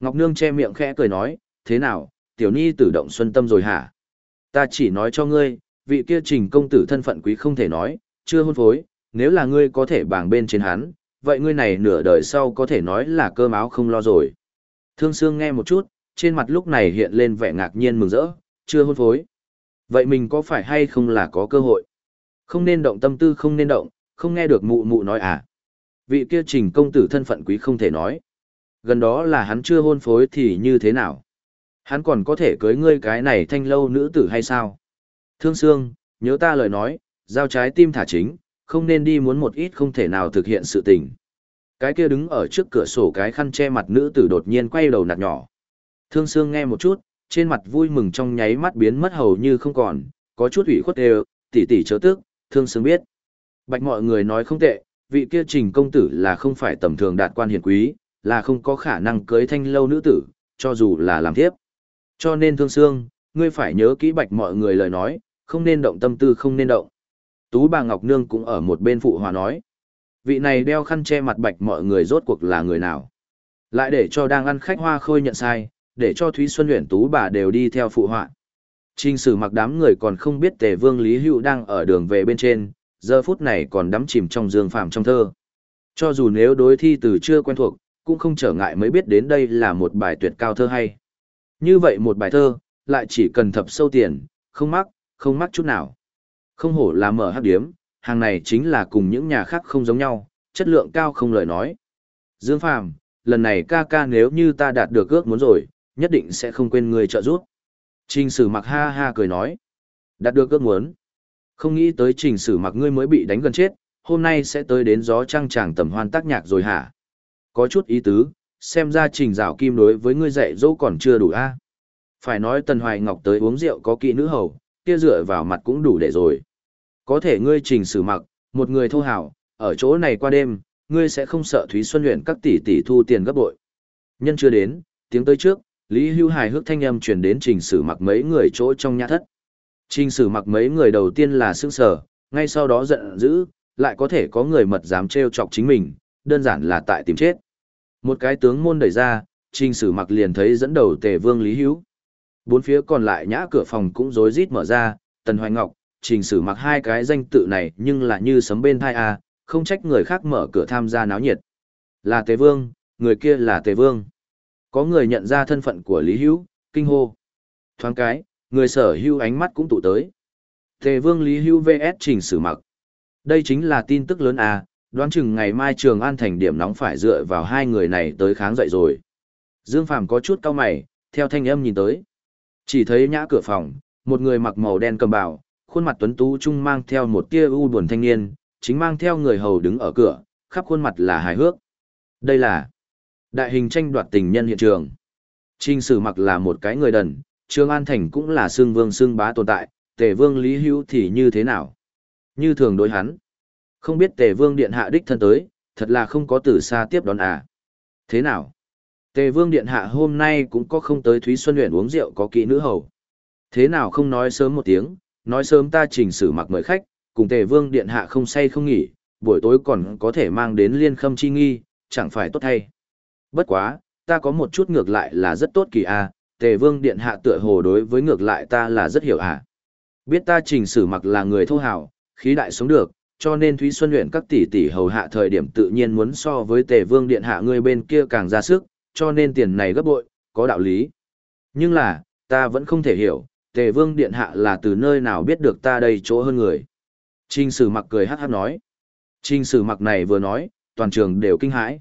Ngọc Nương che miệng khẽ cười nói, thế nào, tiểu ni tử động xuân tâm rồi hả? Ta chỉ nói cho ngươi, vị kia trình công tử thân phận quý không thể nói, chưa hôn phối, nếu là ngươi có thể bảng bên trên hắn, vậy ngươi này nửa đời sau có thể nói là cơm áo không lo rồi. Thương Sương nghe một chút, trên mặt lúc này hiện lên vẻ ngạc nhiên mừng rỡ, chưa hôn phối. Vậy mình có phải hay không là có cơ hội? Không nên động tâm tư không nên động, không nghe được mụ mụ nói à. Vị kia trình công tử thân phận quý không thể nói. Gần đó là hắn chưa hôn phối thì như thế nào? Hắn còn có thể cưới ngươi cái này thanh lâu nữ tử hay sao? Thương Sương, nhớ ta lời nói, giao trái tim thả chính, không nên đi muốn một ít không thể nào thực hiện sự tình. Cái kia đứng ở trước cửa sổ cái khăn che mặt nữ tử đột nhiên quay đầu nạt nhỏ. Thương Sương nghe một chút, trên mặt vui mừng trong nháy mắt biến mất hầu như không còn, có chút ủy khuất đều, tỉ tỉ chớ tức, Thương Sương biết. Bạch mọi người nói không tệ, vị kia trình công tử là không phải tầm thường đạt quan hiền quý, là không có khả năng cưới thanh lâu nữ tử, cho dù là làm thiếp. Cho nên Thương xương, ngươi phải nhớ kỹ bạch mọi người lời nói, không nên động tâm tư không nên động. Tú bà Ngọc Nương cũng ở một bên phụ hòa nói. Vị này đeo khăn che mặt bạch mọi người rốt cuộc là người nào. Lại để cho đang ăn khách hoa khôi nhận sai, để cho Thúy Xuân Nguyễn Tú bà đều đi theo phụ họa. Trình sử mặc đám người còn không biết tề vương Lý Hữu đang ở đường về bên trên, giờ phút này còn đắm chìm trong dương phàm trong thơ. Cho dù nếu đối thi từ chưa quen thuộc, cũng không trở ngại mới biết đến đây là một bài tuyệt cao thơ hay. Như vậy một bài thơ, lại chỉ cần thập sâu tiền, không mắc, không mắc chút nào. Không hổ là mở hắc điếm, hàng này chính là cùng những nhà khác không giống nhau, chất lượng cao không lời nói. Dương Phàm, lần này ca ca nếu như ta đạt được ước muốn rồi, nhất định sẽ không quên người trợ giúp. Trình sử mặc ha ha cười nói. Đạt được ước muốn. Không nghĩ tới trình sử mặc ngươi mới bị đánh gần chết, hôm nay sẽ tới đến gió trăng tràng tầm hoan tác nhạc rồi hả? Có chút ý tứ, xem ra trình rào kim đối với ngươi dạy dỗ còn chưa đủ a. Phải nói Tần Hoài Ngọc tới uống rượu có kỵ nữ hầu, kia dựa vào mặt cũng đủ để rồi. Có thể ngươi trình xử mặc, một người thô hảo, ở chỗ này qua đêm, ngươi sẽ không sợ Thúy Xuân luyện các tỷ tỷ thu tiền gấp bội. Nhân chưa đến, tiếng tới trước, Lý Hưu hài hước thanh âm truyền đến trình sử mặc mấy người chỗ trong nhà thất. Trình sử mặc mấy người đầu tiên là sững sờ, ngay sau đó giận dữ, lại có thể có người mật dám trêu chọc chính mình, đơn giản là tại tìm chết. Một cái tướng môn đẩy ra, trình sử mặc liền thấy dẫn đầu tề vương Lý Hữu. Bốn phía còn lại nhã cửa phòng cũng rối rít mở ra, Tần Hoài Ngọc, trình sử mặc hai cái danh tự này nhưng là như sấm bên thai a, không trách người khác mở cửa tham gia náo nhiệt. Là Tề Vương, người kia là Tề Vương. Có người nhận ra thân phận của Lý Hữu, kinh hô. Thoáng cái, người sở hữu ánh mắt cũng tụ tới. Tề Vương Lý Hữu VS Trình Sử Mặc. Đây chính là tin tức lớn à, đoán chừng ngày mai Trường An thành điểm nóng phải dựa vào hai người này tới kháng dậy rồi. Dương Phàm có chút cau mày, theo thanh âm nhìn tới. Chỉ thấy nhã cửa phòng, một người mặc màu đen cầm bào, khuôn mặt tuấn tú trung mang theo một tia u buồn thanh niên, chính mang theo người hầu đứng ở cửa, khắp khuôn mặt là hài hước. Đây là đại hình tranh đoạt tình nhân hiện trường. Trình sử mặc là một cái người đần, Trương An Thành cũng là xương vương xương bá tồn tại, tề vương Lý Hữu thì như thế nào? Như thường đối hắn. Không biết tề vương điện hạ đích thân tới, thật là không có từ xa tiếp đón à. Thế nào? Tề vương điện hạ hôm nay cũng có không tới Thúy Xuân luyện uống rượu có kỹ nữ hầu. Thế nào không nói sớm một tiếng, nói sớm ta chỉnh sử mặc mời khách, cùng tề vương điện hạ không say không nghỉ, buổi tối còn có thể mang đến liên khâm chi nghi, chẳng phải tốt thay. Bất quá, ta có một chút ngược lại là rất tốt kỳ a, à, tề vương điện hạ tựa hồ đối với ngược lại ta là rất hiểu à. Biết ta chỉnh sử mặc là người thô hào, khí đại sống được, cho nên Thúy Xuân luyện các tỷ tỷ hầu hạ thời điểm tự nhiên muốn so với tề vương điện hạ người bên kia càng ra sức, cho nên tiền này gấp bội, có đạo lý. Nhưng là, ta vẫn không thể hiểu, tề vương điện hạ là từ nơi nào biết được ta đây chỗ hơn người. Trình sử mặc cười hắc hắc nói. Trình sử mặc này vừa nói, toàn trường đều kinh hãi.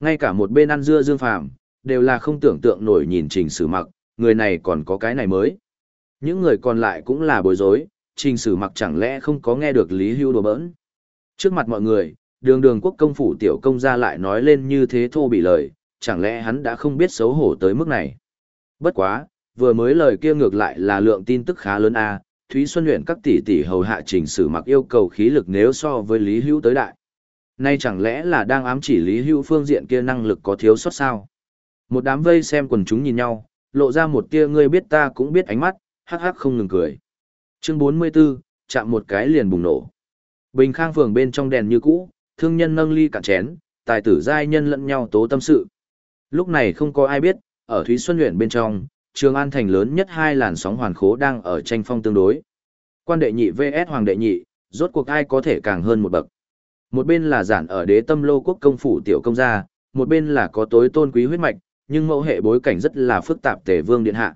Ngay cả một bên ăn dưa dương phàm, đều là không tưởng tượng nổi nhìn trình sử mặc, người này còn có cái này mới. Những người còn lại cũng là bối rối, trình sử mặc chẳng lẽ không có nghe được lý hưu đồ bỡn. Trước mặt mọi người, đường đường quốc công phủ tiểu công gia lại nói lên như thế thô bị lời, chẳng lẽ hắn đã không biết xấu hổ tới mức này. Bất quá, vừa mới lời kia ngược lại là lượng tin tức khá lớn a Thúy Xuân luyện các tỷ tỷ hầu hạ trình sử mặc yêu cầu khí lực nếu so với Lý Hưu tới đại. Nay chẳng lẽ là đang ám chỉ Lý Hưu phương diện kia năng lực có thiếu sót sao? Một đám vây xem quần chúng nhìn nhau, lộ ra một tia ngươi biết ta cũng biết ánh mắt, hắc hắc không ngừng cười. Chương 44, chạm một cái liền bùng nổ. Bình Khang phường bên trong đèn như cũ, thương nhân nâng ly cạn chén, tài tử giai nhân lẫn nhau tố tâm sự. Lúc này không có ai biết, ở Thúy Xuân huyện bên trong, Trường An thành lớn nhất hai làn sóng hoàn khố đang ở tranh phong tương đối. Quan đệ nhị VS Hoàng đệ nhị, rốt cuộc ai có thể càng hơn một bậc. Một bên là giản ở đế tâm lô quốc công phủ tiểu công gia, một bên là có tối tôn quý huyết mạch, nhưng mẫu hệ bối cảnh rất là phức tạp tề vương điện hạ.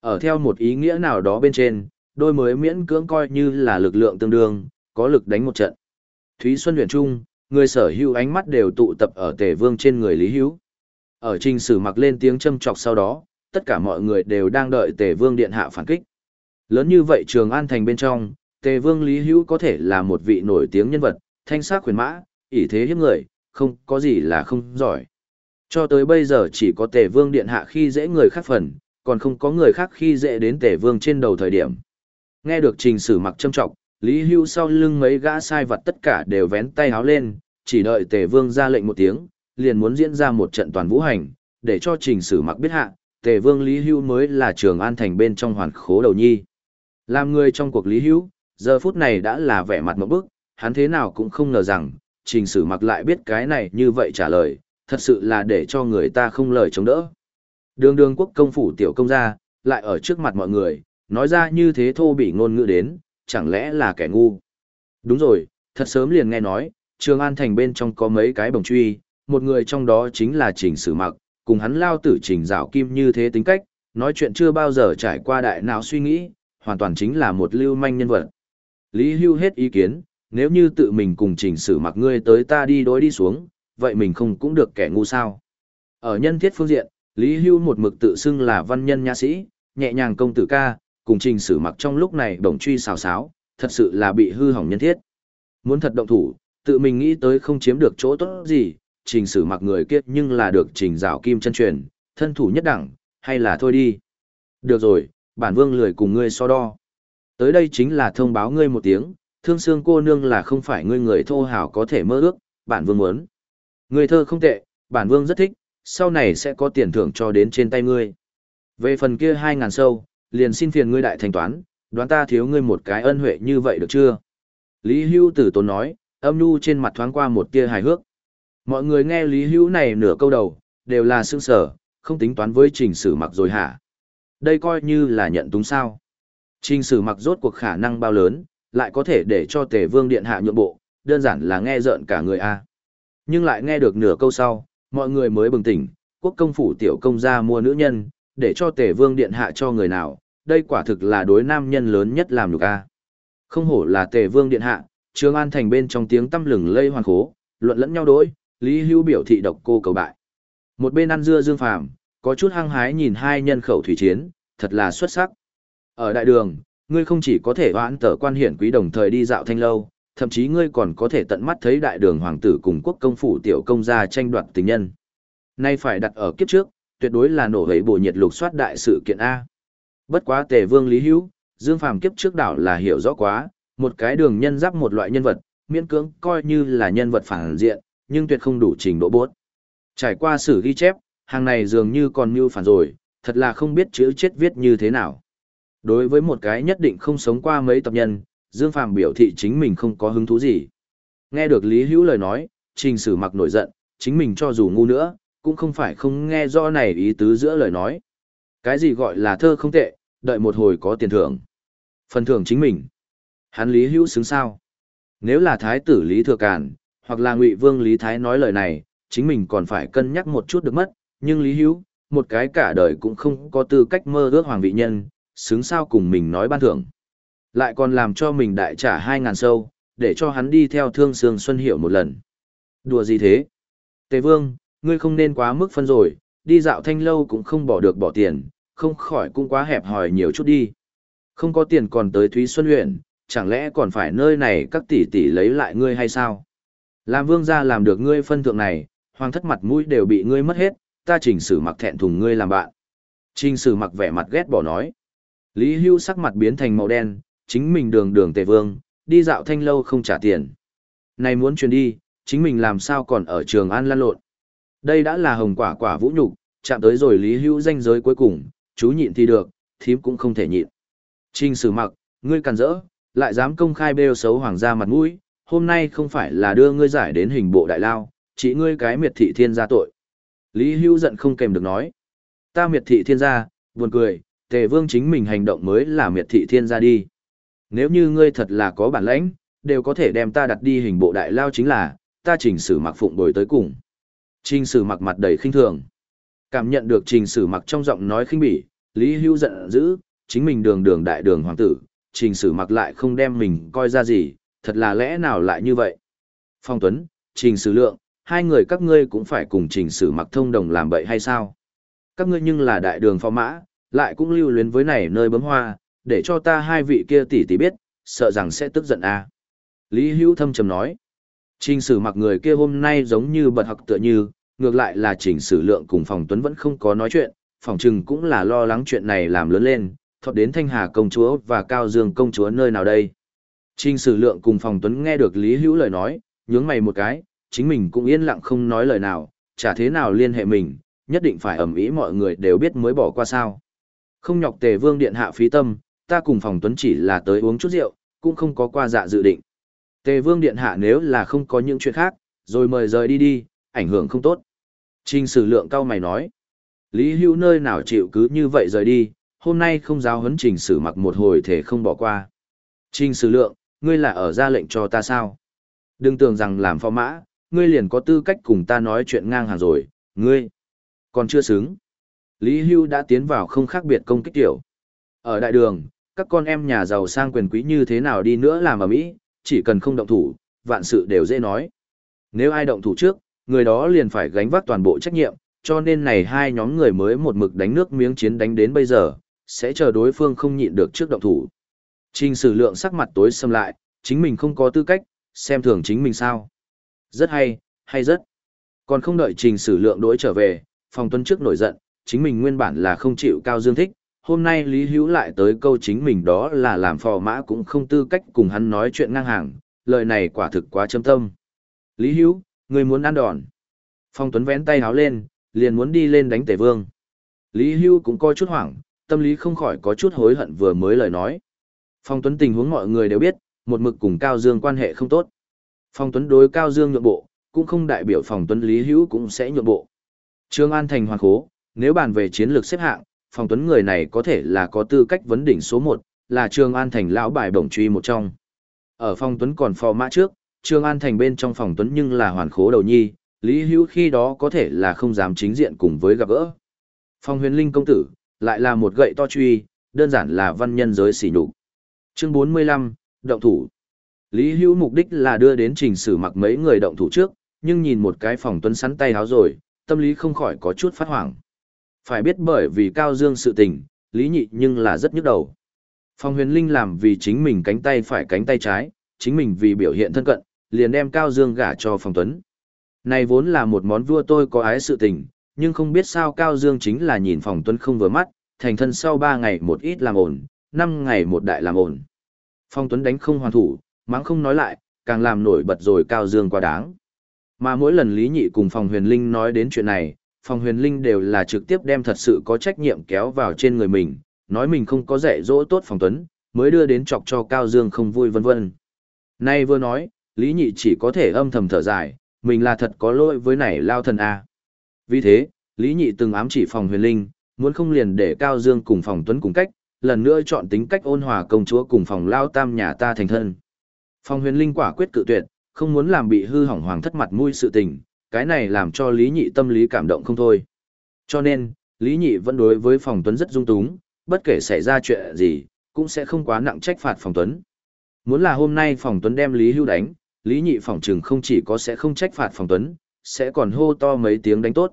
Ở theo một ý nghĩa nào đó bên trên, đôi mới miễn cưỡng coi như là lực lượng tương đương, có lực đánh một trận. Thúy Xuân huyền trung, người sở hữu ánh mắt đều tụ tập ở tề vương trên người Lý Hữu. Ở trình sử mặc lên tiếng châm chọc sau đó, tất cả mọi người đều đang đợi tề vương điện hạ phản kích. Lớn như vậy trường an thành bên trong, tề vương Lý Hữu có thể là một vị nổi tiếng nhân vật, thanh sắc quyền mã, ỷ thế hiếp người, không có gì là không giỏi. Cho tới bây giờ chỉ có tề vương điện hạ khi dễ người khác phần, còn không có người khác khi dễ đến tề vương trên đầu thời điểm. Nghe được trình sử mặc châm trọng, Lý Hưu sau lưng mấy gã sai vật tất cả đều vén tay háo lên, chỉ đợi tề vương ra lệnh một tiếng, liền muốn diễn ra một trận toàn vũ hành, để cho trình sử mặc biết hạ, tề vương Lý Hưu mới là trường an thành bên trong hoàn khố đầu nhi. Làm người trong cuộc Lý Hưu, giờ phút này đã là vẻ mặt một bức, hắn thế nào cũng không ngờ rằng, trình sử mặc lại biết cái này như vậy trả lời, thật sự là để cho người ta không lời chống đỡ. Đường đường quốc công phủ tiểu công gia, lại ở trước mặt mọi người, nói ra như thế thô bị ngôn ngữ đến, chẳng lẽ là kẻ ngu. Đúng rồi, thật sớm liền nghe nói, Trường An Thành bên trong có mấy cái bồng truy, một người trong đó chính là Trình Sử Mặc, cùng hắn lao tử Trình Dạo Kim như thế tính cách, nói chuyện chưa bao giờ trải qua đại não suy nghĩ, hoàn toàn chính là một lưu manh nhân vật. Lý Hưu hết ý kiến, nếu như tự mình cùng Trình Sử Mặc ngươi tới ta đi đối đi xuống, vậy mình không cũng được kẻ ngu sao. Ở nhân thiết phương diện, Lý Hưu một mực tự xưng là văn nhân nha sĩ, nhẹ nhàng công tử ca, cùng trình sử mặc trong lúc này đồng truy xào xáo, thật sự là bị hư hỏng nhân thiết. Muốn thật động thủ, tự mình nghĩ tới không chiếm được chỗ tốt gì, trình sử mặc người kiết nhưng là được trình rào kim chân truyền, thân thủ nhất đẳng, hay là thôi đi. Được rồi, bản vương lười cùng ngươi so đo. Tới đây chính là thông báo ngươi một tiếng, thương xương cô nương là không phải ngươi người thô hảo có thể mơ ước, bản vương muốn. Người thơ không tệ, bản vương rất thích, sau này sẽ có tiền thưởng cho đến trên tay ngươi. Về phần kia hai ngàn sâu, liền xin phiền ngươi đại thanh toán, đoán ta thiếu ngươi một cái ân huệ như vậy được chưa? Lý Hưu tử tốn nói, âm nhu trên mặt thoáng qua một tia hài hước. Mọi người nghe Lý Hưu này nửa câu đầu, đều là sương sở, không tính toán với trình sử mặc rồi hả? Đây coi như là nhận túng sao. Trình sử mặc rốt cuộc khả năng bao lớn, lại có thể để cho tề vương điện hạ nhượng bộ, đơn giản là nghe rợn cả người a. Nhưng lại nghe được nửa câu sau, mọi người mới bừng tỉnh, quốc công phủ tiểu công gia mua nữ nhân, để cho tể vương điện hạ cho người nào, đây quả thực là đối nam nhân lớn nhất làm được a. Không hổ là tề vương điện hạ, Trường An thành bên trong tiếng tăm lừng lây hoàn khố, luận lẫn nhau đối, Lý Hưu biểu thị độc cô cầu bại. Một bên ăn dưa Dương Phàm, có chút hăng hái nhìn hai nhân khẩu thủy chiến, thật là xuất sắc. Ở đại đường, ngươi không chỉ có thể hoãn tờ quan hiển quý đồng thời đi dạo thanh lâu, thậm chí ngươi còn có thể tận mắt thấy đại đường hoàng tử cùng quốc công phủ tiểu công gia tranh đoạt tình nhân. Nay phải đặt ở kiếp trước, tuyệt đối là nổ hấy bộ nhiệt lục soát đại sự kiện A. Bất quá tề vương Lý Hữu, Dương Phàm kiếp trước đảo là hiểu rõ quá, một cái đường nhân giáp một loại nhân vật, miễn cưỡng coi như là nhân vật phản diện, nhưng tuyệt không đủ trình độ bốt. Trải qua sử ghi chép, hàng này dường như còn như phản rồi, thật là không biết chữ chết viết như thế nào. Đối với một cái nhất định không sống qua mấy tập nhân, Dương Phàm biểu thị chính mình không có hứng thú gì. Nghe được Lý Hữu lời nói, Trình Sử mặc nổi giận, chính mình cho dù ngu nữa, cũng không phải không nghe rõ này ý tứ giữa lời nói. Cái gì gọi là thơ không tệ, đợi một hồi có tiền thưởng. Phần thưởng chính mình. Hắn Lý Hữu xứng sao? Nếu là Thái tử Lý Thừa Càn, hoặc là Ngụy Vương Lý Thái nói lời này, chính mình còn phải cân nhắc một chút được mất, nhưng Lý Hữu, một cái cả đời cũng không có tư cách mơ ước hoàng vị nhân, xứng sao cùng mình nói ban thưởng. Lại còn làm cho mình đại trả hai ngàn sâu, để cho hắn đi theo thương sương xuân hiệu một lần. Đùa gì thế? Tề vương, ngươi không nên quá mức phân rồi, đi dạo thanh lâu cũng không bỏ được bỏ tiền, không khỏi cũng quá hẹp hòi nhiều chút đi. Không có tiền còn tới Thúy Xuân huyện, chẳng lẽ còn phải nơi này các tỷ tỷ lấy lại ngươi hay sao? Làm vương gia làm được ngươi phân thượng này, hoàng thất mặt mũi đều bị ngươi mất hết, ta chỉnh sử mặc thẹn thùng ngươi làm bạn. Trình sử mặc vẻ mặt ghét bỏ nói. Lý Hưu sắc mặt biến thành màu đen, chính mình đường đường tề vương, đi dạo thanh lâu không trả tiền. Này muốn truyền đi, chính mình làm sao còn ở trường an lan lộn. Đây đã là hồng quả quả vũ nhục, chạm tới rồi lý hữu danh giới cuối cùng, chú nhịn thì được, thím cũng không thể nhịn. Trình sử mặc, ngươi càn rỡ, lại dám công khai bêu xấu hoàng gia mặt mũi, hôm nay không phải là đưa ngươi giải đến hình bộ đại lao, chỉ ngươi cái miệt thị thiên gia tội. Lý hữu giận không kèm được nói. Ta miệt thị thiên gia, buồn cười, tề vương chính mình hành động mới là miệt thị thiên gia đi. Nếu như ngươi thật là có bản lãnh, đều có thể đem ta đặt đi hình bộ đại lao chính là, ta chỉnh sử mặc phụng bồi tới cùng. Trình sử mặc mặt đầy khinh thường. Cảm nhận được trình sử mặc trong giọng nói khinh bỉ, Lý Hưu giận dữ, chính mình đường đường đại đường hoàng tử, trình sử mặc lại không đem mình coi ra gì, thật là lẽ nào lại như vậy. Phong Tuấn, trình sử lượng, hai người các ngươi cũng phải cùng trình sử mặc thông đồng làm bậy hay sao? Các ngươi nhưng là đại đường phò mã, lại cũng lưu luyến với này nơi bấm hoa, để cho ta hai vị kia tỷ tỷ biết, sợ rằng sẽ tức giận à. Lý Hữu thâm trầm nói. Trình sử mặc người kia hôm nay giống như bật học tựa như, ngược lại là trình sử lượng cùng phòng tuấn vẫn không có nói chuyện, phòng trừng cũng là lo lắng chuyện này làm lớn lên, thọt đến thanh hà công chúa và cao dương công chúa nơi nào đây. Trình sử lượng cùng phòng tuấn nghe được Lý Hữu lời nói, nhướng mày một cái, chính mình cũng yên lặng không nói lời nào, chả thế nào liên hệ mình, nhất định phải ẩm ý mọi người đều biết mới bỏ qua sao. Không nhọc tề vương điện hạ phí tâm, ta cùng phòng tuấn chỉ là tới uống chút rượu, cũng không có qua dạ dự định. Tề vương điện hạ nếu là không có những chuyện khác, rồi mời rời đi đi, ảnh hưởng không tốt. Trình sử lượng cao mày nói. Lý hữu nơi nào chịu cứ như vậy rời đi, hôm nay không giáo huấn trình sử mặc một hồi thể không bỏ qua. Trình sử lượng, ngươi là ở ra lệnh cho ta sao? Đừng tưởng rằng làm phò mã, ngươi liền có tư cách cùng ta nói chuyện ngang hàng rồi, ngươi. Còn chưa xứng. Lý Hưu đã tiến vào không khác biệt công kích tiểu. Ở đại đường, các con em nhà giàu sang quyền quý như thế nào đi nữa làm ở Mỹ, chỉ cần không động thủ, vạn sự đều dễ nói. Nếu ai động thủ trước, người đó liền phải gánh vác toàn bộ trách nhiệm, cho nên này hai nhóm người mới một mực đánh nước miếng chiến đánh đến bây giờ, sẽ chờ đối phương không nhịn được trước động thủ. Trình sử lượng sắc mặt tối xâm lại, chính mình không có tư cách, xem thường chính mình sao. Rất hay, hay rất. Còn không đợi trình sử lượng đối trở về, phòng tuấn trước nổi giận, chính mình nguyên bản là không chịu cao dương thích, hôm nay Lý Hữu lại tới câu chính mình đó là làm phò mã cũng không tư cách cùng hắn nói chuyện ngang hàng, lời này quả thực quá châm tâm. Lý Hữu, người muốn ăn đòn. Phong Tuấn vén tay háo lên, liền muốn đi lên đánh Tề Vương. Lý Hữu cũng coi chút hoảng, tâm lý không khỏi có chút hối hận vừa mới lời nói. Phong Tuấn tình huống mọi người đều biết, một mực cùng Cao Dương quan hệ không tốt. Phong Tuấn đối Cao Dương nhượng bộ, cũng không đại biểu Phong Tuấn Lý Hữu cũng sẽ nhượng bộ. Trương An thành hoàn khố, nếu bàn về chiến lược xếp hạng, Phong Tuấn người này có thể là có tư cách vấn đỉnh số 1, là Trương An thành lão bài bổng truy một trong. Ở Phong Tuấn còn phò mã trước, Trương An thành bên trong phòng Tuấn nhưng là hoàn khố đầu nhi, Lý Hữu khi đó có thể là không dám chính diện cùng với gặp gỡ. Phong Huyền Linh công tử, lại là một gậy to truy, đơn giản là văn nhân giới xỉ nhục. Chương 45, động thủ. Lý Hữu mục đích là đưa đến trình sử mặc mấy người động thủ trước, nhưng nhìn một cái phòng tuấn sắn tay háo rồi, tâm lý không khỏi có chút phát hoảng. Phải biết bởi vì Cao Dương sự tình, Lý Nhị nhưng là rất nhức đầu. Phong huyền linh làm vì chính mình cánh tay phải cánh tay trái, chính mình vì biểu hiện thân cận, liền đem Cao Dương gả cho Phong Tuấn. Này vốn là một món vua tôi có ái sự tình, nhưng không biết sao Cao Dương chính là nhìn Phong Tuấn không vừa mắt, thành thân sau 3 ngày một ít làm ổn, 5 ngày một đại làm ổn. Phong Tuấn đánh không hoàn thủ, mắng không nói lại, càng làm nổi bật rồi Cao Dương quá đáng. Mà mỗi lần Lý Nhị cùng Phòng Huyền Linh nói đến chuyện này, Phòng Huyền Linh đều là trực tiếp đem thật sự có trách nhiệm kéo vào trên người mình, nói mình không có dạy dỗ tốt Phòng Tuấn, mới đưa đến chọc cho Cao Dương không vui vân vân. Nay vừa nói, Lý Nhị chỉ có thể âm thầm thở dài, mình là thật có lỗi với này lao thần A. Vì thế, Lý Nhị từng ám chỉ Phòng Huyền Linh, muốn không liền để Cao Dương cùng Phòng Tuấn cùng cách, lần nữa chọn tính cách ôn hòa công chúa cùng phòng lao tam nhà ta thành thân. Phòng huyền linh quả quyết cự tuyệt, không muốn làm bị hư hỏng hoàng thất mặt mũi sự tình, cái này làm cho Lý Nhị tâm lý cảm động không thôi. Cho nên, Lý Nhị vẫn đối với phòng tuấn rất dung túng, bất kể xảy ra chuyện gì, cũng sẽ không quá nặng trách phạt phòng tuấn. Muốn là hôm nay phòng tuấn đem Lý Hưu đánh, Lý Nhị phòng trừng không chỉ có sẽ không trách phạt phòng tuấn, sẽ còn hô to mấy tiếng đánh tốt.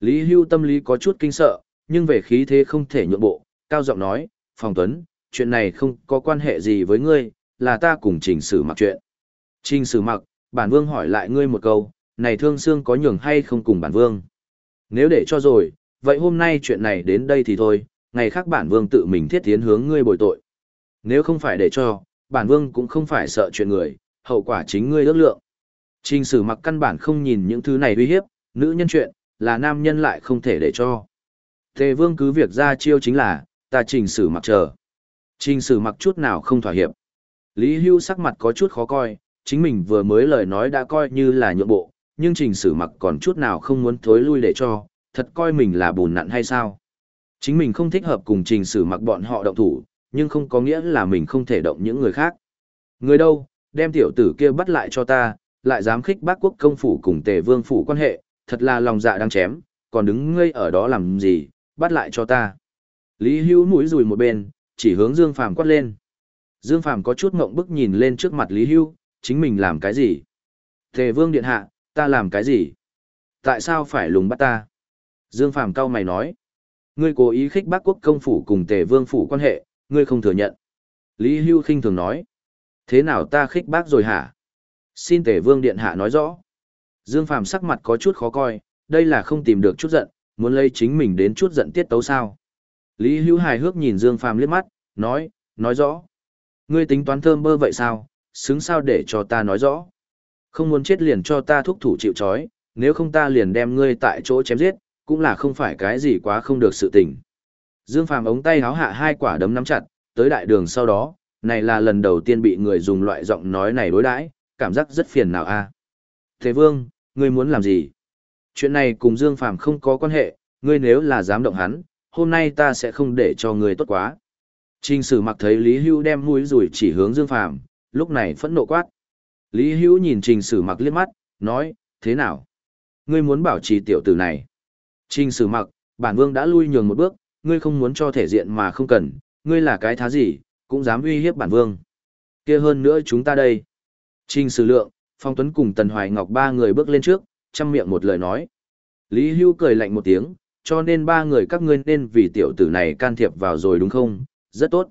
Lý Hưu tâm lý có chút kinh sợ, nhưng về khí thế không thể nhượng bộ, cao giọng nói, phòng tuấn, chuyện này không có quan hệ gì với ngươi, là ta cùng trình sử mặc chuyện. Trình sử mặc, bản vương hỏi lại ngươi một câu, này thương xương có nhường hay không cùng bản vương? Nếu để cho rồi, vậy hôm nay chuyện này đến đây thì thôi, ngày khác bản vương tự mình thiết tiến hướng ngươi bồi tội. Nếu không phải để cho, bản vương cũng không phải sợ chuyện người, hậu quả chính ngươi ước lượng. Trình sử mặc căn bản không nhìn những thứ này uy hiếp, nữ nhân chuyện, là nam nhân lại không thể để cho. Tề vương cứ việc ra chiêu chính là, ta trình sử mặc chờ. Trình sử mặc chút nào không thỏa hiệp. Lý Hưu sắc mặt có chút khó coi, chính mình vừa mới lời nói đã coi như là nhượng bộ, nhưng trình sử mặc còn chút nào không muốn thối lui để cho, thật coi mình là bùn nặn hay sao. Chính mình không thích hợp cùng trình sử mặc bọn họ động thủ, nhưng không có nghĩa là mình không thể động những người khác. Người đâu, đem tiểu tử kia bắt lại cho ta, lại dám khích bác quốc công phủ cùng tề vương phủ quan hệ, thật là lòng dạ đang chém, còn đứng ngây ở đó làm gì, bắt lại cho ta. Lý Hữu mũi rùi một bên, chỉ hướng Dương Phàm quát lên. Dương Phàm có chút ngộng bức nhìn lên trước mặt Lý Hữu, chính mình làm cái gì? Tề Vương điện hạ, ta làm cái gì? Tại sao phải lùng bắt ta? Dương Phàm cao mày nói. Ngươi cố ý khích bác quốc công phủ cùng Tề Vương phủ quan hệ, ngươi không thừa nhận. Lý Hưu khinh thường nói. Thế nào ta khích bác rồi hả? Xin Tề Vương điện hạ nói rõ. Dương Phàm sắc mặt có chút khó coi, đây là không tìm được chút giận, muốn lấy chính mình đến chút giận tiết tấu sao? Lý Hưu hài hước nhìn Dương Phàm liếc mắt, nói, nói rõ. Ngươi tính toán thơm bơ vậy sao, xứng sao để cho ta nói rõ. Không muốn chết liền cho ta thúc thủ chịu trói, nếu không ta liền đem ngươi tại chỗ chém giết, cũng là không phải cái gì quá không được sự tình. Dương Phàm ống tay háo hạ hai quả đấm nắm chặt, tới đại đường sau đó, này là lần đầu tiên bị người dùng loại giọng nói này đối đãi, cảm giác rất phiền nào a. Thế Vương, ngươi muốn làm gì? Chuyện này cùng Dương Phàm không có quan hệ, ngươi nếu là dám động hắn, hôm nay ta sẽ không để cho ngươi tốt quá. Trình sử mặc thấy Lý Hưu đem mũi rủi chỉ hướng Dương Phàm, lúc này phẫn nộ quát. Lý Hưu nhìn trình sử mặc liếc mắt, nói, thế nào? Ngươi muốn bảo trì tiểu tử này. Trình sử mặc, bản vương đã lui nhường một bước, ngươi không muốn cho thể diện mà không cần, ngươi là cái thá gì, cũng dám uy hiếp bản vương. kia hơn nữa chúng ta đây. Trình sử lượng, Phong Tuấn cùng Tần Hoài Ngọc ba người bước lên trước, chăm miệng một lời nói. Lý Hưu cười lạnh một tiếng, cho nên ba người các ngươi nên vì tiểu tử này can thiệp vào rồi đúng không? Rất tốt.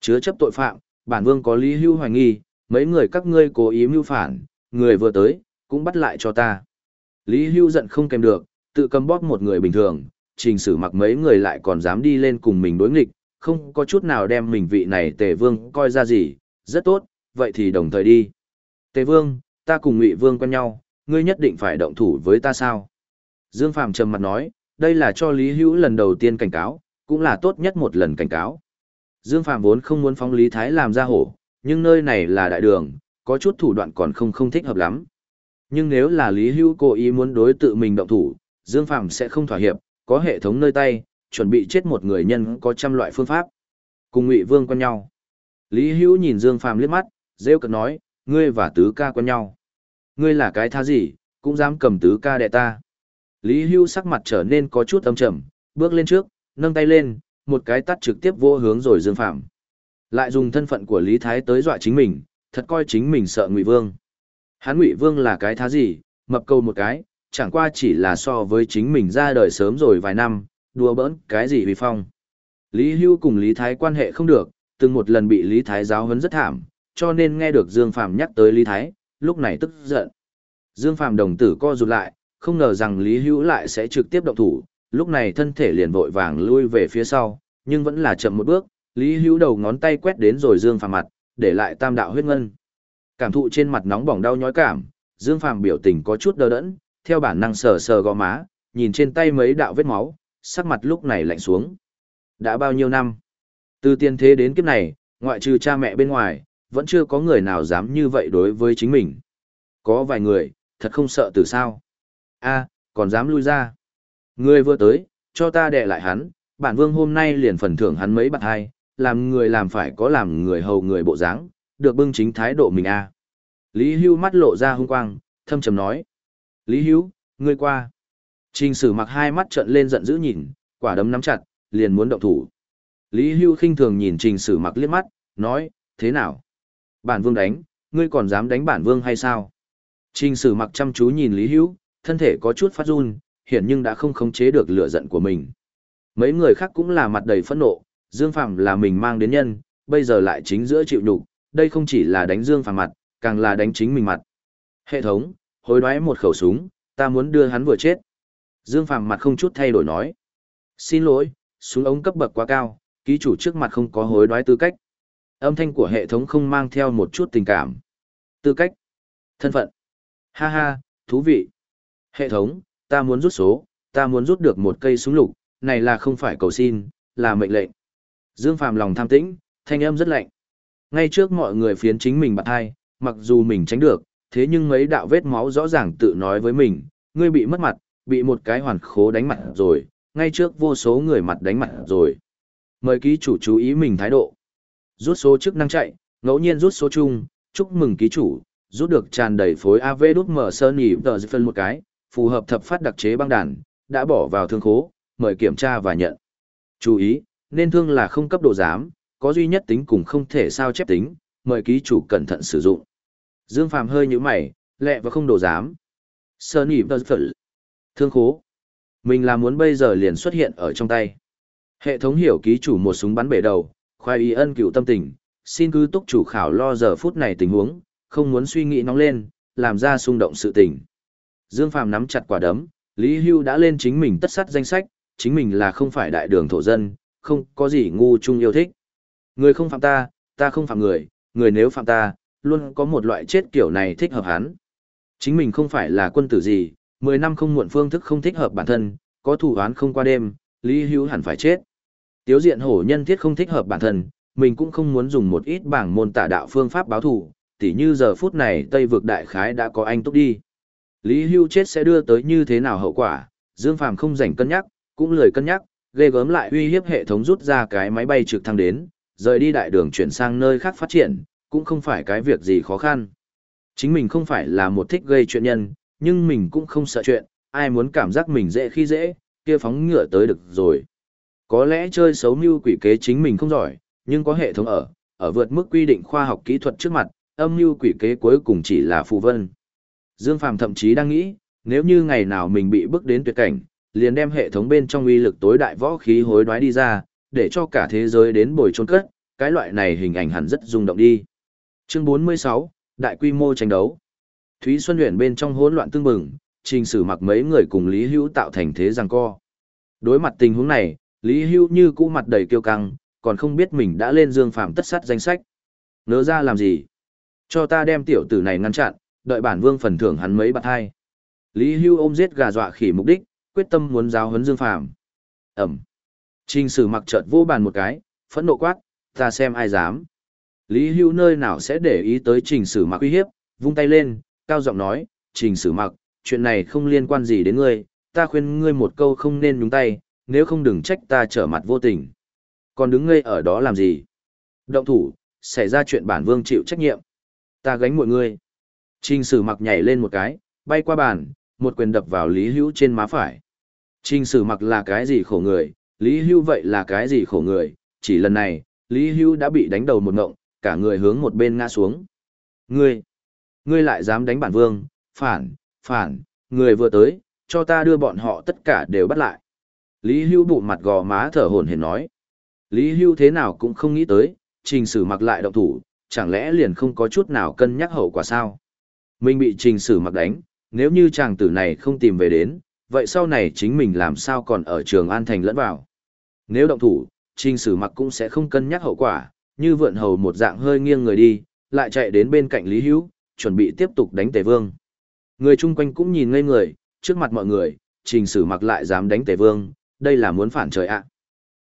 Chứa chấp tội phạm, bản vương có Lý Hưu hoài nghi, mấy người các ngươi cố ý mưu phản, người vừa tới, cũng bắt lại cho ta. Lý Hưu giận không kèm được, tự cầm bóp một người bình thường, trình sử mặc mấy người lại còn dám đi lên cùng mình đối nghịch, không có chút nào đem mình vị này tề vương coi ra gì, rất tốt, vậy thì đồng thời đi. Tề vương, ta cùng ngụy vương quen nhau, ngươi nhất định phải động thủ với ta sao? Dương Phàm trầm mặt nói, đây là cho Lý Hữu lần đầu tiên cảnh cáo, cũng là tốt nhất một lần cảnh cáo. Dương Phàm vốn không muốn phóng Lý Thái làm ra hổ, nhưng nơi này là đại đường, có chút thủ đoạn còn không không thích hợp lắm. Nhưng nếu là Lý Hưu cố ý muốn đối tự mình động thủ, Dương Phàm sẽ không thỏa hiệp, có hệ thống nơi tay, chuẩn bị chết một người nhân có trăm loại phương pháp. Cùng Ngụy Vương quen nhau. Lý Hữu nhìn Dương Phàm liếc mắt, rêu cực nói, ngươi và tứ ca quen nhau. Ngươi là cái tha gì, cũng dám cầm tứ ca đệ ta. Lý Hưu sắc mặt trở nên có chút âm trầm, bước lên trước, nâng tay lên, một cái tắt trực tiếp vô hướng rồi Dương Phạm lại dùng thân phận của Lý Thái tới dọa chính mình, thật coi chính mình sợ Ngụy Vương. Hắn Ngụy Vương là cái thá gì, mập câu một cái, chẳng qua chỉ là so với chính mình ra đời sớm rồi vài năm, đùa bỡn cái gì vì phong. Lý Hưu cùng Lý Thái quan hệ không được, từng một lần bị Lý Thái giáo huấn rất thảm, cho nên nghe được Dương Phàm nhắc tới Lý Thái, lúc này tức giận. Dương Phàm đồng tử co rụt lại, không ngờ rằng Lý Hưu lại sẽ trực tiếp động thủ, lúc này thân thể liền vội vàng lui về phía sau, nhưng vẫn là chậm một bước, Lý Hữu đầu ngón tay quét đến rồi Dương Phàm mặt, để lại tam đạo huyết ngân. Cảm thụ trên mặt nóng bỏng đau nhói cảm, Dương Phàm biểu tình có chút đờ đẫn, theo bản năng sờ sờ gò má, nhìn trên tay mấy đạo vết máu, sắc mặt lúc này lạnh xuống. Đã bao nhiêu năm? Từ tiên thế đến kiếp này, ngoại trừ cha mẹ bên ngoài, vẫn chưa có người nào dám như vậy đối với chính mình. Có vài người, thật không sợ từ sao. a còn dám lui ra. Người vừa tới, cho ta đè lại hắn, bản vương hôm nay liền phần thưởng hắn mấy bạc hai, làm người làm phải có làm người hầu người bộ dáng, được bưng chính thái độ mình a. Lý Hưu mắt lộ ra hung quang, thâm trầm nói. Lý Hưu, ngươi qua. Trình sử mặc hai mắt trợn lên giận dữ nhìn, quả đấm nắm chặt, liền muốn động thủ. Lý Hưu khinh thường nhìn trình sử mặc liếc mắt, nói, thế nào? Bản vương đánh, ngươi còn dám đánh bản vương hay sao? Trình sử mặc chăm chú nhìn Lý Hưu, thân thể có chút phát run, hiện nhưng đã không khống chế được lửa giận của mình. Mấy người khác cũng là mặt đầy phẫn nộ, Dương Phạm là mình mang đến nhân, bây giờ lại chính giữa chịu nhục, đây không chỉ là đánh Dương Phạm mặt, càng là đánh chính mình mặt. Hệ thống, hối đoái một khẩu súng, ta muốn đưa hắn vừa chết. Dương Phạm mặt không chút thay đổi nói. Xin lỗi, súng ống cấp bậc quá cao, ký chủ trước mặt không có hối đoái tư cách. Âm thanh của hệ thống không mang theo một chút tình cảm. Tư cách. Thân phận. Ha ha, thú vị. Hệ thống, ta muốn rút số, ta muốn rút được một cây súng lục, này là không phải cầu xin, là mệnh lệnh. Dương Phàm lòng tham tĩnh, thanh âm rất lạnh. Ngay trước mọi người phiến chính mình bạn hai, mặc dù mình tránh được, thế nhưng mấy đạo vết máu rõ ràng tự nói với mình, ngươi bị mất mặt, bị một cái hoàn khố đánh mặt rồi, ngay trước vô số người mặt đánh mặt rồi. Mời ký chủ chú ý mình thái độ. Rút số chức năng chạy, ngẫu nhiên rút số chung, chúc mừng ký chủ, rút được tràn đầy phối AV đút mở sơn nhỉ tờ phân một cái, phù hợp thập phát đặc chế băng đàn, đã bỏ vào thương khố, mời kiểm tra và nhận. Chú ý, nên thương là không cấp độ giám, có duy nhất tính cùng không thể sao chép tính, mời ký chủ cẩn thận sử dụng. Dương Phàm hơi nhíu mày, lẹ và không đồ giám. Sơn nhỉ tờ phân. Thương khố. Mình là muốn bây giờ liền xuất hiện ở trong tay. Hệ thống hiểu ký chủ một súng bắn bể đầu, khoai y ân cựu tâm tình, xin cứ túc chủ khảo lo giờ phút này tình huống, không muốn suy nghĩ nóng lên, làm ra xung động sự tình. Dương Phàm nắm chặt quả đấm, Lý Hưu đã lên chính mình tất sắt danh sách, chính mình là không phải đại đường thổ dân, không có gì ngu chung yêu thích. Người không phạm ta, ta không phạm người, người nếu phạm ta, luôn có một loại chết kiểu này thích hợp hắn. Chính mình không phải là quân tử gì, 10 năm không muộn phương thức không thích hợp bản thân, có thủ án không qua đêm, Lý Hưu hẳn phải chết. Tiếu diện hổ nhân thiết không thích hợp bản thân, mình cũng không muốn dùng một ít bảng môn tả đạo phương pháp báo thủ, tỉ như giờ phút này Tây vực đại khái đã có anh túc đi. Lý Hưu chết sẽ đưa tới như thế nào hậu quả, Dương Phàm không rảnh cân nhắc, cũng lười cân nhắc, ghê gớm lại uy hiếp hệ thống rút ra cái máy bay trực thăng đến, rời đi đại đường chuyển sang nơi khác phát triển, cũng không phải cái việc gì khó khăn. Chính mình không phải là một thích gây chuyện nhân, nhưng mình cũng không sợ chuyện, ai muốn cảm giác mình dễ khi dễ, kia phóng ngựa tới được rồi. Có lẽ chơi xấu mưu quỷ kế chính mình không giỏi, nhưng có hệ thống ở, ở vượt mức quy định khoa học kỹ thuật trước mặt, âm mưu quỷ kế cuối cùng chỉ là phù vân. Dương Phàm thậm chí đang nghĩ, nếu như ngày nào mình bị bước đến tuyệt cảnh, liền đem hệ thống bên trong uy lực tối đại võ khí hối đoái đi ra, để cho cả thế giới đến bồi trôn cất, cái loại này hình ảnh hẳn rất rung động đi. Chương 46, Đại quy mô tranh đấu. Thúy Xuân Huyền bên trong hỗn loạn tương bừng, trình sử mặc mấy người cùng Lý Hữu tạo thành thế giằng co. Đối mặt tình huống này, Lý Hữu như cũ mặt đầy kiêu căng, còn không biết mình đã lên Dương Phàm tất sát danh sách. Nỡ ra làm gì? Cho ta đem tiểu tử này ngăn chặn, đợi bản vương phần thưởng hắn mấy bạc hai. Lý Hưu ôm giết gà dọa khỉ mục đích, quyết tâm muốn giáo huấn Dương Phàm. Ẩm. Trình Sử mặc chợt vô bàn một cái, phẫn nộ quát, ta xem ai dám. Lý Hưu nơi nào sẽ để ý tới Trình Sử mặc uy hiếp, vung tay lên, cao giọng nói, Trình Sử mặc, chuyện này không liên quan gì đến ngươi, ta khuyên ngươi một câu không nên nhúng tay, nếu không đừng trách ta trở mặt vô tình. Còn đứng ngây ở đó làm gì? Động thủ, xảy ra chuyện bản vương chịu trách nhiệm. Ta gánh mọi người. Trình sử mặc nhảy lên một cái, bay qua bàn, một quyền đập vào Lý Hữu trên má phải. Trình sử mặc là cái gì khổ người, Lý Hữu vậy là cái gì khổ người, chỉ lần này, Lý Hữu đã bị đánh đầu một ngộng, cả người hướng một bên ngã xuống. Ngươi, ngươi lại dám đánh bản vương, phản, phản, người vừa tới, cho ta đưa bọn họ tất cả đều bắt lại. Lý Hữu bụng mặt gò má thở hổn hển nói. Lý Hữu thế nào cũng không nghĩ tới, trình sử mặc lại động thủ, chẳng lẽ liền không có chút nào cân nhắc hậu quả sao? Mình bị trình sử mặc đánh, nếu như chàng tử này không tìm về đến, vậy sau này chính mình làm sao còn ở trường An Thành lẫn vào? Nếu động thủ, trình sử mặc cũng sẽ không cân nhắc hậu quả, như vượn hầu một dạng hơi nghiêng người đi, lại chạy đến bên cạnh Lý Hữu, chuẩn bị tiếp tục đánh Tề Vương. Người chung quanh cũng nhìn ngây người, trước mặt mọi người, trình sử mặc lại dám đánh Tề Vương, đây là muốn phản trời ạ.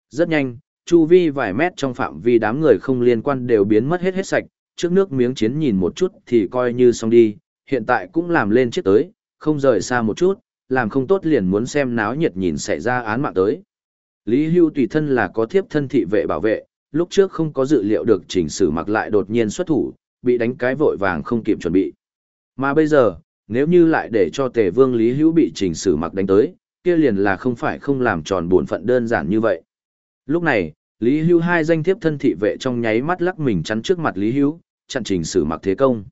Rất nhanh, chu vi vài mét trong phạm vi đám người không liên quan đều biến mất hết hết sạch, trước nước miếng chiến nhìn một chút thì coi như xong đi, hiện tại cũng làm lên chiếc tới, không rời xa một chút, làm không tốt liền muốn xem náo nhiệt nhìn xảy ra án mạng tới. Lý Hưu tùy thân là có thiếp thân thị vệ bảo vệ, lúc trước không có dự liệu được chỉnh sử mặc lại đột nhiên xuất thủ, bị đánh cái vội vàng không kịp chuẩn bị. Mà bây giờ, nếu như lại để cho tề vương Lý Hữu bị chỉnh sử mặc đánh tới, kia liền là không phải không làm tròn bổn phận đơn giản như vậy. Lúc này, Lý Hưu hai danh thiếp thân thị vệ trong nháy mắt lắc mình chắn trước mặt Lý Hưu, chặn trình sử mặc thế công.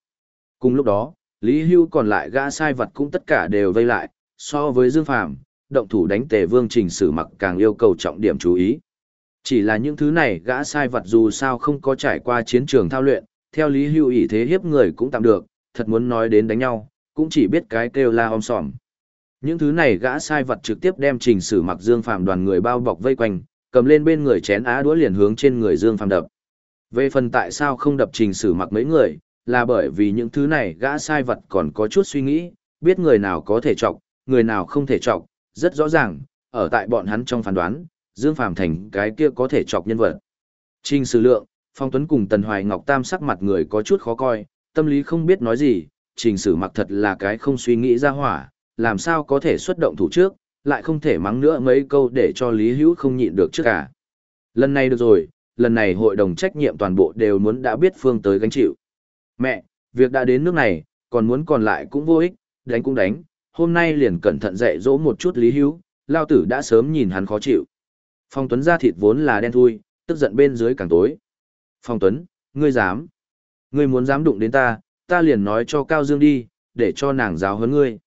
Cùng lúc đó, Lý Hưu còn lại gã sai vật cũng tất cả đều vây lại, so với Dương Phàm, động thủ đánh Tề Vương trình sử mặc càng yêu cầu trọng điểm chú ý. Chỉ là những thứ này gã sai vật dù sao không có trải qua chiến trường thao luyện, theo Lý Hưu ý thế hiếp người cũng tạm được, thật muốn nói đến đánh nhau, cũng chỉ biết cái kêu la om sòm. Những thứ này gã sai vật trực tiếp đem trình sử mặc Dương Phàm đoàn người bao bọc vây quanh, cầm lên bên người chén á đũa liền hướng trên người Dương Phàm đập. Về phần tại sao không đập trình sử mặc mấy người, là bởi vì những thứ này gã sai vật còn có chút suy nghĩ, biết người nào có thể trọng, người nào không thể trọng, rất rõ ràng, ở tại bọn hắn trong phán đoán, Dương Phàm thành cái kia có thể chọc nhân vật. Trình sử lượng, Phong Tuấn cùng Tần Hoài Ngọc Tam sắc mặt người có chút khó coi, tâm lý không biết nói gì, trình sử mặc thật là cái không suy nghĩ ra hỏa, làm sao có thể xuất động thủ trước, lại không thể mắng nữa mấy câu để cho Lý Hữu không nhịn được trước cả. Lần này được rồi, lần này hội đồng trách nhiệm toàn bộ đều muốn đã biết phương tới gánh chịu. Mẹ, việc đã đến nước này, còn muốn còn lại cũng vô ích, đánh cũng đánh, hôm nay liền cẩn thận dạy dỗ một chút Lý Hữu, lao tử đã sớm nhìn hắn khó chịu. Phong Tuấn ra thịt vốn là đen thui, tức giận bên dưới càng tối. Phong Tuấn, ngươi dám. Ngươi muốn dám đụng đến ta, ta liền nói cho Cao Dương đi, để cho nàng giáo huấn ngươi.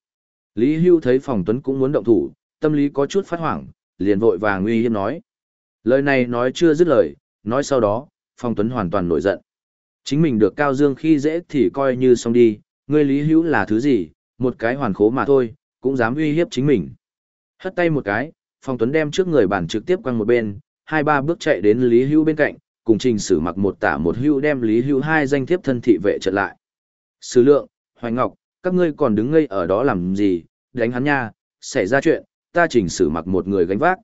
Lý Hưu thấy Phong Tuấn cũng muốn động thủ, tâm lý có chút phát hoảng, liền vội vàng uy hiếp nói. Lời này nói chưa dứt lời, nói sau đó, Phong Tuấn hoàn toàn nổi giận. Chính mình được Cao Dương khi dễ thì coi như xong đi, ngươi Lý Hữu là thứ gì, một cái hoàn khố mà thôi, cũng dám uy hiếp chính mình. Hất tay một cái, Phong Tuấn đem trước người bàn trực tiếp quăng một bên, hai ba bước chạy đến Lý Hữu bên cạnh, cùng trình sử mặc một tả một hữu đem Lý Hữu hai danh thiếp thân thị vệ trận lại. Sử lượng, Hoài Ngọc, các ngươi còn đứng ngây ở đó làm gì, đánh hắn nha, xảy ra chuyện, ta trình sử mặc một người gánh vác.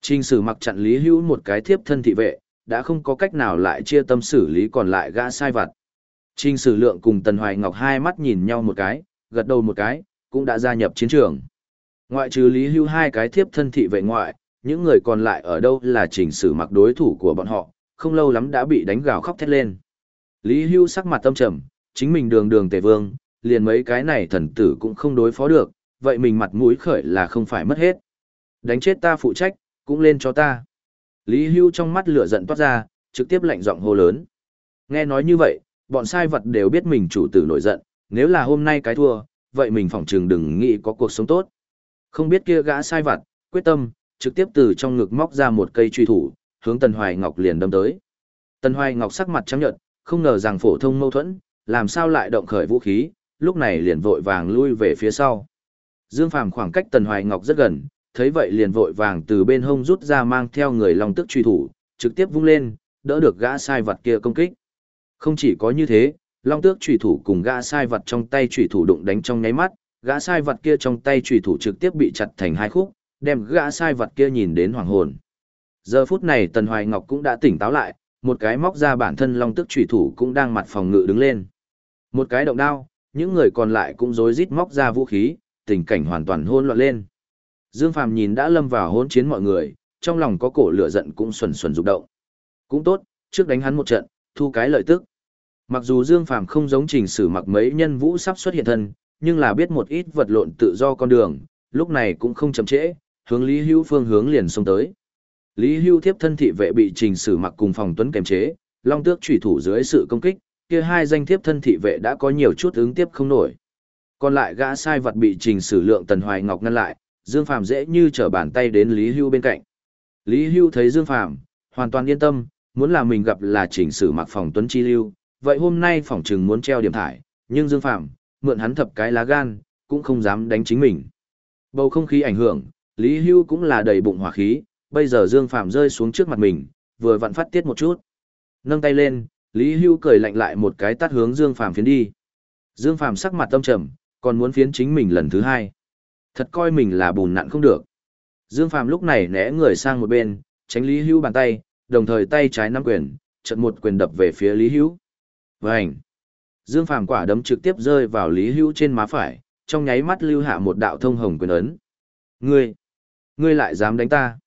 Trình sử mặc chặn Lý Hữu một cái thiếp thân thị vệ, đã không có cách nào lại chia tâm xử lý còn lại gã sai vặt. Trình sử lượng cùng Tần Hoài Ngọc hai mắt nhìn nhau một cái, gật đầu một cái, cũng đã gia nhập chiến trường. Ngoại trừ Lý Hưu hai cái thiếp thân thị vệ ngoại, những người còn lại ở đâu là chỉnh sử mặc đối thủ của bọn họ, không lâu lắm đã bị đánh gào khóc thét lên. Lý Hưu sắc mặt tâm trầm, chính mình đường đường tề vương, liền mấy cái này thần tử cũng không đối phó được, vậy mình mặt mũi khởi là không phải mất hết. Đánh chết ta phụ trách, cũng lên cho ta. Lý Hưu trong mắt lửa giận toát ra, trực tiếp lạnh giọng hô lớn. Nghe nói như vậy, bọn sai vật đều biết mình chủ tử nổi giận, nếu là hôm nay cái thua, vậy mình phỏng trường đừng nghĩ có cuộc sống tốt. Không biết kia gã sai vật quyết tâm, trực tiếp từ trong ngực móc ra một cây truy thủ, hướng Tần Hoài Ngọc liền đâm tới. Tần Hoài Ngọc sắc mặt trắng nhợt, không ngờ rằng phổ thông mâu thuẫn, làm sao lại động khởi vũ khí, lúc này liền vội vàng lui về phía sau. Dương Phàm khoảng cách Tần Hoài Ngọc rất gần, thấy vậy liền vội vàng từ bên hông rút ra mang theo người long tức truy thủ, trực tiếp vung lên, đỡ được gã sai vật kia công kích. Không chỉ có như thế, long tước truy thủ cùng gã sai vật trong tay truy thủ đụng đánh trong nháy mắt, gã sai vật kia trong tay trùy thủ trực tiếp bị chặt thành hai khúc, đem gã sai vật kia nhìn đến hoàng hồn. Giờ phút này Tần Hoài Ngọc cũng đã tỉnh táo lại, một cái móc ra bản thân long Tước trùy thủ cũng đang mặt phòng ngự đứng lên. Một cái động đao, những người còn lại cũng rối rít móc ra vũ khí, tình cảnh hoàn toàn hỗn loạn lên. Dương Phàm nhìn đã lâm vào hỗn chiến mọi người, trong lòng có cổ lửa giận cũng xuẩn xuẩn rụng động. Cũng tốt, trước đánh hắn một trận, thu cái lợi tức. Mặc dù Dương Phàm không giống trình sử mặc mấy nhân vũ sắp xuất hiện thân, nhưng là biết một ít vật lộn tự do con đường, lúc này cũng không chậm trễ, hướng Lý Hưu phương hướng liền xông tới. Lý Hưu tiếp thân thị vệ bị trình sử mặc cùng phòng tuấn kềm chế, long tước chủy thủ dưới sự công kích, kia hai danh thiếp thân thị vệ đã có nhiều chút ứng tiếp không nổi. Còn lại gã sai vật bị trình sử lượng tần hoài ngọc ngăn lại, Dương Phàm dễ như trở bàn tay đến Lý Hưu bên cạnh. Lý Hưu thấy Dương Phàm hoàn toàn yên tâm, muốn là mình gặp là chỉnh sử mặc phòng tuấn chi lưu, vậy hôm nay phòng trừng muốn treo điểm thải, nhưng Dương Phàm mượn hắn thập cái lá gan, cũng không dám đánh chính mình. Bầu không khí ảnh hưởng, Lý Hưu cũng là đầy bụng hỏa khí, bây giờ Dương Phạm rơi xuống trước mặt mình, vừa vặn phát tiết một chút. Nâng tay lên, Lý Hưu cười lạnh lại một cái tát hướng Dương Phạm phiến đi. Dương Phạm sắc mặt tâm trầm, còn muốn phiến chính mình lần thứ hai. Thật coi mình là bùn nặn không được. Dương Phàm lúc này né người sang một bên, tránh Lý Hưu bàn tay, đồng thời tay trái nắm quyền, chợt một quyền đập về phía Lý Hưu. Vành! Dương Phàm quả đấm trực tiếp rơi vào Lý Hữu trên má phải, trong nháy mắt lưu hạ một đạo thông hồng quyền ấn. Ngươi, ngươi lại dám đánh ta?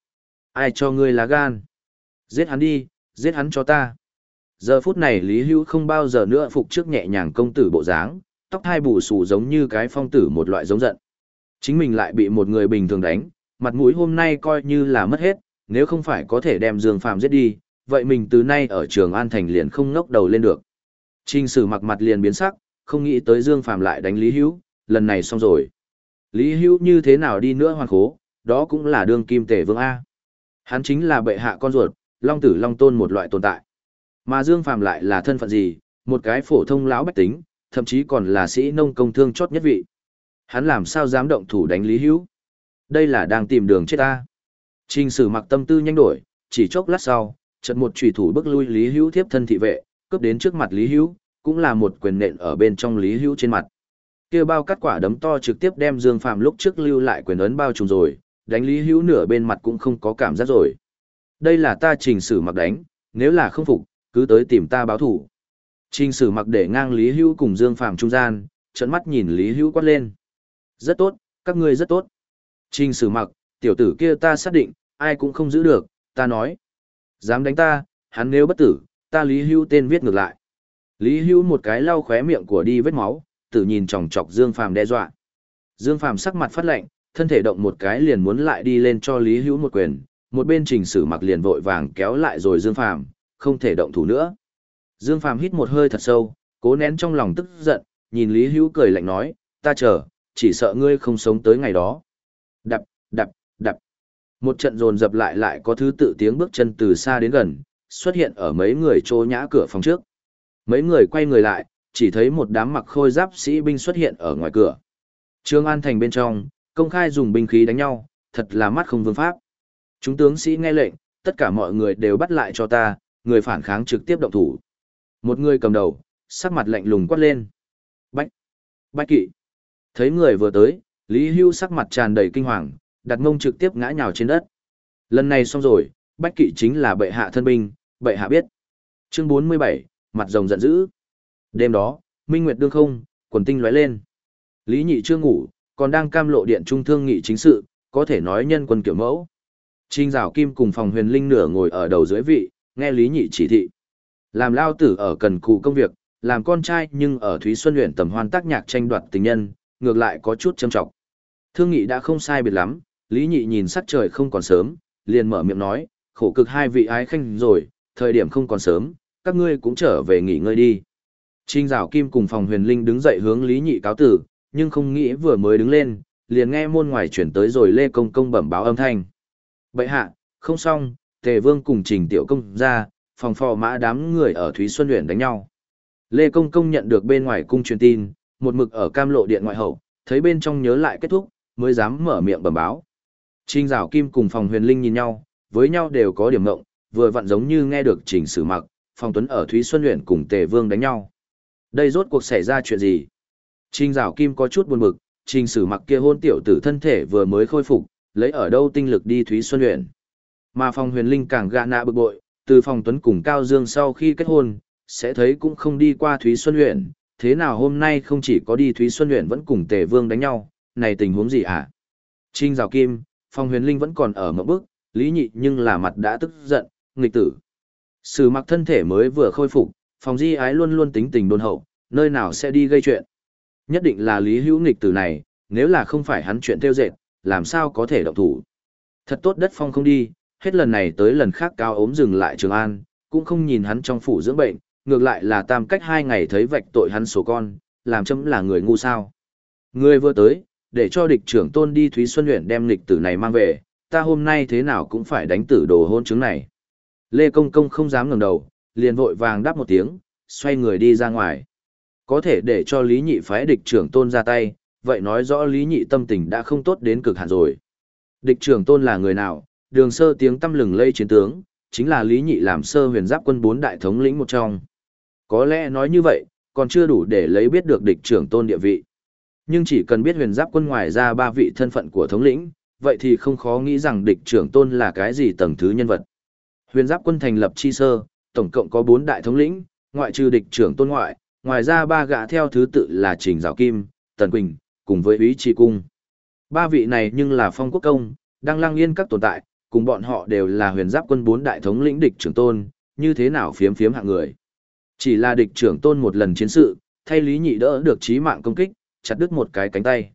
Ai cho ngươi lá gan? Giết hắn đi, giết hắn cho ta. Giờ phút này Lý Hữu không bao giờ nữa phục trước nhẹ nhàng công tử bộ dáng, tóc hai bù xù giống như cái phong tử một loại giống giận. Chính mình lại bị một người bình thường đánh, mặt mũi hôm nay coi như là mất hết, nếu không phải có thể đem Dương Phàm giết đi, vậy mình từ nay ở trường An Thành liền không ngóc đầu lên được. Trình sử mặc mặt liền biến sắc, không nghĩ tới Dương Phàm lại đánh Lý Hữu, lần này xong rồi. Lý Hữu như thế nào đi nữa hoàn khố, đó cũng là đương kim tể vương A. Hắn chính là bệ hạ con ruột, long tử long tôn một loại tồn tại. Mà Dương Phàm lại là thân phận gì, một cái phổ thông lão bách tính, thậm chí còn là sĩ nông công thương chót nhất vị. Hắn làm sao dám động thủ đánh Lý Hữu? Đây là đang tìm đường chết ta. Trình sử mặc tâm tư nhanh đổi, chỉ chốc lát sau, trận một trùy thủ bước lui Lý Hữu tiếp thân thị vệ, cướp đến trước mặt Lý Hữu, cũng là một quyền nện ở bên trong Lý Hữu trên mặt. Kia bao cắt quả đấm to trực tiếp đem Dương Phàm lúc trước lưu lại quyền ấn bao trùm rồi, đánh Lý Hữu nửa bên mặt cũng không có cảm giác rồi. Đây là ta trình sử mặc đánh, nếu là không phục, cứ tới tìm ta báo thủ. Trình sử mặc để ngang Lý Hữu cùng Dương Phàm trung gian, trận mắt nhìn Lý Hữu quát lên. Rất tốt, các ngươi rất tốt. Trình sử mặc, Tiểu tử kia ta xác định, ai cũng không giữ được, ta nói. Dám đánh ta, hắn nếu bất tử, ta Lý Hưu tên viết ngược lại. Lý Hưu một cái lau khóe miệng của đi vết máu, tử nhìn chòng chọc Dương Phàm đe dọa. Dương Phàm sắc mặt phát lạnh, thân thể động một cái liền muốn lại đi lên cho Lý Hưu một quyền, một bên trình sử mặc liền vội vàng kéo lại rồi Dương Phàm, không thể động thủ nữa. Dương Phàm hít một hơi thật sâu, cố nén trong lòng tức giận, nhìn Lý Hưu cười lạnh nói, ta chờ, chỉ sợ ngươi không sống tới ngày đó. Đập, đập, đập. Một trận dồn dập lại lại có thứ tự tiếng bước chân từ xa đến gần, xuất hiện ở mấy người trô nhã cửa phòng trước. Mấy người quay người lại, chỉ thấy một đám mặc khôi giáp sĩ binh xuất hiện ở ngoài cửa. Trương An Thành bên trong, công khai dùng binh khí đánh nhau, thật là mắt không vương pháp. Chúng tướng sĩ nghe lệnh, tất cả mọi người đều bắt lại cho ta, người phản kháng trực tiếp động thủ. Một người cầm đầu, sắc mặt lạnh lùng quát lên. Bách! Bách kỵ! Thấy người vừa tới, Lý Hưu sắc mặt tràn đầy kinh hoàng, đặt mông trực tiếp ngã nhào trên đất. Lần này xong rồi, Bách kỵ chính là bệ hạ thân binh, bệ hạ biết. Chương 47, mặt rồng giận dữ. Đêm đó, Minh Nguyệt đương không, quần tinh lóe lên. Lý Nhị chưa ngủ, còn đang cam lộ điện trung thương nghị chính sự, có thể nói nhân quân kiểu mẫu. Trình Giảo Kim cùng phòng huyền linh nửa ngồi ở đầu dưới vị, nghe Lý Nhị chỉ thị. Làm lao tử ở cần cù công việc, làm con trai nhưng ở Thúy Xuân luyện tầm hoan tác nhạc tranh đoạt tình nhân, ngược lại có chút châm trọng. Thương nghị đã không sai biệt lắm, Lý Nhị nhìn sắc trời không còn sớm, liền mở miệng nói, khổ cực hai vị ái khanh rồi, thời điểm không còn sớm, các ngươi cũng trở về nghỉ ngơi đi. Trinh Giảo Kim cùng phòng huyền linh đứng dậy hướng Lý Nhị cáo tử, nhưng không nghĩ vừa mới đứng lên, liền nghe môn ngoài chuyển tới rồi Lê Công Công bẩm báo âm thanh. Bậy hạ, không xong, Tề Vương cùng Trình Tiểu Công ra, phòng phò mã đám người ở Thúy Xuân huyện đánh nhau. Lê Công Công nhận được bên ngoài cung truyền tin, một mực ở cam lộ điện ngoại hậu, thấy bên trong nhớ lại kết thúc, mới dám mở miệng bẩm báo. Trình Giảo Kim cùng phòng huyền linh nhìn nhau, với nhau đều có điểm ngộng, vừa vặn giống như nghe được trình sử mặc, Phong Tuấn ở Thúy Xuân huyện cùng Tề Vương đánh nhau. Đây rốt cuộc xảy ra chuyện gì? Trình Giảo Kim có chút buồn bực, trình sử mặc kia hôn tiểu tử thân thể vừa mới khôi phục, lấy ở đâu tinh lực đi Thúy Xuân huyện. Mà Phòng Huyền Linh càng gạ nạ bực bội, từ Phòng Tuấn cùng Cao Dương sau khi kết hôn, sẽ thấy cũng không đi qua Thúy Xuân huyện, thế nào hôm nay không chỉ có đi Thúy Xuân Nguyễn vẫn cùng Tề Vương đánh nhau, này tình huống gì hả? Trinh Giảo Kim, Phong Huyền Linh vẫn còn ở mộng bước, Lý Nhị nhưng là mặt đã tức giận, nghịch tử. Sử mặc thân thể mới vừa khôi phục, phòng di ái luôn luôn tính tình đôn hậu, nơi nào sẽ đi gây chuyện. Nhất định là lý hữu nghịch tử này, nếu là không phải hắn chuyện theo dệt, làm sao có thể động thủ. Thật tốt đất phong không đi, hết lần này tới lần khác cao ốm dừng lại Trường An, cũng không nhìn hắn trong phủ dưỡng bệnh, ngược lại là tam cách hai ngày thấy vạch tội hắn sổ con, làm chấm là người ngu sao. Người vừa tới, để cho địch trưởng tôn đi Thúy Xuân huyện đem lịch tử này mang về, ta hôm nay thế nào cũng phải đánh tử đồ hôn chứng này. Lê Công Công không dám ngẩng đầu, liền vội vàng đáp một tiếng, xoay người đi ra ngoài. Có thể để cho Lý Nhị phái địch trưởng tôn ra tay, vậy nói rõ Lý Nhị tâm tình đã không tốt đến cực hạn rồi. Địch trưởng tôn là người nào, đường sơ tiếng tâm lừng lây chiến tướng, chính là Lý Nhị làm sơ huyền giáp quân bốn đại thống lĩnh một trong. Có lẽ nói như vậy, còn chưa đủ để lấy biết được địch trưởng tôn địa vị. Nhưng chỉ cần biết huyền giáp quân ngoài ra ba vị thân phận của thống lĩnh, vậy thì không khó nghĩ rằng địch trưởng tôn là cái gì tầng thứ nhân vật. Huyền giáp quân thành lập chi sơ, tổng cộng có bốn đại thống lĩnh, ngoại trừ địch trưởng tôn ngoại, ngoài ra ba gã theo thứ tự là Trình Giảo Kim, Tần Quỳnh, cùng với Úy Trì Cung. Ba vị này nhưng là phong quốc công, đang lăng yên các tồn tại, cùng bọn họ đều là huyền giáp quân bốn đại thống lĩnh địch trưởng tôn, như thế nào phiếm phiếm hạng người. Chỉ là địch trưởng tôn một lần chiến sự, thay lý nhị đỡ được chí mạng công kích, chặt đứt một cái cánh tay.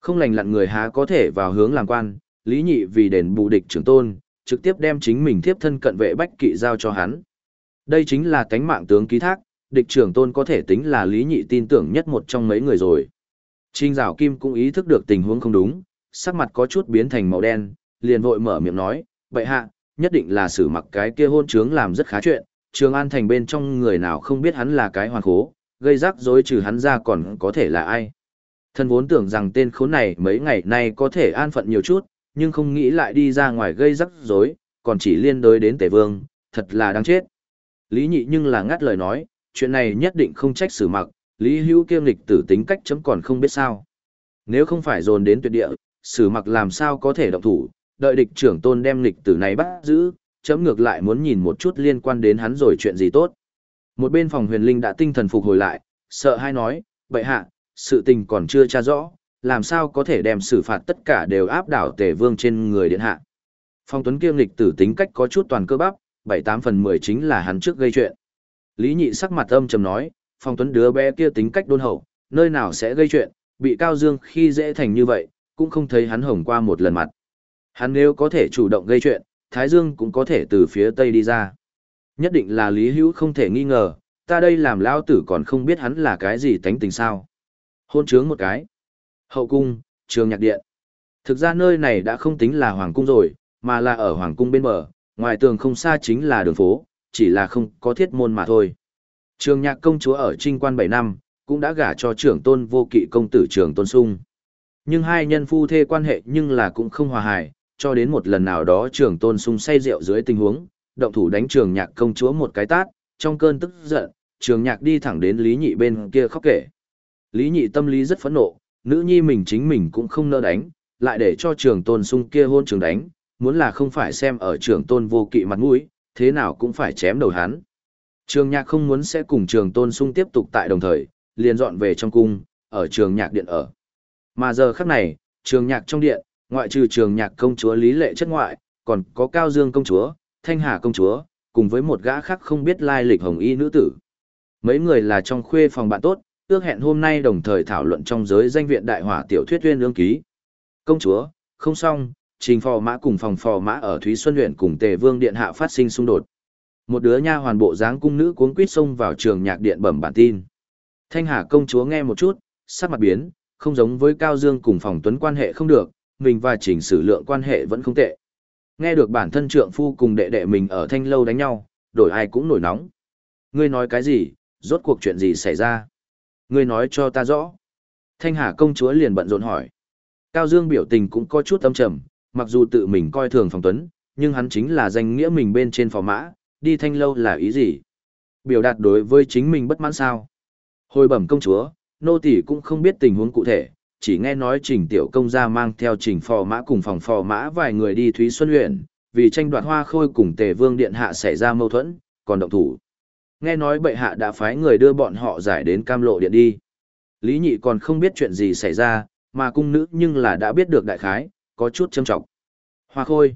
Không lành lặn người há có thể vào hướng làm quan, lý nhị vì đền bù địch trưởng tôn, trực tiếp đem chính mình tiếp thân cận vệ bách kỵ giao cho hắn. Đây chính là cánh mạng tướng ký thác, địch trưởng tôn có thể tính là lý nhị tin tưởng nhất một trong mấy người rồi. Trinh Giảo Kim cũng ý thức được tình huống không đúng, sắc mặt có chút biến thành màu đen, liền vội mở miệng nói, vậy hạ, nhất định là xử mặc cái kia hôn trướng làm rất khá chuyện, Trường An thành bên trong người nào không biết hắn là cái hoàn khố, gây rắc rối trừ hắn ra còn có thể là ai. Thân vốn tưởng rằng tên khốn này mấy ngày nay có thể an phận nhiều chút, nhưng không nghĩ lại đi ra ngoài gây rắc rối, còn chỉ liên đối đến tể vương, thật là đáng chết. Lý nhị nhưng là ngắt lời nói, chuyện này nhất định không trách xử mặc, Lý hữu kiêm lịch tử tính cách chấm còn không biết sao. Nếu không phải dồn đến tuyệt địa, xử mặc làm sao có thể động thủ, đợi địch trưởng tôn đem lịch tử này bắt giữ, chấm ngược lại muốn nhìn một chút liên quan đến hắn rồi chuyện gì tốt. Một bên phòng huyền linh đã tinh thần phục hồi lại, sợ hai nói, bậy hạ, sự tình còn chưa tra rõ, làm sao có thể đem xử phạt tất cả đều áp đảo tề vương trên người điện hạ. Phong Tuấn kiêm lịch tử tính cách có chút toàn cơ bắp, bảy tám phần mười chính là hắn trước gây chuyện. Lý Nhị sắc mặt âm trầm nói, Phong Tuấn đứa bé kia tính cách đôn hậu, nơi nào sẽ gây chuyện, bị Cao Dương khi dễ thành như vậy, cũng không thấy hắn hồng qua một lần mặt. Hắn nếu có thể chủ động gây chuyện, Thái Dương cũng có thể từ phía Tây đi ra. Nhất định là Lý Hữu không thể nghi ngờ, ta đây làm lao tử còn không biết hắn là cái gì tánh tình sao. Hôn trướng một cái. Hậu cung, trường nhạc điện. Thực ra nơi này đã không tính là hoàng cung rồi, mà là ở hoàng cung bên bờ, ngoài tường không xa chính là đường phố, chỉ là không có thiết môn mà thôi. Trường nhạc công chúa ở trinh quan 7 năm, cũng đã gả cho trưởng tôn vô kỵ công tử trường tôn sung. Nhưng hai nhân phu thê quan hệ nhưng là cũng không hòa hài, cho đến một lần nào đó trường tôn sung say rượu dưới tình huống, động thủ đánh trường nhạc công chúa một cái tát, trong cơn tức giận, trường nhạc đi thẳng đến Lý Nhị bên kia khóc kể. Lý Nhị tâm lý rất phẫn nộ, nữ nhi mình chính mình cũng không nỡ đánh, lại để cho trường tôn sung kia hôn trường đánh, muốn là không phải xem ở trường tôn vô kỵ mặt mũi, thế nào cũng phải chém đầu hắn. Trường nhạc không muốn sẽ cùng trường tôn sung tiếp tục tại đồng thời, liền dọn về trong cung, ở trường nhạc điện ở. Mà giờ khắc này, trường nhạc trong điện, ngoại trừ trường nhạc công chúa Lý Lệ chất ngoại, còn có Cao Dương công chúa, Thanh Hà công chúa, cùng với một gã khác không biết lai lịch hồng y nữ tử. Mấy người là trong khuê phòng bạn tốt, ước hẹn hôm nay đồng thời thảo luận trong giới danh viện đại hỏa tiểu thuyết uyên ương ký. Công chúa, không xong, trình phò mã cùng phòng phò mã ở Thúy Xuân huyện cùng Tề Vương Điện Hạ phát sinh xung đột. Một đứa nha hoàn bộ dáng cung nữ cuống quýt xông vào trường nhạc điện bẩm bản tin. Thanh Hà công chúa nghe một chút, sắc mặt biến, không giống với Cao Dương cùng phòng tuấn quan hệ không được, mình và chỉnh sử lượng quan hệ vẫn không tệ. Nghe được bản thân trượng phu cùng đệ đệ mình ở thanh lâu đánh nhau, đổi ai cũng nổi nóng. Ngươi nói cái gì, rốt cuộc chuyện gì xảy ra? Ngươi nói cho ta rõ. Thanh Hà công chúa liền bận rộn hỏi. Cao Dương biểu tình cũng có chút âm trầm, mặc dù tự mình coi thường phòng tuấn, nhưng hắn chính là danh nghĩa mình bên trên phò mã, đi thanh lâu là ý gì? Biểu đạt đối với chính mình bất mãn sao? Hồi bẩm công chúa, nô tỳ cũng không biết tình huống cụ thể, chỉ nghe nói trình tiểu công gia mang theo trình phò mã cùng phòng phò mã vài người đi Thúy Xuân huyện, vì tranh đoạt hoa khôi cùng tề vương điện hạ xảy ra mâu thuẫn, còn động thủ. Nghe nói bệ hạ đã phái người đưa bọn họ giải đến cam lộ điện đi. Lý nhị còn không biết chuyện gì xảy ra, mà cung nữ nhưng là đã biết được đại khái, có chút châm trọng. Hoa khôi.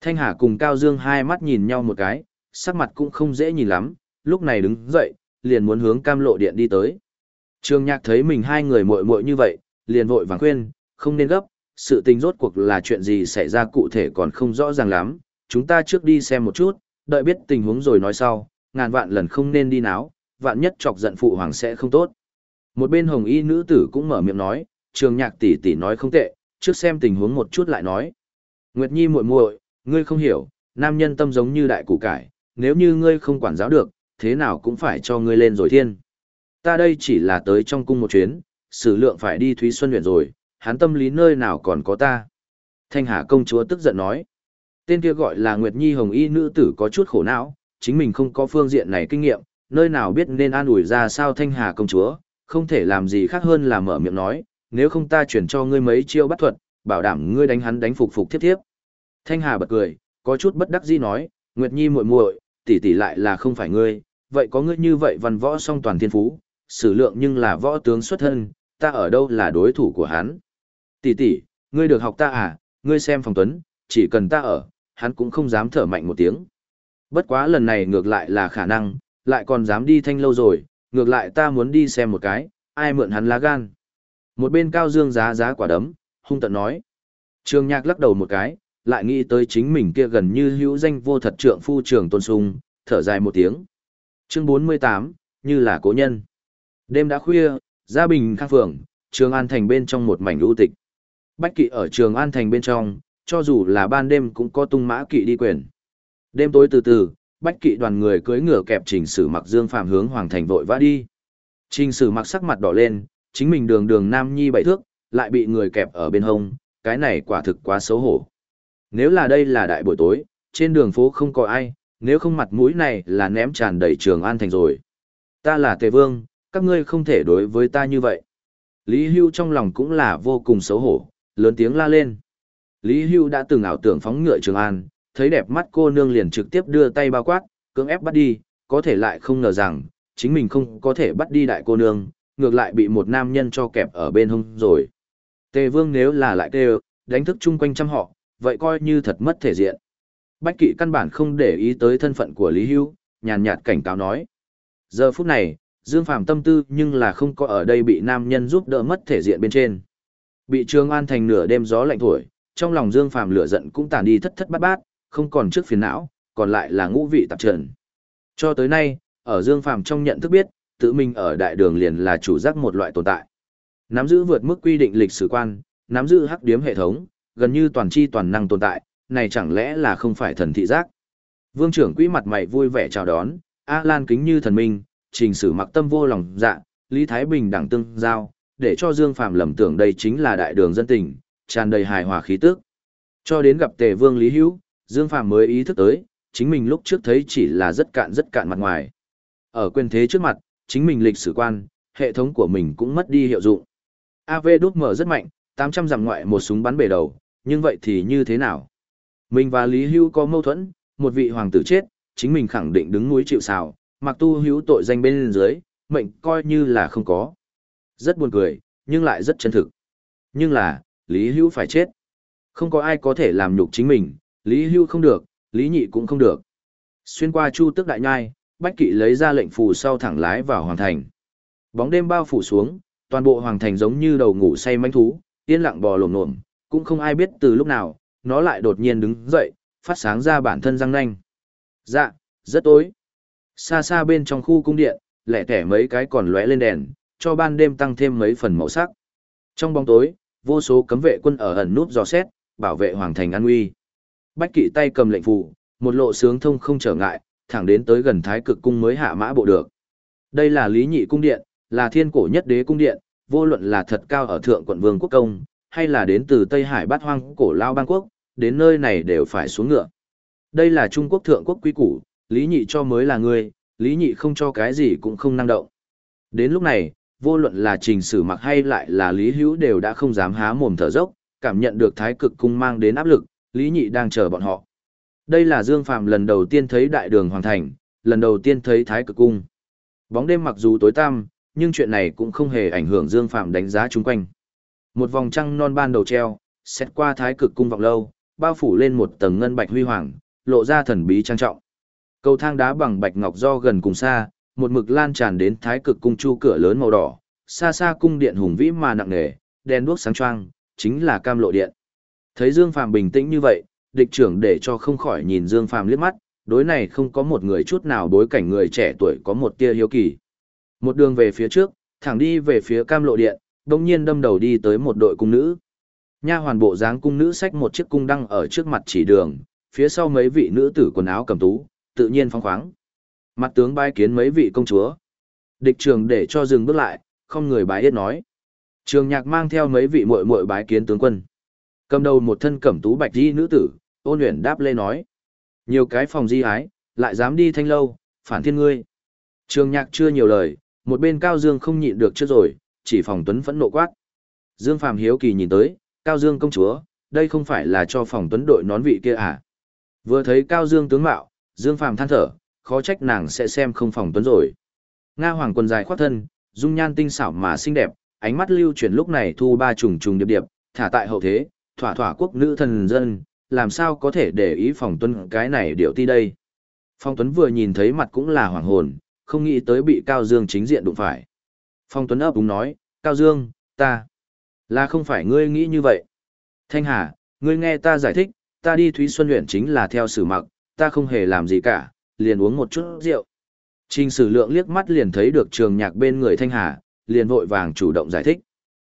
Thanh Hà cùng Cao Dương hai mắt nhìn nhau một cái, sắc mặt cũng không dễ nhìn lắm, lúc này đứng dậy, liền muốn hướng cam lộ điện đi tới. Trương Nhạc thấy mình hai người muội muội như vậy, liền vội vàng khuyên, không nên gấp, sự tình rốt cuộc là chuyện gì xảy ra cụ thể còn không rõ ràng lắm, chúng ta trước đi xem một chút, đợi biết tình huống rồi nói sau, ngàn vạn lần không nên đi náo, vạn nhất chọc giận phụ hoàng sẽ không tốt. Một bên hồng y nữ tử cũng mở miệng nói, trường nhạc tỷ tỷ nói không tệ, trước xem tình huống một chút lại nói. Nguyệt Nhi muội muội, ngươi không hiểu, nam nhân tâm giống như đại củ cải, nếu như ngươi không quản giáo được, thế nào cũng phải cho ngươi lên rồi thiên. Ta đây chỉ là tới trong cung một chuyến, sử lượng phải đi Thúy Xuân huyện rồi, hắn tâm lý nơi nào còn có ta. Thanh Hà công chúa tức giận nói. Tên kia gọi là Nguyệt Nhi Hồng Y nữ tử có chút khổ não, chính mình không có phương diện này kinh nghiệm, nơi nào biết nên an ủi ra sao Thanh Hà công chúa, không thể làm gì khác hơn là mở miệng nói, nếu không ta chuyển cho ngươi mấy chiêu bắt thuật, bảo đảm ngươi đánh hắn đánh phục phục tiếp tiếp. Thanh Hà bật cười, có chút bất đắc dĩ nói, Nguyệt Nhi muội muội, tỷ tỷ lại là không phải ngươi, vậy có ngươi như vậy văn võ song toàn thiên phú, sử lượng nhưng là võ tướng xuất thân, ta ở đâu là đối thủ của hắn. Tỷ tỷ, ngươi được học ta à, ngươi xem phòng tuấn, chỉ cần ta ở, hắn cũng không dám thở mạnh một tiếng. Bất quá lần này ngược lại là khả năng, lại còn dám đi thanh lâu rồi, ngược lại ta muốn đi xem một cái, ai mượn hắn lá gan. Một bên cao dương giá giá quả đấm, hung tận nói. Trường nhạc lắc đầu một cái, lại nghĩ tới chính mình kia gần như hữu danh vô thật trượng phu trường tôn sung, thở dài một tiếng. Chương 48, như là cố nhân. Đêm đã khuya, gia bình khang phường, trường an thành bên trong một mảnh ưu tịch. Bách kỵ ở trường an thành bên trong, cho dù là ban đêm cũng có tung mã kỵ đi quyền. Đêm tối từ từ, bách kỵ đoàn người cưỡi ngựa kẹp trình sử mặc dương phạm hướng hoàng thành vội vã đi. Trình sử mặc sắc mặt đỏ lên, chính mình đường đường nam nhi bảy thước, lại bị người kẹp ở bên hông, cái này quả thực quá xấu hổ. Nếu là đây là đại buổi tối, trên đường phố không có ai, nếu không mặt mũi này là ném tràn đầy trường an thành rồi. Ta là tề vương, các ngươi không thể đối với ta như vậy. Lý Hưu trong lòng cũng là vô cùng xấu hổ, lớn tiếng la lên. Lý Hưu đã từng ảo tưởng phóng ngựa Trường An, thấy đẹp mắt cô nương liền trực tiếp đưa tay bao quát, cưỡng ép bắt đi, có thể lại không ngờ rằng, chính mình không có thể bắt đi đại cô nương, ngược lại bị một nam nhân cho kẹp ở bên hông rồi. Tề vương nếu là lại kêu, đánh thức chung quanh trăm họ, vậy coi như thật mất thể diện. Bách kỵ căn bản không để ý tới thân phận của Lý Hưu, nhàn nhạt cảnh cáo nói. Giờ phút này, Dương Phàm tâm tư nhưng là không có ở đây bị nam nhân giúp đỡ mất thể diện bên trên. Bị Trường An thành nửa đêm gió lạnh thổi, trong lòng Dương Phàm lửa giận cũng tàn đi thất thất bát bát, không còn trước phiền não, còn lại là ngũ vị tạp trần. Cho tới nay, ở Dương Phàm trong nhận thức biết, tự mình ở đại đường liền là chủ giác một loại tồn tại. Nắm giữ vượt mức quy định lịch sử quan, nắm giữ hắc điếm hệ thống, gần như toàn chi toàn năng tồn tại, này chẳng lẽ là không phải thần thị giác. Vương trưởng quỹ mặt mày vui vẻ chào đón, A Lan kính như thần minh, trình sử mặc tâm vô lòng dạ, Lý Thái Bình đẳng tương giao, để cho Dương Phạm lầm tưởng đây chính là đại đường dân tình, tràn đầy hài hòa khí tức. Cho đến gặp Tề Vương Lý Hữu, Dương Phạm mới ý thức tới, chính mình lúc trước thấy chỉ là rất cạn rất cạn mặt ngoài. Ở quyền thế trước mặt, chính mình lịch sử quan, hệ thống của mình cũng mất đi hiệu dụng. AV đút mở rất mạnh, 800 dặm ngoại một súng bắn bể đầu, nhưng vậy thì như thế nào? Mình và Lý Hưu có mâu thuẫn, một vị hoàng tử chết, chính mình khẳng định đứng núi chịu sào, mặc tu hữu tội danh bên dưới, mệnh coi như là không có. Rất buồn cười, nhưng lại rất chân thực. Nhưng là, Lý hữu phải chết. Không có ai có thể làm nhục chính mình, Lý hữu không được, Lý Nhị cũng không được. Xuyên qua chu tức đại nhai, Bách Kỵ lấy ra lệnh phù sau thẳng lái vào hoàng thành. Bóng đêm bao phủ xuống, toàn bộ hoàng thành giống như đầu ngủ say manh thú, yên lặng bò lồm lồm, cũng không ai biết từ lúc nào, nó lại đột nhiên đứng dậy, phát sáng ra bản thân răng nanh. Dạ, rất tối. Xa xa bên trong khu cung điện, lẻ tẻ mấy cái còn lóe lên đèn, cho ban đêm tăng thêm mấy phần màu sắc. Trong bóng tối, vô số cấm vệ quân ở ẩn nút dò xét, bảo vệ hoàng thành an nguy. Bách kỵ tay cầm lệnh phù, một lộ sướng thông không trở ngại, thẳng đến tới gần thái cực cung mới hạ mã bộ được. Đây là lý nhị cung điện, là thiên cổ nhất đế cung điện, vô luận là thật cao ở thượng quận vương quốc công, hay là đến từ Tây Hải bát hoang cổ lao bang quốc, đến nơi này đều phải xuống ngựa. Đây là Trung Quốc thượng quốc quý củ, lý nhị cho mới là người, lý nhị không cho cái gì cũng không năng động. Đến lúc này, vô luận là trình sử mặc hay lại là lý hữu đều đã không dám há mồm thở dốc, cảm nhận được thái cực cung mang đến áp lực, lý nhị đang chờ bọn họ. Đây là Dương Phạm lần đầu tiên thấy đại đường hoàng thành, lần đầu tiên thấy thái cực cung. Bóng đêm mặc dù tối tăm, nhưng chuyện này cũng không hề ảnh hưởng Dương Phạm đánh giá chung quanh. Một vòng trăng non ban đầu treo, xét qua thái cực cung vọng lâu, bao phủ lên một tầng ngân bạch huy hoàng, lộ ra thần bí trang trọng. Cầu thang đá bằng bạch ngọc do gần cùng xa, một mực lan tràn đến thái cực cung chu cửa lớn màu đỏ, xa xa cung điện hùng vĩ mà nặng nề, đèn đuốc sáng choang, chính là cam lộ điện. Thấy Dương Phàm bình tĩnh như vậy, địch trưởng để cho không khỏi nhìn Dương Phàm liếc mắt, đối này không có một người chút nào bối cảnh người trẻ tuổi có một tia hiếu kỳ. Một đường về phía trước, thẳng đi về phía cam lộ điện, đồng nhiên đâm đầu đi tới một đội cung nữ. Nha hoàn bộ dáng cung nữ xách một chiếc cung đăng ở trước mặt chỉ đường, phía sau mấy vị nữ tử quần áo cầm tú, tự nhiên phong khoáng. Mặt tướng bái kiến mấy vị công chúa. Địch trường để cho dừng bước lại, không người bái yết nói. Trường nhạc mang theo mấy vị muội muội bái kiến tướng quân. Cầm đầu một thân cẩm tú bạch di nữ tử, ôn luyện đáp lê nói. Nhiều cái phòng di ái, lại dám đi thanh lâu, phản thiên ngươi. Trường nhạc chưa nhiều lời, một bên Cao Dương không nhịn được trước rồi, chỉ phòng tuấn phẫn nộ quát. Dương Phàm hiếu kỳ nhìn tới, Cao Dương công chúa, đây không phải là cho phòng tuấn đội nón vị kia à? Vừa thấy Cao Dương tướng mạo, Dương Phàm than thở, khó trách nàng sẽ xem không phòng tuấn rồi. Nga hoàng quần dài khoát thân, dung nhan tinh xảo mà xinh đẹp, ánh mắt lưu chuyển lúc này thu ba trùng trùng điệp điệp, thả tại hậu thế, thỏa thỏa quốc nữ thần dân, làm sao có thể để ý phòng tuấn cái này điệu ti đây. Phong Tuấn vừa nhìn thấy mặt cũng là hoàng hồn, không nghĩ tới bị Cao Dương chính diện đụng phải. Phong Tuấn ấp úng nói, Cao Dương, ta, là không phải ngươi nghĩ như vậy. Thanh Hà, ngươi nghe ta giải thích, ta đi Thúy Xuân luyện chính là theo sử mặc, ta không hề làm gì cả, liền uống một chút rượu. Trình sử lượng liếc mắt liền thấy được trường nhạc bên người Thanh Hà, liền vội vàng chủ động giải thích.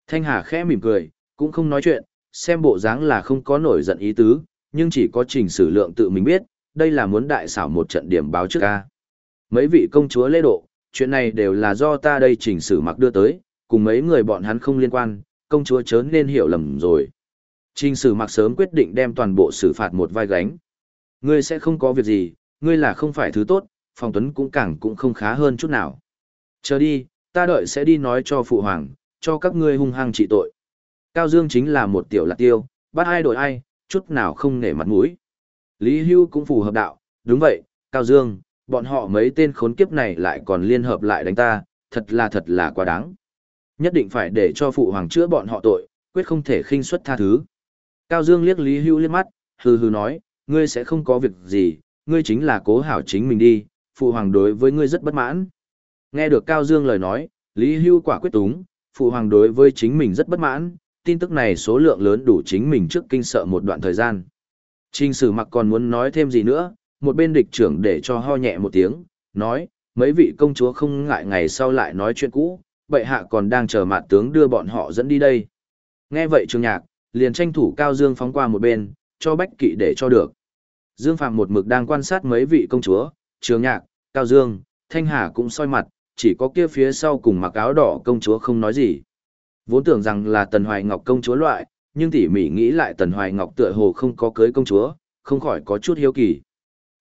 Thanh Hà khẽ mỉm cười, cũng không nói chuyện, xem bộ dáng là không có nổi giận ý tứ, nhưng chỉ có trình sử lượng tự mình biết, đây là muốn đại xảo một trận điểm báo trước ca. Mấy vị công chúa lễ độ, chuyện này đều là do ta đây trình sử mặc đưa tới, cùng mấy người bọn hắn không liên quan, công chúa chớ nên hiểu lầm rồi. Trình sử mặc sớm quyết định đem toàn bộ xử phạt một vai gánh. Ngươi sẽ không có việc gì, ngươi là không phải thứ tốt, phòng tuấn cũng càng cũng không khá hơn chút nào. Chờ đi, ta đợi sẽ đi nói cho phụ hoàng, cho các ngươi hung hăng trị tội. Cao Dương chính là một tiểu lạc tiêu, bắt ai đổi ai, chút nào không nể mặt mũi. Lý Hưu cũng phù hợp đạo, đúng vậy, Cao Dương, bọn họ mấy tên khốn kiếp này lại còn liên hợp lại đánh ta, thật là thật là quá đáng. Nhất định phải để cho phụ hoàng chữa bọn họ tội, quyết không thể khinh suất tha thứ. Cao Dương liếc Lý Hưu liếc mắt, hừ hừ nói, ngươi sẽ không có việc gì, ngươi chính là cố hảo chính mình đi, phụ hoàng đối với ngươi rất bất mãn. Nghe được Cao Dương lời nói, Lý Hưu quả quyết túng, phụ hoàng đối với chính mình rất bất mãn, tin tức này số lượng lớn đủ chính mình trước kinh sợ một đoạn thời gian. Trình sử mặc còn muốn nói thêm gì nữa, một bên địch trưởng để cho ho nhẹ một tiếng, nói, mấy vị công chúa không ngại ngày sau lại nói chuyện cũ, bệ hạ còn đang chờ mạn tướng đưa bọn họ dẫn đi đây. Nghe vậy trường nhạc, liền tranh thủ Cao Dương phóng qua một bên, cho bách kỵ để cho được. Dương Phạm một mực đang quan sát mấy vị công chúa, trường nhạc, Cao Dương, Thanh Hà cũng soi mặt, chỉ có kia phía sau cùng mặc áo đỏ công chúa không nói gì. Vốn tưởng rằng là Tần Hoài Ngọc công chúa loại, nhưng tỉ mỉ nghĩ lại Tần Hoài Ngọc tựa hồ không có cưới công chúa, không khỏi có chút hiếu kỳ.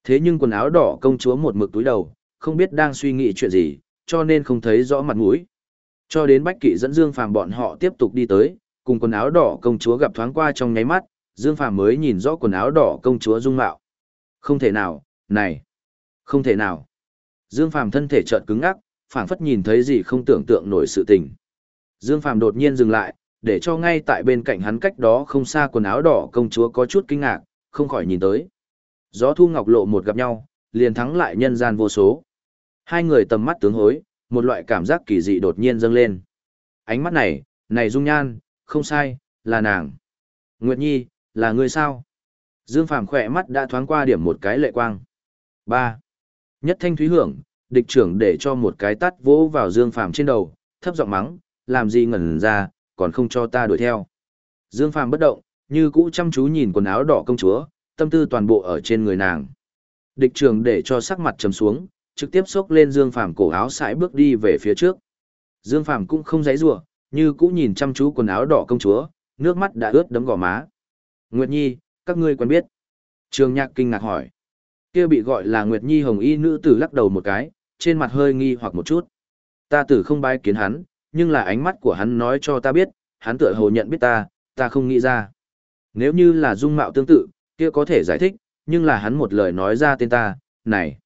Thế nhưng quần áo đỏ công chúa một mực túi đầu, không biết đang suy nghĩ chuyện gì, cho nên không thấy rõ mặt mũi. Cho đến Bách Kỵ dẫn Dương Phàm bọn họ tiếp tục đi tới, cùng quần áo đỏ công chúa gặp thoáng qua trong nháy mắt, Dương Phàm mới nhìn rõ quần áo đỏ công chúa dung mạo. Không thể nào, này, không thể nào. Dương Phàm thân thể chợt cứng ngắc, phảng phất nhìn thấy gì không tưởng tượng nổi sự tình. Dương Phàm đột nhiên dừng lại, để cho ngay tại bên cạnh hắn cách đó không xa quần áo đỏ công chúa có chút kinh ngạc, không khỏi nhìn tới. Gió thu ngọc lộ một gặp nhau, liền thắng lại nhân gian vô số. Hai người tầm mắt tướng hối, một loại cảm giác kỳ dị đột nhiên dâng lên. Ánh mắt này, này dung nhan, không sai, là nàng. Nguyệt Nhi, là người sao? Dương Phàm khỏe mắt đã thoáng qua điểm một cái lệ quang. 3. Nhất thanh thúy hưởng, địch trưởng để cho một cái tắt vỗ vào Dương Phàm trên đầu, thấp giọng mắng, làm gì ngẩn ra, còn không cho ta đuổi theo. Dương Phàm bất động, như cũ chăm chú nhìn quần áo đỏ công chúa, tâm tư toàn bộ ở trên người nàng. Địch trưởng để cho sắc mặt trầm xuống, trực tiếp xốc lên Dương Phàm cổ áo sải bước đi về phía trước. Dương Phàm cũng không giãy giụa, như cũ nhìn chăm chú quần áo đỏ công chúa, nước mắt đã ướt đẫm gò má. Nguyệt Nhi, các ngươi quen biết? Trường Nhạc kinh ngạc hỏi. Kia bị gọi là Nguyệt Nhi hồng y nữ tử lắc đầu một cái, trên mặt hơi nghi hoặc một chút. Ta tử không bái kiến hắn, nhưng là ánh mắt của hắn nói cho ta biết, hắn tựa hồ nhận biết ta, ta không nghĩ ra. Nếu như là dung mạo tương tự, kia có thể giải thích, nhưng là hắn một lời nói ra tên ta, này,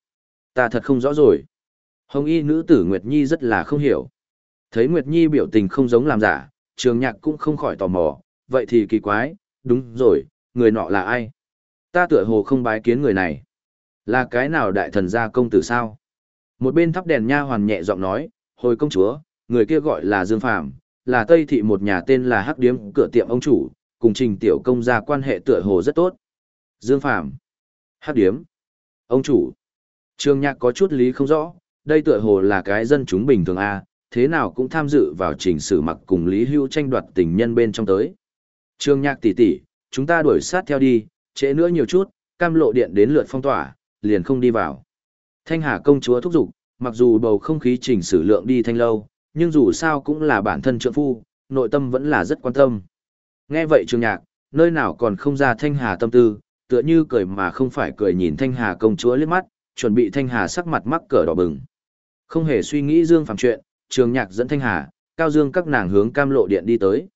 ta thật không rõ rồi. Hồng y nữ tử Nguyệt Nhi rất là không hiểu. Thấy Nguyệt Nhi biểu tình không giống làm giả, trường nhạc cũng không khỏi tò mò, vậy thì kỳ quái, đúng rồi, người nọ là ai? Ta tựa hồ không bái kiến người này. Là cái nào đại thần gia công tử sao? Một bên thắp đèn nha hoàn nhẹ giọng nói, hồi công chúa, người kia gọi là Dương Phàm, là Tây thị một nhà tên là Hắc Điếm cửa tiệm ông chủ, cùng Trình Tiểu Công gia quan hệ tựa hồ rất tốt. Dương Phàm, Hắc Điếm, ông chủ. Trương Nhạc có chút lý không rõ, đây tựa hồ là cái dân chúng bình thường a, thế nào cũng tham dự vào trình sử mặc cùng Lý Hưu tranh đoạt tình nhân bên trong tới. Trương Nhạc tỷ tỷ, chúng ta đuổi sát theo đi, trễ nữa nhiều chút, cam lộ điện đến lượt phong tỏa, liền không đi vào. Thanh Hà công chúa thúc giục, mặc dù bầu không khí chỉnh sử lượng đi thanh lâu, nhưng dù sao cũng là bản thân trượng phu, nội tâm vẫn là rất quan tâm. Nghe vậy trường nhạc, nơi nào còn không ra Thanh Hà tâm tư, tựa như cười mà không phải cười nhìn Thanh Hà công chúa liếc mắt, chuẩn bị Thanh Hà sắc mặt mắc cỡ đỏ bừng. Không hề suy nghĩ Dương phàm chuyện, trường nhạc dẫn Thanh Hà, Cao Dương các nàng hướng cam lộ điện đi tới.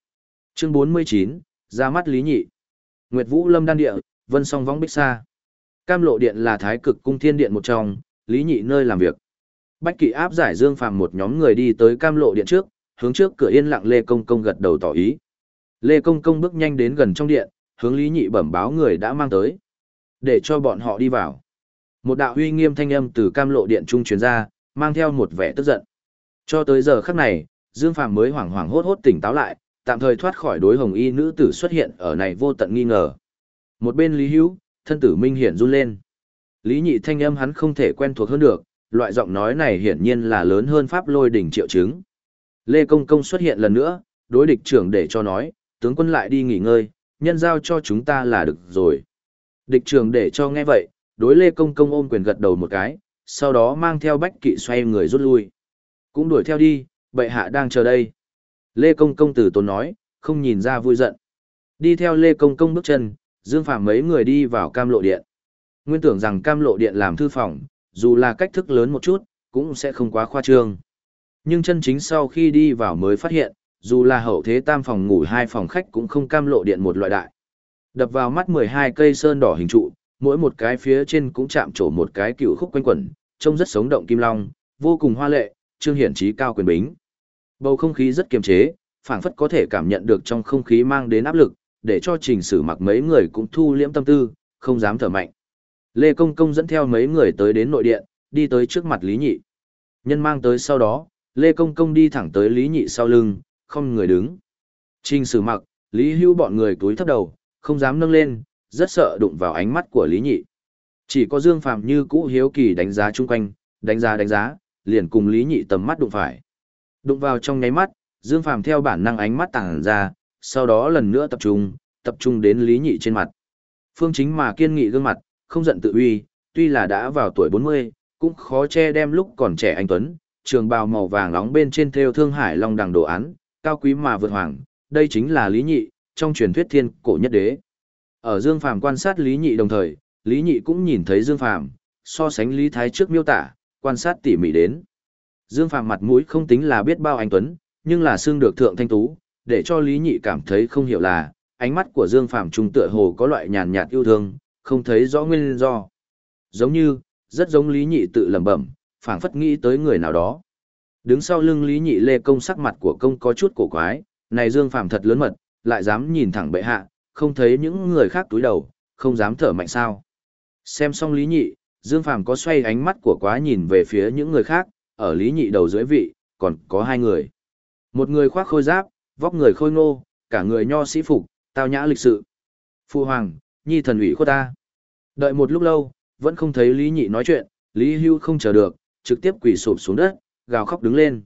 Chương 49, ra mắt Lý Nhị. Nguyệt Vũ Lâm đan địa, Vân Song Võng Bích Sa. Cam lộ điện là thái cực cung thiên điện một trong, Lý Nhị nơi làm việc. Bách Kỵ áp giải Dương Phàm một nhóm người đi tới cam lộ điện trước, hướng trước cửa yên lặng Lê Công Công gật đầu tỏ ý. Lê Công Công bước nhanh đến gần trong điện, hướng Lý Nhị bẩm báo người đã mang tới. Để cho bọn họ đi vào. Một đạo uy nghiêm thanh âm từ cam lộ điện trung truyền ra, mang theo một vẻ tức giận. Cho tới giờ khắc này, Dương Phàm mới hoảng hoảng hốt hốt tỉnh táo lại, tạm thời thoát khỏi đối hồng y nữ tử xuất hiện ở này vô tận nghi ngờ. Một bên Lý Hữu, thân tử minh hiển run lên. Lý nhị thanh âm hắn không thể quen thuộc hơn được, loại giọng nói này hiển nhiên là lớn hơn pháp lôi đỉnh triệu chứng. Lê Công Công xuất hiện lần nữa, đối địch trưởng để cho nói, tướng quân lại đi nghỉ ngơi, nhân giao cho chúng ta là được rồi. Địch trưởng để cho nghe vậy, đối Lê Công Công ôm quyền gật đầu một cái, sau đó mang theo bách kỵ xoay người rút lui. Cũng đuổi theo đi, bệ hạ đang chờ đây. Lê Công Công từ tốn nói, không nhìn ra vui giận. Đi theo Lê Công Công bước chân, Dương Phạm mấy người đi vào cam lộ điện. Nguyên tưởng rằng cam lộ điện làm thư phòng, dù là cách thức lớn một chút, cũng sẽ không quá khoa trương. Nhưng chân chính sau khi đi vào mới phát hiện, dù là hậu thế tam phòng ngủ hai phòng khách cũng không cam lộ điện một loại đại. Đập vào mắt 12 cây sơn đỏ hình trụ, mỗi một cái phía trên cũng chạm trổ một cái cựu khúc quanh quẩn, trông rất sống động kim long, vô cùng hoa lệ, trương hiển trí cao quyền bính. Bầu không khí rất kiềm chế, phảng phất có thể cảm nhận được trong không khí mang đến áp lực, để cho trình sử mặc mấy người cũng thu liễm tâm tư, không dám thở mạnh. Lê Công Công dẫn theo mấy người tới đến nội điện, đi tới trước mặt Lý Nhị. Nhân mang tới sau đó, Lê Công Công đi thẳng tới Lý Nhị sau lưng, không người đứng. Trình sử mặc, Lý Hưu bọn người túi thấp đầu, không dám nâng lên, rất sợ đụng vào ánh mắt của Lý Nhị. Chỉ có Dương Phạm như cũ hiếu kỳ đánh giá chung quanh, đánh giá đánh giá, liền cùng Lý Nhị tầm mắt đụng phải. Đụng vào trong nháy mắt, Dương Phàm theo bản năng ánh mắt tàng ra, sau đó lần nữa tập trung, tập trung đến Lý Nhị trên mặt. Phương chính mà kiên nghị gương mặt, không giận tự uy, tuy là đã vào tuổi 40, cũng khó che đem lúc còn trẻ anh Tuấn, trường bào màu vàng nóng bên trên theo thương hải long đằng đồ án, cao quý mà vượt hoàng, đây chính là Lý Nhị, trong truyền thuyết thiên cổ nhất đế. Ở Dương Phàm quan sát Lý Nhị đồng thời, Lý Nhị cũng nhìn thấy Dương Phàm, so sánh Lý Thái trước miêu tả, quan sát tỉ mỉ đến. Dương Phàm mặt mũi không tính là biết bao anh Tuấn, nhưng là xương được thượng thanh tú, để cho Lý Nhị cảm thấy không hiểu là, ánh mắt của Dương Phàm trung tựa hồ có loại nhàn nhạt yêu thương, không thấy rõ nguyên do. Giống như, rất giống Lý Nhị tự lẩm bẩm, phảng phất nghĩ tới người nào đó. Đứng sau lưng Lý Nhị Lê công sắc mặt của công có chút cổ quái, này Dương Phàm thật lớn mật, lại dám nhìn thẳng bệ hạ, không thấy những người khác túi đầu, không dám thở mạnh sao. Xem xong Lý Nhị, Dương Phàm có xoay ánh mắt của quá nhìn về phía những người khác, ở Lý Nhị đầu dưới vị, còn có hai người. Một người khoác khôi giáp, vóc người khôi ngô, cả người nho sĩ phục, tao nhã lịch sự. Phu Hoàng, Nhi thần ủy khuất ta. Đợi một lúc lâu, vẫn không thấy Lý Nhị nói chuyện, Lý Hưu không chờ được, trực tiếp quỳ sụp xuống đất, gào khóc đứng lên.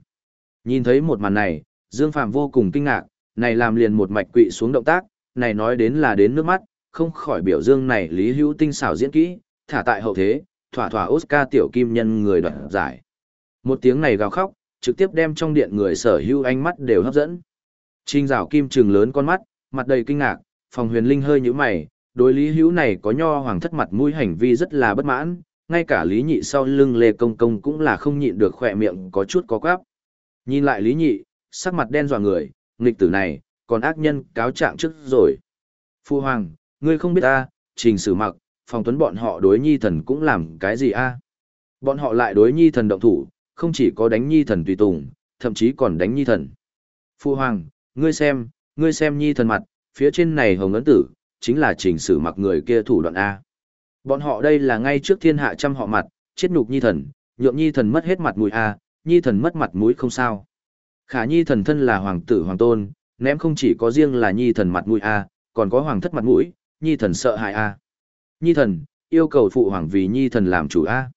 Nhìn thấy một màn này, Dương Phạm vô cùng kinh ngạc, này làm liền một mạch quỵ xuống động tác, này nói đến là đến nước mắt, không khỏi biểu dương này Lý Hưu tinh xảo diễn kỹ, thả tại hậu thế, thỏa thỏa Oscar tiểu kim nhân người đoạt giải. Một tiếng này gào khóc, trực tiếp đem trong điện người sở hữu ánh mắt đều hấp dẫn. Trình rào kim trừng lớn con mắt, mặt đầy kinh ngạc, phòng huyền linh hơi như mày, đối Lý Hữu này có nho hoàng thất mặt mũi hành vi rất là bất mãn, ngay cả Lý Nhị sau lưng Lê Công Công cũng là không nhịn được khỏe miệng có chút có quáp. Nhìn lại Lý Nhị, sắc mặt đen dọa người, nghịch tử này, còn ác nhân cáo trạng trước rồi. Phu Hoàng, ngươi không biết ta, trình sử mặc, phòng tuấn bọn họ đối nhi thần cũng làm cái gì a Bọn họ lại đối nhi thần động thủ, không chỉ có đánh nhi thần tùy tùng, thậm chí còn đánh nhi thần. Phu Hoàng, ngươi xem, ngươi xem nhi thần mặt, phía trên này hồng ấn tử, chính là trình sử mặc người kia thủ đoạn A. Bọn họ đây là ngay trước thiên hạ trăm họ mặt, chết nhục nhi thần, nhượng nhi thần mất hết mặt mũi A, nhi thần mất mặt mũi không sao. Khả nhi thần thân là hoàng tử hoàng tôn, ném không chỉ có riêng là nhi thần mặt mũi A, còn có hoàng thất mặt mũi, nhi thần sợ hại A. Nhi thần, yêu cầu phụ hoàng vì nhi thần làm chủ A.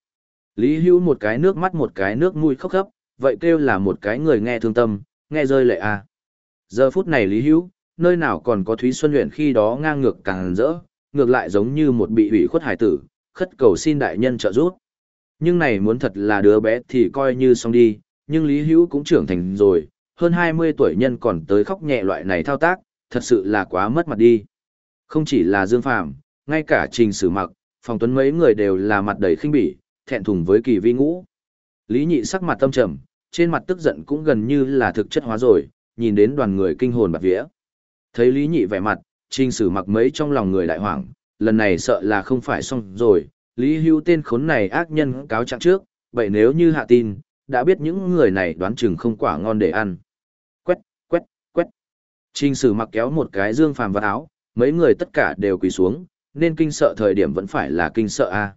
Lý hữu một cái nước mắt một cái nước mũi khóc khóc, vậy kêu là một cái người nghe thương tâm, nghe rơi lệ à? Giờ phút này Lý hữu, nơi nào còn có Thúy Xuân luyện khi đó ngang ngược càng rỡ, ngược lại giống như một bị hủy khuất hải tử, khất cầu xin đại nhân trợ giúp. Nhưng này muốn thật là đứa bé thì coi như xong đi, nhưng Lý Hữu cũng trưởng thành rồi, hơn 20 tuổi nhân còn tới khóc nhẹ loại này thao tác, thật sự là quá mất mặt đi. Không chỉ là Dương Phàm, ngay cả Trình Sử Mặc, Phòng Tuấn mấy người đều là mặt đầy khinh bỉ, thẹn thùng với kỳ vi ngũ. Lý Nhị sắc mặt tâm trầm, trên mặt tức giận cũng gần như là thực chất hóa rồi, nhìn đến đoàn người kinh hồn bạt vía. Thấy Lý Nhị vẻ mặt, Trình Sử Mặc mấy trong lòng người đại hoảng, lần này sợ là không phải xong rồi, Lý hưu tên khốn này ác nhân cáo trạng trước, vậy nếu như hạ tin, đã biết những người này đoán chừng không quả ngon để ăn. Quét, quét, quét. Trình sử mặc kéo một cái dương phàm vào áo, mấy người tất cả đều quỳ xuống, nên kinh sợ thời điểm vẫn phải là kinh sợ a.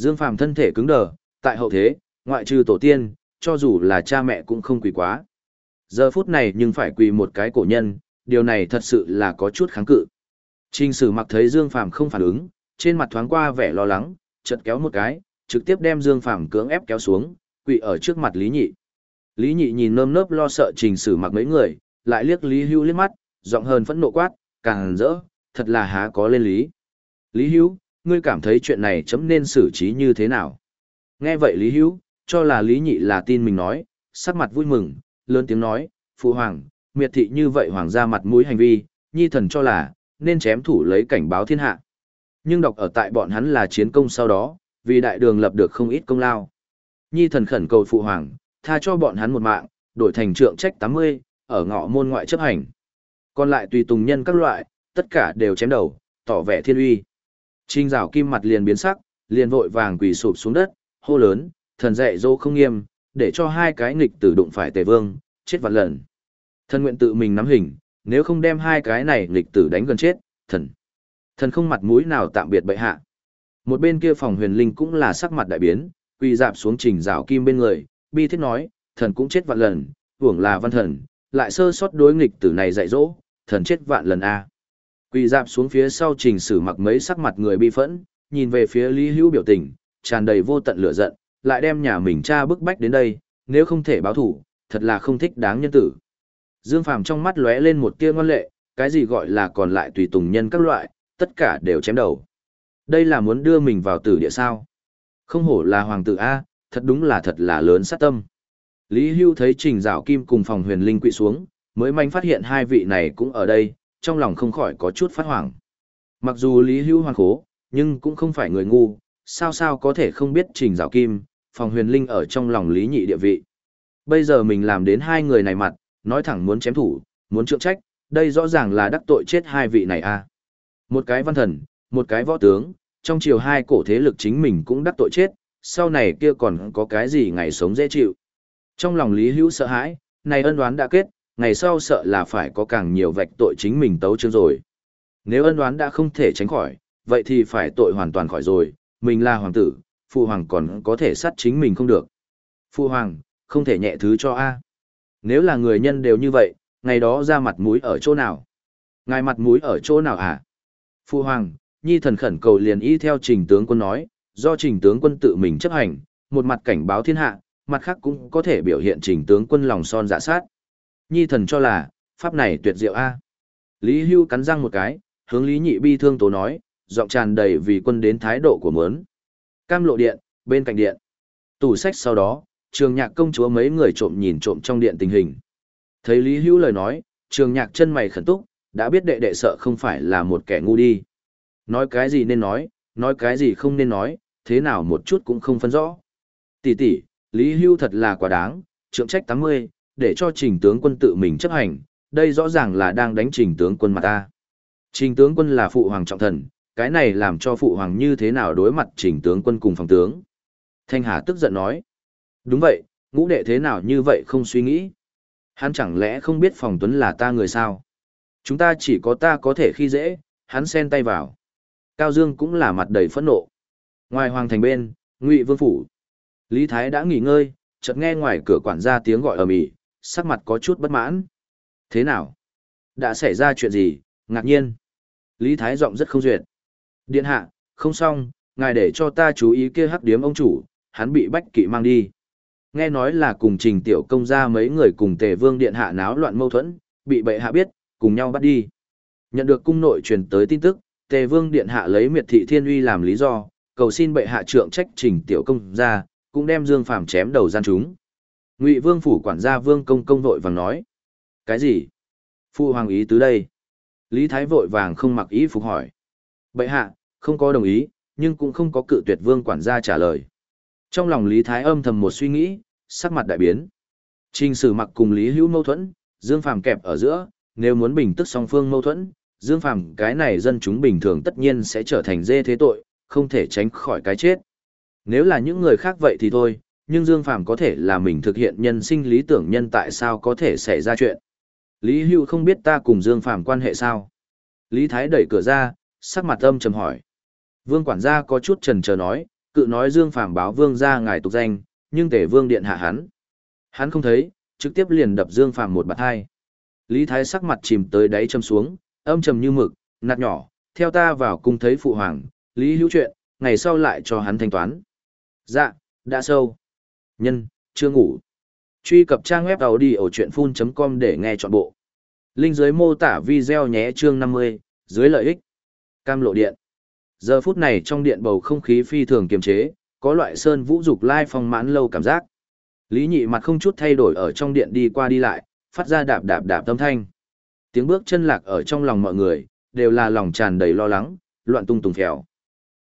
Dương phàm thân thể cứng đờ, tại hậu thế, ngoại trừ tổ tiên, cho dù là cha mẹ cũng không quỳ quá. Giờ phút này nhưng phải quỳ một cái cổ nhân, điều này thật sự là có chút kháng cự. Trình sử mặc thấy Dương phàm không phản ứng, trên mặt thoáng qua vẻ lo lắng, chợt kéo một cái, trực tiếp đem Dương phàm cưỡng ép kéo xuống, quỳ ở trước mặt Lý Nhị. Lý Nhị nhìn nơm nớp lo sợ trình sử mặc mấy người, lại liếc Lý Hưu liếc mắt, giọng hơn phẫn nộ quát, càng rỡ, thật là há có lên lý. Lý Hưu, ngươi cảm thấy chuyện này chấm nên xử trí như thế nào? Nghe vậy Lý Hưu, cho là Lý Nhị là tin mình nói, sắc mặt vui mừng, lớn tiếng nói, Phụ Hoàng, miệt thị như vậy Hoàng ra mặt mũi hành vi, nhi thần cho là, nên chém thủ lấy cảnh báo thiên hạ. Nhưng đọc ở tại bọn hắn là chiến công sau đó, vì đại đường lập được không ít công lao. Nhi thần khẩn cầu phụ hoàng, tha cho bọn hắn một mạng, đổi thành trượng trách 80, ở ngõ môn ngoại chấp hành. Còn lại tùy tùng nhân các loại, tất cả đều chém đầu, tỏ vẻ thiên uy. Trinh rào kim mặt liền biến sắc, liền vội vàng quỳ sụp xuống đất, hô lớn, thần dạy dỗ không nghiêm, để cho hai cái nghịch tử đụng phải tề vương, chết vạn lần. Thần nguyện tự mình nắm hình, nếu không đem hai cái này nghịch tử đánh gần chết, thần. Thần không mặt mũi nào tạm biệt bệ hạ. Một bên kia phòng huyền linh cũng là sắc mặt đại biến, quỳ dạp xuống trình rào kim bên người, bi thiết nói, thần cũng chết vạn lần, hưởng là văn thần, lại sơ sót đối nghịch tử này dạy dỗ, thần chết vạn lần a. Quỳ dạp xuống phía sau trình sử mặc mấy sắc mặt người bi phẫn, nhìn về phía Lý Hữu biểu tình, tràn đầy vô tận lửa giận, lại đem nhà mình cha bức bách đến đây, nếu không thể báo thủ, thật là không thích đáng nhân tử. Dương Phàm trong mắt lóe lên một tia ngoan lệ, cái gì gọi là còn lại tùy tùng nhân các loại, tất cả đều chém đầu. Đây là muốn đưa mình vào tử địa sao? Không hổ là hoàng tử A, thật đúng là thật là lớn sát tâm. Lý Hưu thấy Trình Dạo Kim cùng phòng huyền linh quỵ xuống, mới manh phát hiện hai vị này cũng ở đây, trong lòng không khỏi có chút phát hoảng. Mặc dù Lý Hưu hoàn khố, nhưng cũng không phải người ngu, sao sao có thể không biết Trình Dạo Kim, phòng huyền linh ở trong lòng Lý Nhị địa vị. Bây giờ mình làm đến hai người này mặt, nói thẳng muốn chém thủ, muốn trượng trách, đây rõ ràng là đắc tội chết hai vị này a. Một cái văn thần, một cái võ tướng, trong chiều hai cổ thế lực chính mình cũng đắc tội chết, sau này kia còn có cái gì ngày sống dễ chịu. Trong lòng Lý Hữu sợ hãi, này ân đoán đã kết, ngày sau sợ là phải có càng nhiều vạch tội chính mình tấu chương rồi. Nếu ân đoán đã không thể tránh khỏi, vậy thì phải tội hoàn toàn khỏi rồi, mình là hoàng tử, phụ hoàng còn có thể sát chính mình không được. Phụ hoàng, không thể nhẹ thứ cho A. Nếu là người nhân đều như vậy, ngày đó ra mặt mũi ở chỗ nào? Ngài mặt mũi ở chỗ nào à? hả? Phu Hoàng, Nhi thần khẩn cầu liền y theo trình tướng quân nói, do trình tướng quân tự mình chấp hành, một mặt cảnh báo thiên hạ, mặt khác cũng có thể biểu hiện trình tướng quân lòng son dạ sát. Nhi thần cho là, pháp này tuyệt diệu a. Lý Hưu cắn răng một cái, hướng Lý Nhị bi thương tố nói, giọng tràn đầy vì quân đến thái độ của mớn. Cam lộ điện, bên cạnh điện. Tủ sách sau đó, trường nhạc công chúa mấy người trộm nhìn trộm trong điện tình hình. Thấy Lý Hữu lời nói, trường nhạc chân mày khẩn túc, đã biết đệ đệ sợ không phải là một kẻ ngu đi. Nói cái gì nên nói, nói cái gì không nên nói, thế nào một chút cũng không phân rõ. Tỷ tỷ, Lý Hưu thật là quá đáng, trượng trách 80, để cho trình tướng quân tự mình chấp hành, đây rõ ràng là đang đánh trình tướng quân mà ta. Trình tướng quân là phụ hoàng trọng thần, cái này làm cho phụ hoàng như thế nào đối mặt trình tướng quân cùng phòng tướng. Thanh Hà tức giận nói. Đúng vậy, ngũ đệ thế nào như vậy không suy nghĩ. Hắn chẳng lẽ không biết phòng tuấn là ta người sao? Chúng ta chỉ có ta có thể khi dễ, hắn xen tay vào. Cao Dương cũng là mặt đầy phẫn nộ. Ngoài hoàng thành bên, Ngụy Vương phủ. Lý Thái đã nghỉ ngơi, chợt nghe ngoài cửa quản gia tiếng gọi ầm ĩ, sắc mặt có chút bất mãn. Thế nào? Đã xảy ra chuyện gì? Ngạc nhiên. Lý Thái giọng rất không duyệt. Điện hạ, không xong, ngài để cho ta chú ý kia hắc điếm ông chủ, hắn bị bách kỵ mang đi. Nghe nói là cùng trình tiểu công ra mấy người cùng tề vương điện hạ náo loạn mâu thuẫn, bị bệ hạ biết, cùng nhau bắt đi. Nhận được cung nội truyền tới tin tức, tề vương điện hạ lấy miệt thị thiên uy làm lý do, cầu xin bệ hạ trượng trách trình tiểu công ra, cũng đem dương phàm chém đầu gian chúng. Ngụy vương phủ quản gia vương công công vội vàng nói. Cái gì? Phu hoàng ý tứ đây. Lý Thái vội vàng không mặc ý phục hỏi. Bệ hạ, không có đồng ý, nhưng cũng không có cự tuyệt vương quản gia trả lời. Trong lòng Lý Thái âm thầm một suy nghĩ, sắc mặt đại biến. Trình sử mặc cùng Lý Hữu mâu thuẫn, Dương Phàm kẹp ở giữa, nếu muốn bình tức song phương mâu thuẫn, Dương Phàm cái này dân chúng bình thường tất nhiên sẽ trở thành dê thế tội, không thể tránh khỏi cái chết. Nếu là những người khác vậy thì thôi, nhưng Dương Phàm có thể là mình thực hiện nhân sinh lý tưởng nhân tại sao có thể xảy ra chuyện. Lý Hưu không biết ta cùng Dương Phàm quan hệ sao? Lý Thái đẩy cửa ra, sắc mặt âm trầm hỏi. Vương quản gia có chút trần chờ nói, cự nói Dương Phàm báo vương ra ngài tục danh, nhưng tể vương điện hạ hắn. Hắn không thấy, trực tiếp liền đập Dương Phàm một bạt hai. Lý Thái sắc mặt chìm tới đáy châm xuống, âm trầm như mực, nạt nhỏ, theo ta vào cung thấy phụ hoàng, Lý hữu chuyện, ngày sau lại cho hắn thanh toán. Dạ, đã sâu. Nhân, chưa ngủ. Truy cập trang web đầu đi ở chuyện full.com để nghe trọn bộ. Linh dưới mô tả video nhé chương 50, dưới lợi ích. Cam lộ điện. Giờ phút này trong điện bầu không khí phi thường kiềm chế, có loại sơn vũ dục lai phong mãn lâu cảm giác. Lý nhị mặt không chút thay đổi ở trong điện đi qua đi lại, phát ra đạp đạp đạp tâm thanh. Tiếng bước chân lạc ở trong lòng mọi người, đều là lòng tràn đầy lo lắng, loạn tung tùng phèo.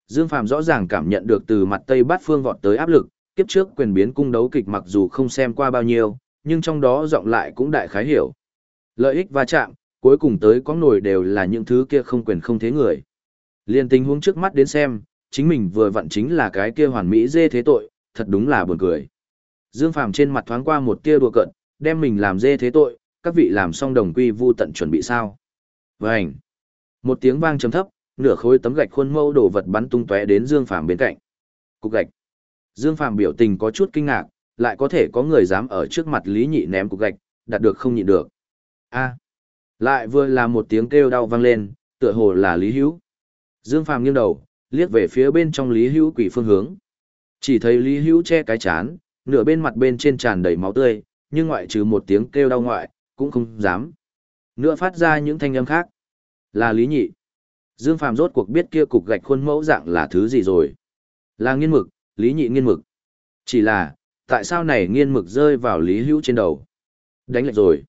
Dương Phàm rõ ràng cảm nhận được từ mặt Tây Bát Phương vọt tới áp lực, kiếp trước quyền biến cung đấu kịch mặc dù không xem qua bao nhiêu, nhưng trong đó giọng lại cũng đại khái hiểu. Lợi ích va chạm, cuối cùng tới có nổi đều là những thứ kia không quyền không thế người. Liên tình huống trước mắt đến xem, chính mình vừa vặn chính là cái kia hoàn mỹ dê thế tội, thật đúng là buồn cười. Dương Phàm trên mặt thoáng qua một tia đùa cợt, đem mình làm dê thế tội, các vị làm xong đồng quy vu tận chuẩn bị sao? Vành. Một tiếng vang trầm thấp, nửa khối tấm gạch khuôn mẫu đổ vật bắn tung tóe đến Dương Phàm bên cạnh. Cục gạch. Dương Phàm biểu tình có chút kinh ngạc, lại có thể có người dám ở trước mặt Lý Nhị ném cục gạch, đạt được không nhịn được. A. Lại vừa là một tiếng kêu đau vang lên, tựa hồ là Lý Hữu. Dương Phàm nghiêng đầu, liếc về phía bên trong Lý Hữu quỷ phương hướng. Chỉ thấy Lý Hữu che cái chán, nửa bên mặt bên trên tràn đầy máu tươi, nhưng ngoại trừ một tiếng kêu đau ngoại, cũng không dám. Nữa phát ra những thanh âm khác. Là Lý Nhị. Dương Phàm rốt cuộc biết kia cục gạch khuôn mẫu dạng là thứ gì rồi. Là nghiên mực, Lý Nhị nghiên mực. Chỉ là, tại sao này nghiên mực rơi vào Lý Hữu trên đầu? Đánh lệch rồi.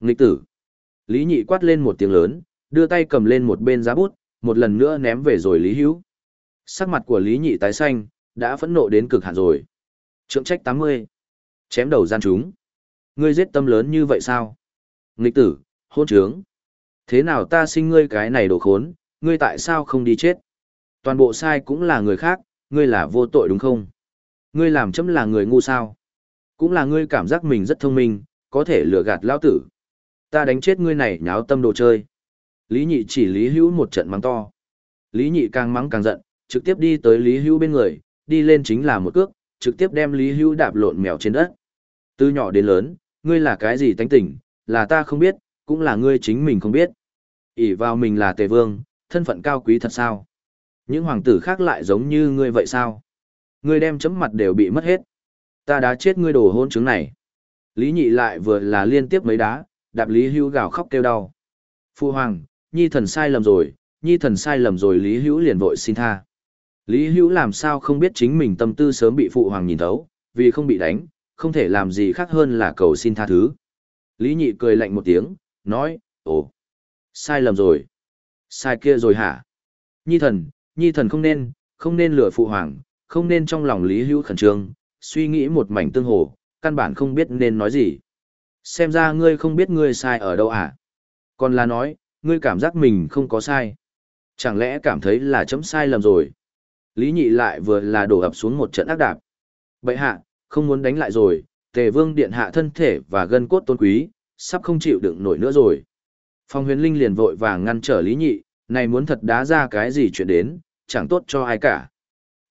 Nghịch tử. Lý Nhị quát lên một tiếng lớn, đưa tay cầm lên một bên giá bút, một lần nữa ném về rồi Lý Hữu. Sắc mặt của Lý Nhị tái xanh, đã phẫn nộ đến cực hạn rồi. Trượng trách 80. Chém đầu gian chúng. Ngươi giết tâm lớn như vậy sao? Nghịch tử, hôn trướng. Thế nào ta sinh ngươi cái này đồ khốn, ngươi tại sao không đi chết? Toàn bộ sai cũng là người khác, ngươi là vô tội đúng không? Ngươi làm chấm là người ngu sao? Cũng là ngươi cảm giác mình rất thông minh, có thể lừa gạt lão tử. Ta đánh chết ngươi này nháo tâm đồ chơi. Lý nhị chỉ Lý Hữu một trận mắng to. Lý nhị càng mắng càng giận, trực tiếp đi tới Lý Hữu bên người, đi lên chính là một cước, trực tiếp đem Lý Hữu đạp lộn mèo trên đất. Từ nhỏ đến lớn, ngươi là cái gì tánh tỉnh, là ta không biết, cũng là ngươi chính mình không biết. ỷ vào mình là tề vương, thân phận cao quý thật sao? Những hoàng tử khác lại giống như ngươi vậy sao? Ngươi đem chấm mặt đều bị mất hết. Ta đã chết ngươi đồ hôn chứng này. Lý nhị lại vừa là liên tiếp mấy đá, đạp Lý Hữu gào khóc kêu đau. Phu hoàng, nhi thần sai lầm rồi, nhi thần sai lầm rồi Lý Hữu liền vội xin tha. Lý Hữu làm sao không biết chính mình tâm tư sớm bị phụ hoàng nhìn thấu, vì không bị đánh, không thể làm gì khác hơn là cầu xin tha thứ. Lý nhị cười lạnh một tiếng, nói, ồ, sai lầm rồi. Sai kia rồi hả? Nhi thần, nhi thần không nên, không nên lừa phụ hoàng, không nên trong lòng Lý Hữu khẩn trương, suy nghĩ một mảnh tương hồ, căn bản không biết nên nói gì. Xem ra ngươi không biết ngươi sai ở đâu à? Còn là nói, ngươi cảm giác mình không có sai. Chẳng lẽ cảm thấy là chấm sai lầm rồi? Lý nhị lại vừa là đổ ập xuống một trận ác đạp. Bậy hạ, không muốn đánh lại rồi, tề vương điện hạ thân thể và gân cốt tôn quý, sắp không chịu đựng nổi nữa rồi. Phong huyền linh liền vội vàng ngăn trở Lý nhị, này muốn thật đá ra cái gì chuyện đến, chẳng tốt cho ai cả.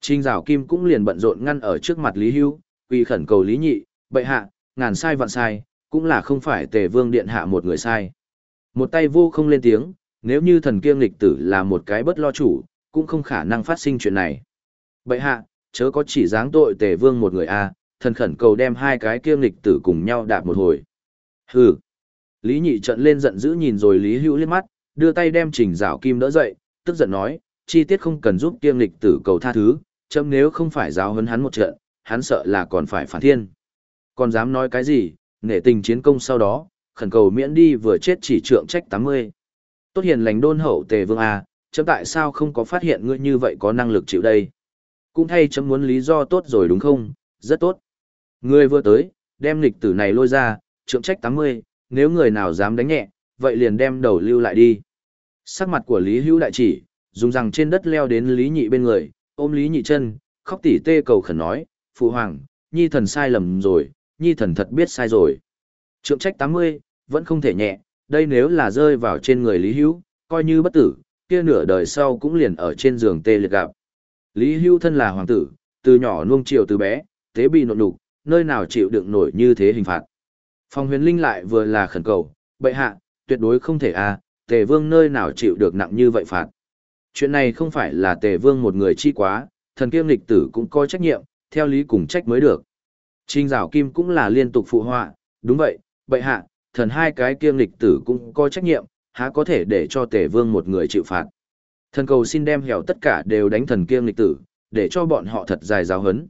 Trình rào kim cũng liền bận rộn ngăn ở trước mặt Lý hưu, quy khẩn cầu Lý nhị, bệ hạ, ngàn sai vạn sai, cũng là không phải tề vương điện hạ một người sai. Một tay vô không lên tiếng, nếu như thần kiêng lịch tử là một cái bất lo chủ, cũng không khả năng phát sinh chuyện này. Bệ hạ, chớ có chỉ dáng tội tề vương một người a thần khẩn cầu đem hai cái kiêng lịch tử cùng nhau đạp một hồi. Hừ. Lý nhị trận lên giận dữ nhìn rồi Lý Hưu liếc mắt, đưa tay đem trình rào kim đỡ dậy, tức giận nói, chi tiết không cần giúp kiêm lịch tử cầu tha thứ, chấm nếu không phải giáo hấn hắn một trận, hắn sợ là còn phải phản thiên. Còn dám nói cái gì, nể tình chiến công sau đó, khẩn cầu miễn đi vừa chết chỉ trượng trách 80. Tốt hiền lành đôn hậu tề vương A, chấm tại sao không có phát hiện ngươi như vậy có năng lực chịu đây? Cũng thay chấm muốn lý do tốt rồi đúng không? Rất tốt. Ngươi vừa tới, đem lịch tử này lôi ra, trượng trách 80, nếu người nào dám đánh nhẹ, vậy liền đem đầu lưu lại đi. Sắc mặt của Lý Hữu đại chỉ, dùng rằng trên đất leo đến Lý Nhị bên người, ôm Lý Nhị chân, khóc tỉ tê cầu khẩn nói, Phụ Hoàng, Nhi thần sai lầm rồi, Nhi thần thật biết sai rồi. Trượng trách 80, vẫn không thể nhẹ, đây nếu là rơi vào trên người Lý Hữu, coi như bất tử, kia nửa đời sau cũng liền ở trên giường tê liệt gặp. Lý Hữu thân là hoàng tử, từ nhỏ nuông chiều từ bé, tế bị nộn đục, nơi nào chịu đựng nổi như thế hình phạt. Phong huyền linh lại vừa là khẩn cầu, bệ hạ, tuyệt đối không thể a, à, tề vương nơi nào chịu được nặng như vậy phạt. Chuyện này không phải là tề vương một người chi quá, thần kiêm lịch tử cũng có trách nhiệm, theo lý cùng trách mới được. trinh rào kim cũng là liên tục phụ họa, đúng vậy, bệ hạ, thần hai cái kiêm lịch tử cũng có trách nhiệm, há có thể để cho tề vương một người chịu phạt. Thần cầu xin đem hẻo tất cả đều đánh thần kiêm lịch tử, để cho bọn họ thật dài giáo hấn.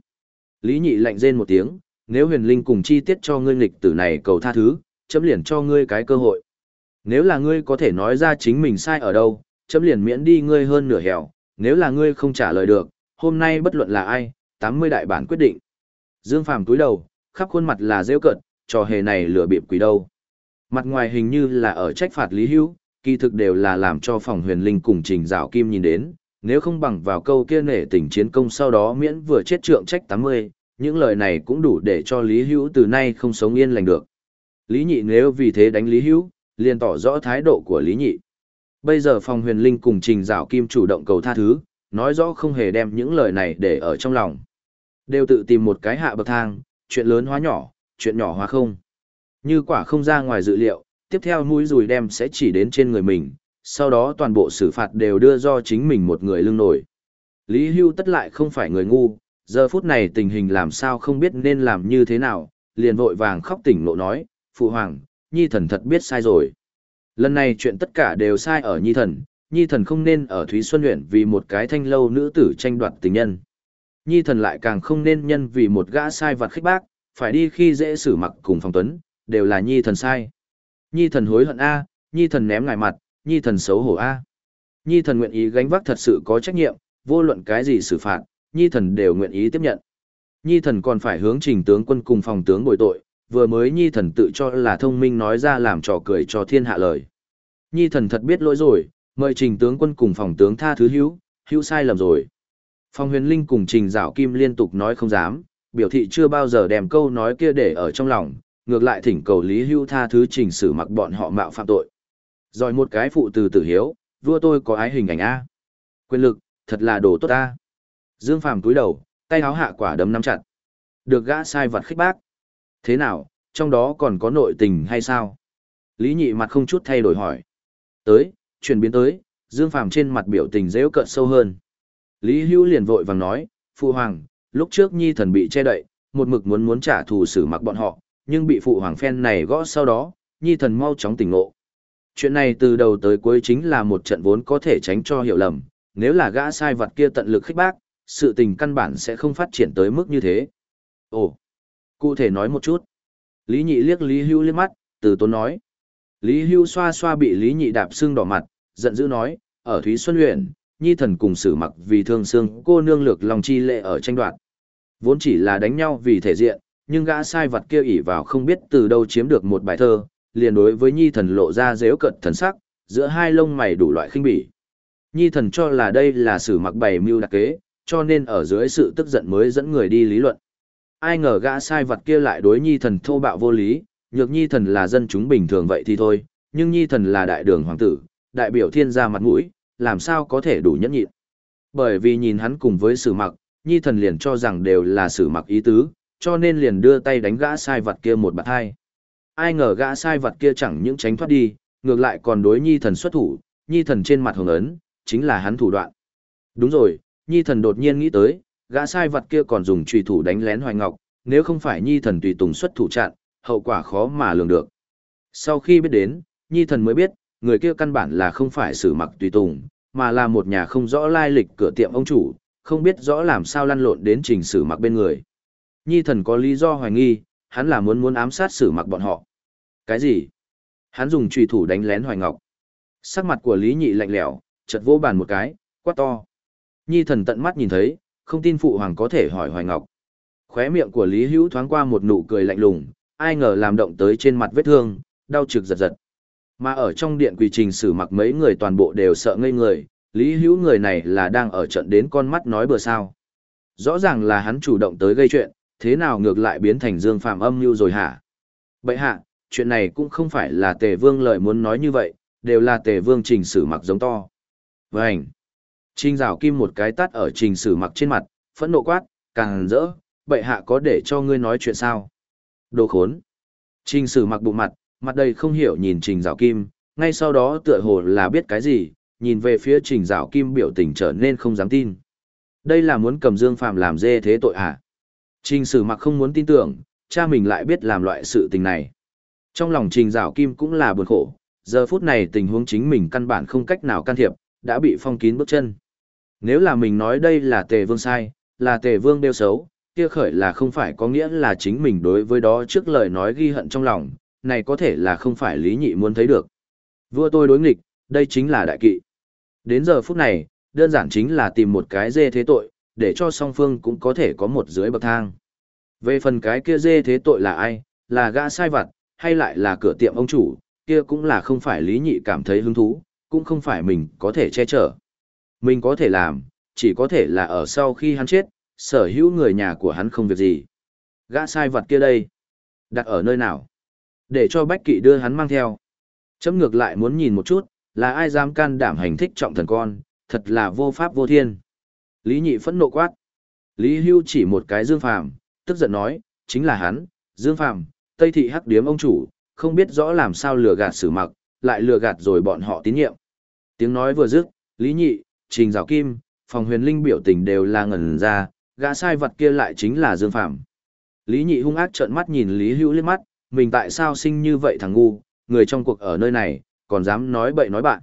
Lý nhị lạnh rên một tiếng, nếu huyền linh cùng chi tiết cho ngươi lịch tử này cầu tha thứ, chấm liền cho ngươi cái cơ hội. Nếu là ngươi có thể nói ra chính mình sai ở đâu, chấm liền miễn đi ngươi hơn nửa hẻo, nếu là ngươi không trả lời được, hôm nay bất luận là ai, 80 đại bản quyết định. Dương Phàm túi đầu, khắp khuôn mặt là rêu cợt, trò hề này lừa bịp quỷ đâu. Mặt ngoài hình như là ở trách phạt Lý Hữu, kỳ thực đều là làm cho phòng huyền linh cùng trình dạo kim nhìn đến, nếu không bằng vào câu kia nể tình chiến công sau đó miễn vừa chết trượng trách 80, những lời này cũng đủ để cho Lý Hữu từ nay không sống yên lành được. Lý nhị nếu vì thế đánh Lý Hữu, liền tỏ rõ thái độ của Lý nhị. Bây giờ phòng huyền linh cùng trình dạo kim chủ động cầu tha thứ, nói rõ không hề đem những lời này để ở trong lòng. Đều tự tìm một cái hạ bậc thang, chuyện lớn hóa nhỏ, chuyện nhỏ hóa không. Như quả không ra ngoài dự liệu, tiếp theo mũi rùi đem sẽ chỉ đến trên người mình, sau đó toàn bộ xử phạt đều đưa do chính mình một người lưng nổi. Lý Hưu tất lại không phải người ngu, giờ phút này tình hình làm sao không biết nên làm như thế nào, liền vội vàng khóc tỉnh nộ nói, Phụ Hoàng, Nhi Thần thật biết sai rồi. Lần này chuyện tất cả đều sai ở Nhi Thần, Nhi Thần không nên ở Thúy Xuân huyện vì một cái thanh lâu nữ tử tranh đoạt tình nhân. Nhi Thần lại càng không nên nhân vì một gã sai vặt khích bác, phải đi khi dễ xử mặc cùng phong tuấn, đều là Nhi Thần sai. Nhi Thần hối hận A, Nhi Thần ném ngài mặt, Nhi Thần xấu hổ A. Nhi Thần nguyện ý gánh vác thật sự có trách nhiệm, vô luận cái gì xử phạt, Nhi Thần đều nguyện ý tiếp nhận. Nhi Thần còn phải hướng trình tướng quân cùng phòng tướng bồi tội, vừa mới Nhi Thần tự cho là thông minh nói ra làm trò cười cho thiên hạ lời. Nhi Thần thật biết lỗi rồi, mời trình tướng quân cùng phòng tướng tha thứ hữu, hữu sai lầm rồi. Phong huyền linh cùng trình dạo kim liên tục nói không dám, biểu thị chưa bao giờ đem câu nói kia để ở trong lòng, ngược lại thỉnh cầu Lý hữu tha thứ trình xử mặc bọn họ mạo phạm tội. Rồi một cái phụ từ tử hiếu, vua tôi có ái hình ảnh A. Quyền lực, thật là đồ tốt A. Dương Phàm túi đầu, tay háo hạ quả đấm nắm chặt. Được gã sai vật khích bác. Thế nào, trong đó còn có nội tình hay sao? Lý nhị mặt không chút thay đổi hỏi. Tới, chuyển biến tới, Dương Phàm trên mặt biểu tình dễu cợt sâu hơn. Lý Hưu liền vội vàng nói, Phụ Hoàng, lúc trước Nhi thần bị che đậy, một mực muốn muốn trả thù xử mặc bọn họ, nhưng bị Phụ Hoàng phen này gõ sau đó, Nhi thần mau chóng tỉnh ngộ. Chuyện này từ đầu tới cuối chính là một trận vốn có thể tránh cho hiểu lầm, nếu là gã sai vật kia tận lực khích bác, sự tình căn bản sẽ không phát triển tới mức như thế. Ồ, cụ thể nói một chút. Lý nhị liếc Lý Hưu liếc mắt, từ tốn nói. Lý Hưu xoa xoa bị Lý nhị đạp xương đỏ mặt, giận dữ nói, ở Thúy Xuân huyện, nhi thần cùng sử mặc vì thương xương cô nương lược lòng chi lệ ở tranh đoạt. Vốn chỉ là đánh nhau vì thể diện, nhưng gã sai vật kia ỉ vào không biết từ đâu chiếm được một bài thơ, liền đối với nhi thần lộ ra dếu cận thần sắc, giữa hai lông mày đủ loại khinh bỉ. Nhi thần cho là đây là sử mặc bày mưu đặc kế, cho nên ở dưới sự tức giận mới dẫn người đi lý luận. Ai ngờ gã sai vật kia lại đối nhi thần thô bạo vô lý, nhược nhi thần là dân chúng bình thường vậy thì thôi, nhưng nhi thần là đại đường hoàng tử, đại biểu thiên gia mặt mũi, làm sao có thể đủ nhẫn nhịn. Bởi vì nhìn hắn cùng với sử mặc, nhi thần liền cho rằng đều là sử mặc ý tứ, cho nên liền đưa tay đánh gã sai vật kia một bạt hai. Ai ngờ gã sai vật kia chẳng những tránh thoát đi, ngược lại còn đối nhi thần xuất thủ, nhi thần trên mặt hồng ấn, chính là hắn thủ đoạn. Đúng rồi, nhi thần đột nhiên nghĩ tới, gã sai vật kia còn dùng trùy thủ đánh lén hoài ngọc, nếu không phải nhi thần tùy tùng xuất thủ chặn, hậu quả khó mà lường được. Sau khi biết đến, nhi thần mới biết, người kia căn bản là không phải sử mặc tùy tùng, mà là một nhà không rõ lai lịch cửa tiệm ông chủ, không biết rõ làm sao lăn lộn đến trình sử mặc bên người. Nhi thần có lý do hoài nghi, hắn là muốn muốn ám sát sử mặc bọn họ. Cái gì? Hắn dùng trùy thủ đánh lén hoài ngọc. Sắc mặt của Lý Nhị lạnh lẽo, chợt vô bàn một cái, quát to. Nhi thần tận mắt nhìn thấy, không tin phụ hoàng có thể hỏi hoài ngọc. Khóe miệng của Lý Hữu thoáng qua một nụ cười lạnh lùng, ai ngờ làm động tới trên mặt vết thương, đau trực giật giật. Mà ở trong điện quỳ trình xử mặc mấy người toàn bộ đều sợ ngây người, Lý Hữu người này là đang ở trận đến con mắt nói bừa sao. Rõ ràng là hắn chủ động tới gây chuyện, thế nào ngược lại biến thành Dương Phạm âm mưu rồi hả? Bậy hạ, chuyện này cũng không phải là tề vương lời muốn nói như vậy, đều là tề vương trình xử mặc giống to. Vânh! Trình rào kim một cái tắt ở trình sử mặc trên mặt, phẫn nộ quát, càng rỡ, Bệ hạ có để cho ngươi nói chuyện sao? Đồ khốn! Trình sử mặc bụng mặt, mặt đầy không hiểu nhìn trình rào kim, ngay sau đó tựa hồ là biết cái gì, nhìn về phía trình rào kim biểu tình trở nên không dám tin. Đây là muốn cầm Dương Phạm làm dê thế tội à? Trình sử mặc không muốn tin tưởng, cha mình lại biết làm loại sự tình này. Trong lòng trình rào kim cũng là buồn khổ, giờ phút này tình huống chính mình căn bản không cách nào can thiệp, đã bị phong kín bước chân. Nếu là mình nói đây là tề vương sai, là tề vương đeo xấu, kia khởi là không phải có nghĩa là chính mình đối với đó trước lời nói ghi hận trong lòng, này có thể là không phải lý nhị muốn thấy được. Vua tôi đối nghịch, đây chính là đại kỵ. Đến giờ phút này, đơn giản chính là tìm một cái dê thế tội, để cho song phương cũng có thể có một dưới bậc thang. Về phần cái kia dê thế tội là ai, là gã sai vặt, hay lại là cửa tiệm ông chủ, kia cũng là không phải lý nhị cảm thấy hứng thú, cũng không phải mình có thể che chở. Mình có thể làm, chỉ có thể là ở sau khi hắn chết, sở hữu người nhà của hắn không việc gì. Gã sai vật kia đây, đặt ở nơi nào? Để cho Bách Kỵ đưa hắn mang theo. Chấm ngược lại muốn nhìn một chút, là ai dám can đảm hành thích trọng thần con, thật là vô pháp vô thiên. Lý Nhị phẫn nộ quát. Lý Hưu chỉ một cái Dương Phàm, tức giận nói, chính là hắn, Dương Phàm, Tây thị hắc điếm ông chủ, không biết rõ làm sao lừa gạt sử mặc, lại lừa gạt rồi bọn họ tín nhiệm. Tiếng nói vừa dứt, Lý Nhị, Trình Giảo Kim, Phòng Huyền Linh biểu tình đều là ngẩn ra, gã sai vật kia lại chính là Dương Phàm. Lý Nhị hung ác trợn mắt nhìn Lý Hưu liếc mắt, mình tại sao sinh như vậy thằng ngu, người trong cuộc ở nơi này, còn dám nói bậy nói bạn.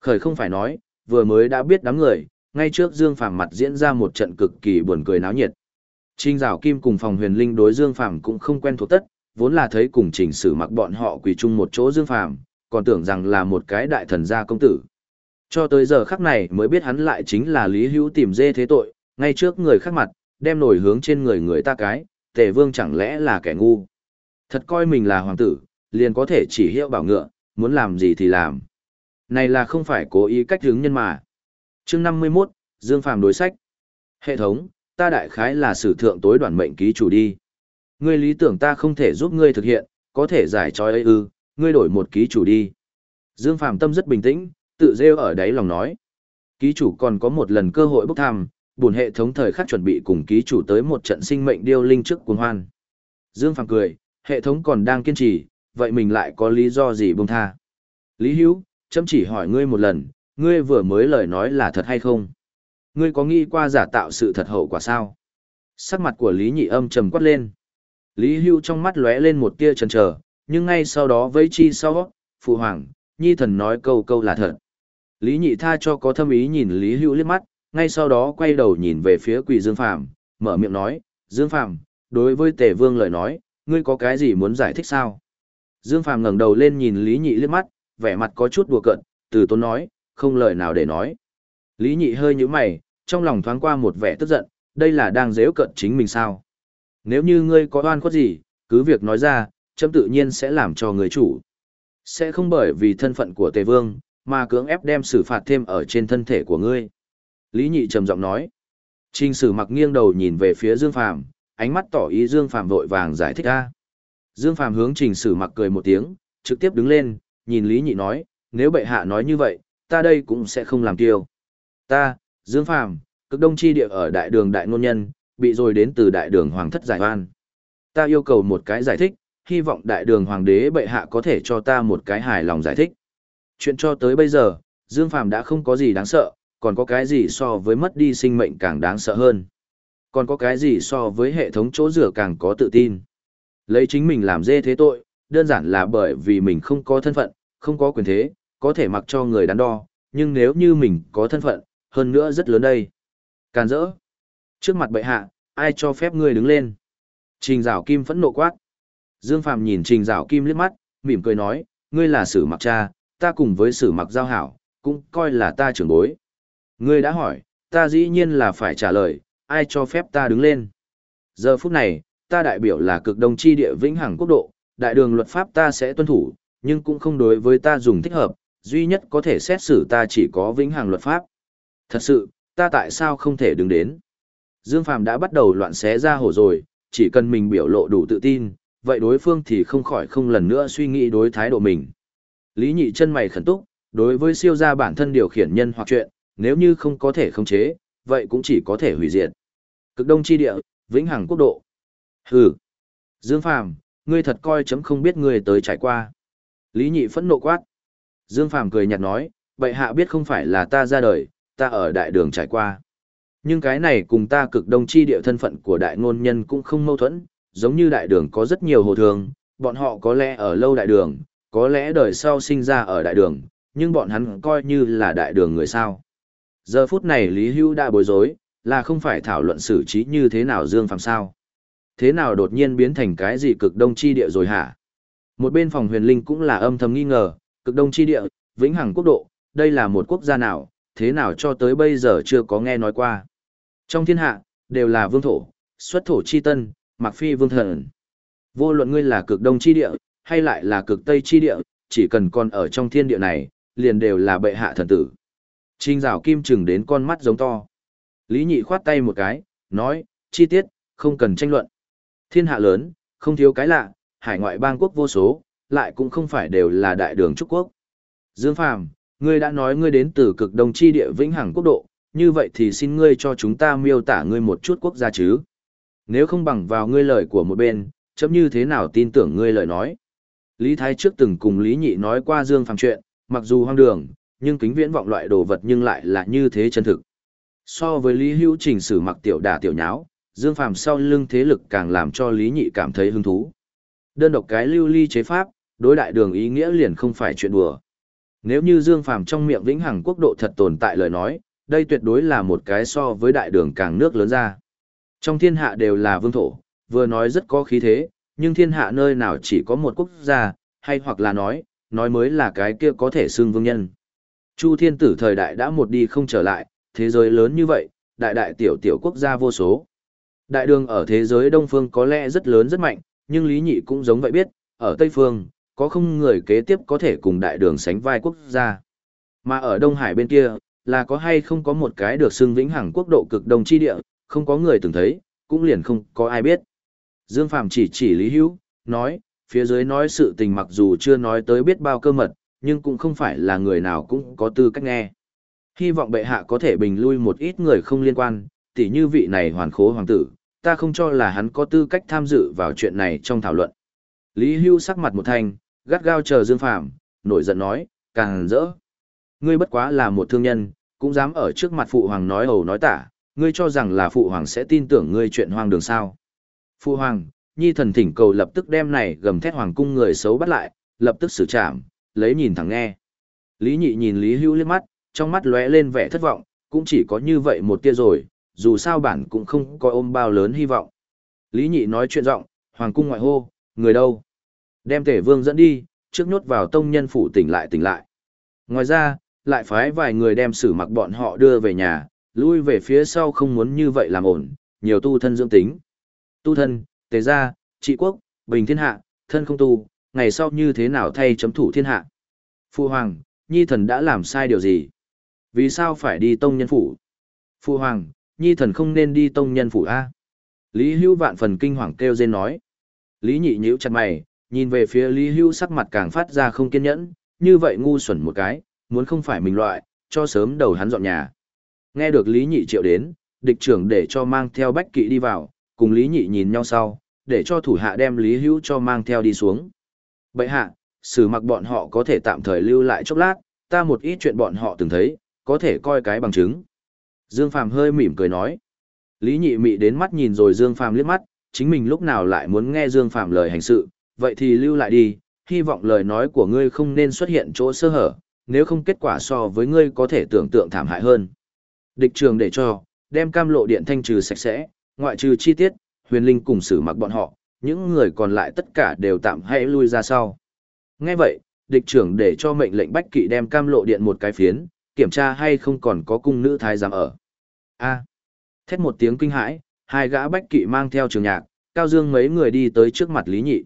Khởi không phải nói, vừa mới đã biết đám người, ngay trước Dương Phàm mặt diễn ra một trận cực kỳ buồn cười náo nhiệt. Trình Giảo Kim cùng phòng huyền linh đối Dương Phàm cũng không quen thuộc tất, vốn là thấy cùng trình sử mặc bọn họ quỳ chung một chỗ Dương Phàm, còn tưởng rằng là một cái đại thần gia công tử. Cho tới giờ khắc này mới biết hắn lại chính là Lý Hữu tìm dê thế tội, ngay trước người khác mặt, đem nổi hướng trên người người ta cái, tề vương chẳng lẽ là kẻ ngu. Thật coi mình là hoàng tử, liền có thể chỉ hiệu bảo ngựa, muốn làm gì thì làm. Này là không phải cố ý cách hướng nhân mà. chương 51, Dương Phàm đối sách. Hệ thống, ta đại khái là sử thượng tối đoàn mệnh ký chủ đi. Ngươi lý tưởng ta không thể giúp ngươi thực hiện, có thể giải trói ấy ư, ngươi đổi một ký chủ đi. Dương Phàm tâm rất bình tĩnh, tự rêu ở đáy lòng nói. Ký chủ còn có một lần cơ hội bốc thăm, buồn hệ thống thời khắc chuẩn bị cùng ký chủ tới một trận sinh mệnh điêu linh trước cuồng hoan. Dương Phàm cười, hệ thống còn đang kiên trì, vậy mình lại có lý do gì buông tha? Lý Hữu, chấm chỉ hỏi ngươi một lần, ngươi vừa mới lời nói là thật hay không? Ngươi có nghĩ qua giả tạo sự thật hậu quả sao? Sắc mặt của Lý Nhị âm trầm quát lên. Lý Hưu trong mắt lóe lên một tia chần chờ, nhưng ngay sau đó với chi sau, phụ hoàng, nhi thần nói câu câu là thật. Lý Nhị tha cho có thâm ý nhìn Lý Hữu liếc mắt, ngay sau đó quay đầu nhìn về phía Quỷ Dương Phàm, mở miệng nói, Dương Phàm, đối với Tề Vương lời nói, ngươi có cái gì muốn giải thích sao? Dương Phàm ngẩng đầu lên nhìn Lý Nhị liếc mắt, vẻ mặt có chút đùa cợt, từ tốn nói, không lời nào để nói. Lý Nhị hơi nhíu mày, trong lòng thoáng qua một vẻ tức giận, đây là đang giễu cợt chính mình sao? Nếu như ngươi có oan khuất gì, cứ việc nói ra, chấm tự nhiên sẽ làm cho người chủ. Sẽ không bởi vì thân phận của Tề Vương, mà cưỡng ép đem xử phạt thêm ở trên thân thể của ngươi. Lý Nhị trầm giọng nói. Trình sử mặc nghiêng đầu nhìn về phía Dương Phàm ánh mắt tỏ ý Dương Phàm vội vàng giải thích ra. Dương Phàm hướng Trình Sử Mặc cười một tiếng, trực tiếp đứng lên, nhìn Lý Nhị nói, nếu bệ hạ nói như vậy, ta đây cũng sẽ không làm tiêu. Ta, Dương Phàm, cực đông chi địa ở đại đường đại ngôn nhân, bị rồi đến từ đại đường hoàng thất giải oan. Ta yêu cầu một cái giải thích, hy vọng đại đường hoàng đế bệ hạ có thể cho ta một cái hài lòng giải thích. Chuyện cho tới bây giờ, Dương Phàm đã không có gì đáng sợ, còn có cái gì so với mất đi sinh mệnh càng đáng sợ hơn. Còn có cái gì so với hệ thống chỗ rửa càng có tự tin. Lấy chính mình làm dê thế tội, đơn giản là bởi vì mình không có thân phận, không có quyền thế, có thể mặc cho người đắn đo, nhưng nếu như mình có thân phận, hơn nữa rất lớn đây. Càn rỡ. Trước mặt bệ hạ, ai cho phép ngươi đứng lên? Trình Dạo Kim phẫn nộ quát. Dương Phàm nhìn Trình Dạo Kim liếc mắt, mỉm cười nói, ngươi là sử mặc cha, ta cùng với sử mặc giao hảo, cũng coi là ta trưởng bối. Ngươi đã hỏi, ta dĩ nhiên là phải trả lời, ai cho phép ta đứng lên? Giờ phút này, ta đại biểu là cực đồng chi địa vĩnh hằng quốc độ, đại đường luật pháp ta sẽ tuân thủ, nhưng cũng không đối với ta dùng thích hợp, duy nhất có thể xét xử ta chỉ có vĩnh hằng luật pháp. Thật sự, ta tại sao không thể đứng đến? Dương Phàm đã bắt đầu loạn xé ra hổ rồi, chỉ cần mình biểu lộ đủ tự tin, vậy đối phương thì không khỏi không lần nữa suy nghĩ đối thái độ mình. Lý nhị chân mày khẩn túc, đối với siêu gia bản thân điều khiển nhân hoặc chuyện, nếu như không có thể khống chế, vậy cũng chỉ có thể hủy diệt. Cực đông chi địa, vĩnh hằng quốc độ. Hừ. Dương Phàm, ngươi thật coi chấm không biết ngươi tới trải qua. Lý Nhị phẫn nộ quát. Dương Phàm cười nhạt nói, bệ hạ biết không phải là ta ra đời, ta ở đại đường trải qua. Nhưng cái này cùng ta cực đông chi địa thân phận của đại ngôn nhân cũng không mâu thuẫn, giống như đại đường có rất nhiều hồ thường, bọn họ có lẽ ở lâu đại đường, có lẽ đời sau sinh ra ở đại đường, nhưng bọn hắn coi như là đại đường người sao. Giờ phút này Lý Hưu đã bối rối, là không phải thảo luận xử trí như thế nào Dương Phàm sao thế nào đột nhiên biến thành cái gì cực đông chi địa rồi hả? Một bên phòng huyền linh cũng là âm thầm nghi ngờ, cực đông chi địa, vĩnh hằng quốc độ, đây là một quốc gia nào, thế nào cho tới bây giờ chưa có nghe nói qua. Trong thiên hạ, đều là vương thổ, xuất thổ chi tân, mặc phi vương thần. Vô luận ngươi là cực đông chi địa, hay lại là cực tây chi địa, chỉ cần còn ở trong thiên địa này, liền đều là bệ hạ thần tử. Trình rào kim chừng đến con mắt giống to. Lý nhị khoát tay một cái, nói, chi tiết, không cần tranh luận. Thiên hạ lớn, không thiếu cái lạ, hải ngoại bang quốc vô số, lại cũng không phải đều là đại đường Trúc Quốc. Dương Phàm, ngươi đã nói ngươi đến từ cực đông chi địa vĩnh hằng quốc độ, như vậy thì xin ngươi cho chúng ta miêu tả ngươi một chút quốc gia chứ. Nếu không bằng vào ngươi lời của một bên, chấm như thế nào tin tưởng ngươi lời nói. Lý Thái trước từng cùng Lý Nhị nói qua Dương Phàm chuyện, mặc dù hoang đường, nhưng kính viễn vọng loại đồ vật nhưng lại là như thế chân thực. So với Lý Hữu Trình sử mặc tiểu đả tiểu nháo, Dương Phàm sau lưng thế lực càng làm cho Lý Nhị cảm thấy hứng thú. Đơn độc cái lưu ly chế pháp, đối đại đường ý nghĩa liền không phải chuyện đùa. Nếu như Dương Phàm trong miệng vĩnh hằng quốc độ thật tồn tại lời nói, đây tuyệt đối là một cái so với đại đường càng nước lớn ra. Trong thiên hạ đều là vương thổ, vừa nói rất có khí thế, nhưng thiên hạ nơi nào chỉ có một quốc gia, hay hoặc là nói, nói mới là cái kia có thể xưng vương nhân. Chu thiên tử thời đại đã một đi không trở lại, thế giới lớn như vậy, đại đại tiểu tiểu quốc gia vô số. Đại đường ở thế giới Đông Phương có lẽ rất lớn rất mạnh, nhưng Lý Nhị cũng giống vậy biết, ở Tây Phương, có không người kế tiếp có thể cùng đại đường sánh vai quốc gia. Mà ở Đông Hải bên kia, là có hay không có một cái được xưng vĩnh hằng quốc độ cực đông chi địa, không có người từng thấy, cũng liền không có ai biết. Dương Phàm chỉ chỉ Lý Hữu, nói, phía dưới nói sự tình mặc dù chưa nói tới biết bao cơ mật, nhưng cũng không phải là người nào cũng có tư cách nghe. Hy vọng bệ hạ có thể bình lui một ít người không liên quan, tỉ như vị này hoàn khố hoàng tử, ta không cho là hắn có tư cách tham dự vào chuyện này trong thảo luận. Lý Hưu sắc mặt một thanh, gắt gao chờ Dương Phàm, nổi giận nói, càng rỡ. Ngươi bất quá là một thương nhân, cũng dám ở trước mặt phụ hoàng nói hầu nói tả, ngươi cho rằng là phụ hoàng sẽ tin tưởng ngươi chuyện hoang đường sao. Phu hoàng, nhi thần thỉnh cầu lập tức đem này gầm thét hoàng cung người xấu bắt lại, lập tức xử trảm, lấy nhìn thẳng nghe. Lý nhị nhìn Lý Hưu liếc mắt, trong mắt lóe lên vẻ thất vọng, cũng chỉ có như vậy một tia rồi, dù sao bản cũng không có ôm bao lớn hy vọng. Lý nhị nói chuyện rộng, hoàng cung ngoại hô, người đâu? Đem tể vương dẫn đi, trước nhốt vào tông nhân phủ tỉnh lại tỉnh lại. Ngoài ra, lại phái vài người đem xử mặc bọn họ đưa về nhà, lui về phía sau không muốn như vậy làm ổn, nhiều tu thân dưỡng tính. Tu thân, tề gia, trị quốc, bình thiên hạ, thân không tu, ngày sau như thế nào thay chấm thủ thiên hạ. Phu hoàng, nhi thần đã làm sai điều gì? Vì sao phải đi tông nhân phủ? Phu hoàng, nhi thần không nên đi tông nhân phủ A. Lý hưu vạn phần kinh hoàng kêu rên nói. Lý nhị nhíu chặt mày, nhìn về phía Lý hưu sắc mặt càng phát ra không kiên nhẫn, như vậy ngu xuẩn một cái, muốn không phải mình loại, cho sớm đầu hắn dọn nhà. Nghe được Lý nhị triệu đến, địch trưởng để cho mang theo bách kỵ đi vào, cùng Lý nhị nhìn nhau sau, để cho thủ hạ đem Lý hưu cho mang theo đi xuống. Bệ hạ, xử mặc bọn họ có thể tạm thời lưu lại chốc lát, ta một ít chuyện bọn họ từng thấy, có thể coi cái bằng chứng. Dương Phàm hơi mỉm cười nói. Lý nhị mị đến mắt nhìn rồi Dương Phàm liếc mắt, chính mình lúc nào lại muốn nghe Dương Phàm lời hành sự, vậy thì lưu lại đi, hy vọng lời nói của ngươi không nên xuất hiện chỗ sơ hở, nếu không kết quả so với ngươi có thể tưởng tượng thảm hại hơn. Địch trường để cho, đem cam lộ điện thanh trừ sạch sẽ, ngoại trừ chi tiết, huyền linh cùng xử mặc bọn họ, những người còn lại tất cả đều tạm hãy lui ra sau. Nghe vậy, địch trưởng để cho mệnh lệnh bách kỵ đem cam lộ điện một cái phiến, kiểm tra hay không còn có cung nữ thái giám ở. A. Thét một tiếng kinh hãi, hai gã bách kỵ mang theo trường nhạc, cao dương mấy người đi tới trước mặt Lý Nhị.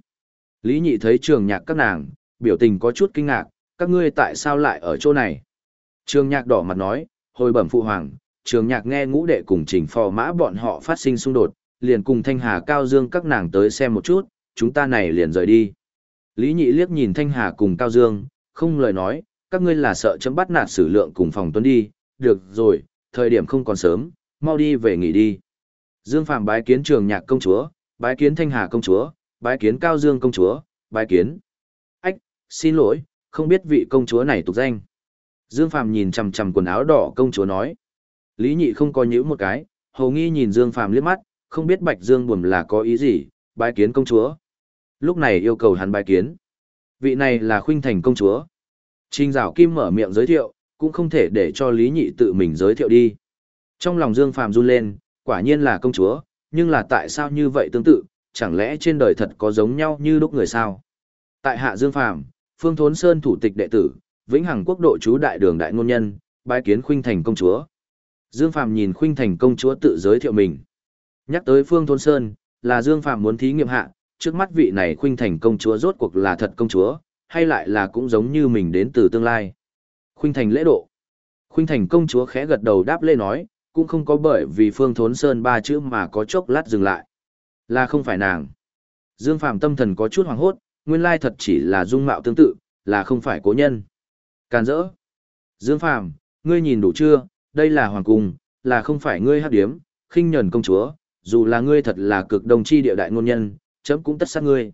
Lý Nhị thấy trường nhạc các nàng, biểu tình có chút kinh ngạc, các ngươi tại sao lại ở chỗ này? Trường nhạc đỏ mặt nói, hồi bẩm phụ hoàng, trường nhạc nghe ngũ đệ cùng trình phò mã bọn họ phát sinh xung đột, liền cùng Thanh Hà Cao Dương các nàng tới xem một chút, chúng ta này liền rời đi. Lý Nhị liếc nhìn Thanh Hà cùng Cao Dương, không lời nói, các ngươi là sợ chấm bắt nạt sử lượng cùng phòng tuấn đi, được rồi, thời điểm không còn sớm, mau đi về nghỉ đi. Dương Phạm bái kiến trường nhạc công chúa, bái kiến Thanh Hà công chúa, bái kiến Cao Dương công chúa, bái kiến. Ách, xin lỗi, không biết vị công chúa này tục danh. Dương Phạm nhìn chằm chằm quần áo đỏ công chúa nói. Lý Nhị không coi nhữ một cái, hầu nghi nhìn Dương Phạm liếc mắt, không biết Bạch Dương buồm là có ý gì, bái kiến công chúa. Lúc này yêu cầu hắn bái kiến. Vị này là khuynh thành công chúa. Trình Dạo Kim mở miệng giới thiệu, cũng không thể để cho Lý Nhị tự mình giới thiệu đi. Trong lòng Dương Phàm run lên, quả nhiên là công chúa, nhưng là tại sao như vậy tương tự, chẳng lẽ trên đời thật có giống nhau như lúc người sao? Tại hạ Dương Phàm, Phương Thốn Sơn thủ tịch đệ tử, Vĩnh Hằng Quốc độ chú đại đường đại ngôn nhân, bái kiến Khuynh Thành công chúa. Dương Phạm nhìn Khuynh Thành công chúa tự giới thiệu mình. Nhắc tới Phương Thôn Sơn, là Dương Phạm muốn thí nghiệm hạ, trước mắt vị này khuynh thành công chúa rốt cuộc là thật công chúa, hay lại là cũng giống như mình đến từ tương lai. Khuynh thành lễ độ. Khuynh thành công chúa khẽ gật đầu đáp lê nói, cũng không có bởi vì Phương Thốn Sơn ba chữ mà có chốc lát dừng lại. Là không phải nàng. Dương Phạm tâm thần có chút hoảng hốt, nguyên lai thật chỉ là dung mạo tương tự, là không phải cố nhân. Càn rỡ. Dương Phạm, ngươi nhìn đủ chưa, đây là hoàng cung, là không phải ngươi hấp điếm, khinh nhẫn công chúa, dù là ngươi thật là cực đồng chi địa đại ngôn nhân, chấm cũng tất sát ngươi.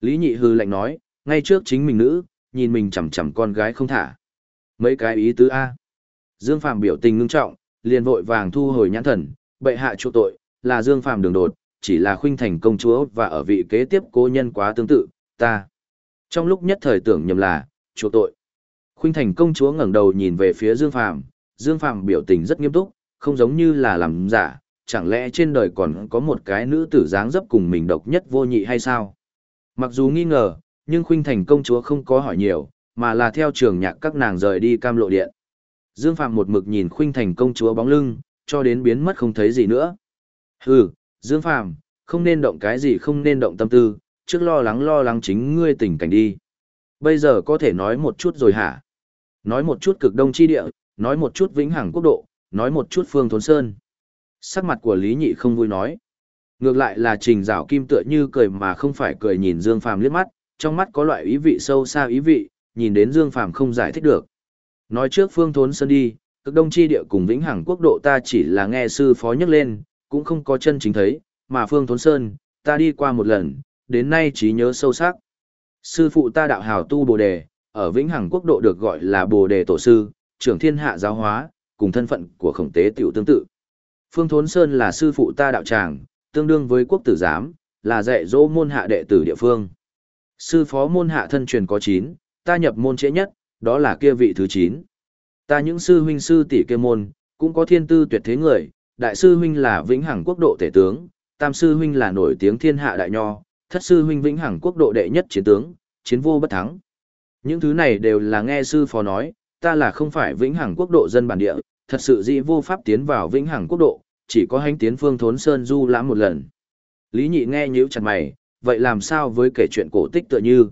Lý Nhị hư lạnh nói, ngay trước chính mình nữ, nhìn mình chằm chằm con gái không thả. Mấy cái ý tứ A. Dương Phàm biểu tình ngưng trọng, liền vội vàng thu hồi nhãn thần, bệ hạ chỗ tội, là Dương Phàm đường đột, chỉ là khuynh thành công chúa và ở vị kế tiếp cố nhân quá tương tự, ta. Trong lúc nhất thời tưởng nhầm là, chỗ tội. Khuynh thành công chúa ngẩng đầu nhìn về phía Dương Phàm, Dương Phàm biểu tình rất nghiêm túc, không giống như là làm giả, chẳng lẽ trên đời còn có một cái nữ tử dáng dấp cùng mình độc nhất vô nhị hay sao? Mặc dù nghi ngờ, nhưng khuynh thành công chúa không có hỏi nhiều, mà là theo trường nhạc các nàng rời đi cam lộ điện. Dương Phạm một mực nhìn khuynh thành công chúa bóng lưng, cho đến biến mất không thấy gì nữa. Hừ, Dương Phạm, không nên động cái gì không nên động tâm tư, trước lo lắng lo lắng chính ngươi tình cảnh đi. Bây giờ có thể nói một chút rồi hả? Nói một chút cực đông chi địa, nói một chút vĩnh hằng quốc độ, nói một chút phương thốn sơn. Sắc mặt của Lý Nhị không vui nói. Ngược lại là trình rào kim tựa như cười mà không phải cười nhìn Dương Phàm liếc mắt, trong mắt có loại ý vị sâu xa ý vị, nhìn đến Dương Phàm không giải thích được. Nói trước phương thốn sơn đi, cực đông chi địa cùng vĩnh hằng quốc độ ta chỉ là nghe sư phó nhắc lên, cũng không có chân chính thấy, mà phương thốn sơn, ta đi qua một lần, đến nay trí nhớ sâu sắc. Sư phụ ta đạo hào tu bồ đề, ở vĩnh hằng quốc độ được gọi là bồ đề tổ sư, trưởng thiên hạ giáo hóa, cùng thân phận của khổng tế tiểu tương tự. Phương Thốn Sơn là sư phụ ta đạo tràng, tương đương với quốc tử giám, là dạy dỗ môn hạ đệ tử địa phương. Sư phó môn hạ thân truyền có 9, ta nhập môn trễ nhất, đó là kia vị thứ 9. Ta những sư huynh sư tỷ kia môn, cũng có thiên tư tuyệt thế người, đại sư huynh là vĩnh hằng quốc độ tể tướng, tam sư huynh là nổi tiếng thiên hạ đại nho, thất sư huynh vĩnh hằng quốc độ đệ nhất chiến tướng, chiến vô bất thắng. Những thứ này đều là nghe sư phó nói, ta là không phải vĩnh hằng quốc độ dân bản địa, thật sự dĩ vô pháp tiến vào vĩnh hằng quốc độ, chỉ có hành tiến phương thốn sơn du lãm một lần. Lý nhị nghe nhíu chặt mày, vậy làm sao với kể chuyện cổ tích tựa như?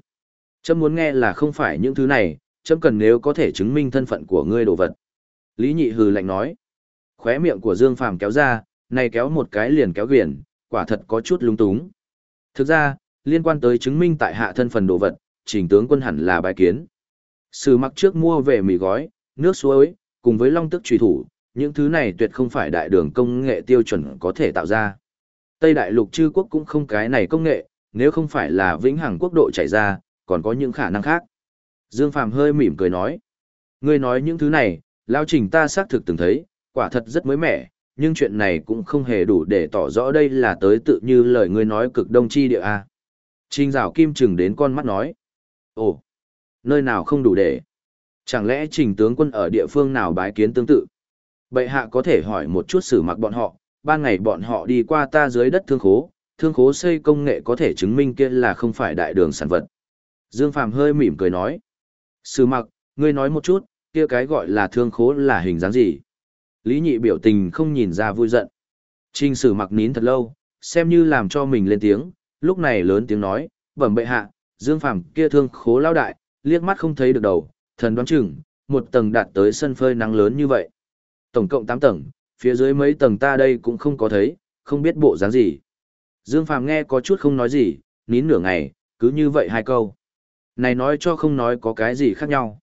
Trâm muốn nghe là không phải những thứ này, Trâm cần nếu có thể chứng minh thân phận của ngươi đồ vật. Lý nhị hừ lạnh nói. Khóe miệng của Dương Phàm kéo ra, này kéo một cái liền kéo quyển, quả thật có chút lung túng. Thực ra, liên quan tới chứng minh tại hạ thân phần đồ vật, trình tướng quân hẳn là bài kiến. Sử mặc trước mua về mì gói, nước suối, cùng với long tức trùy thủ, những thứ này tuyệt không phải đại đường công nghệ tiêu chuẩn có thể tạo ra. Tây đại lục chư quốc cũng không cái này công nghệ, nếu không phải là vĩnh hằng quốc độ chạy ra, còn có những khả năng khác. Dương Phàm hơi mỉm cười nói. Ngươi nói những thứ này, lao trình ta xác thực từng thấy, quả thật rất mới mẻ, nhưng chuyện này cũng không hề đủ để tỏ rõ đây là tới tự như lời ngươi nói cực đông chi địa A. Trình rào kim chừng đến con mắt nói. Ồ, nơi nào không đủ để. Chẳng lẽ trình tướng quân ở địa phương nào bái kiến tương tự? Bệ hạ có thể hỏi một chút xử mặc bọn họ, ban ngày bọn họ đi qua ta dưới đất thương khố, thương khố xây công nghệ có thể chứng minh kia là không phải đại đường sản vật. Dương Phàm hơi mỉm cười nói. Sử mặc, ngươi nói một chút, kia cái gọi là thương khố là hình dáng gì? Lý nhị biểu tình không nhìn ra vui giận. Trình sử mặc nín thật lâu, xem như làm cho mình lên tiếng, lúc này lớn tiếng nói, bẩm bệ hạ, Dương Phàm kia thương khố lao đại, liếc mắt không thấy được đầu, thần đoán chừng, một tầng đạt tới sân phơi nắng lớn như vậy. Tổng cộng 8 tầng, phía dưới mấy tầng ta đây cũng không có thấy, không biết bộ dáng gì. Dương Phàm nghe có chút không nói gì, nín nửa ngày, cứ như vậy hai câu. Này nói cho không nói có cái gì khác nhau.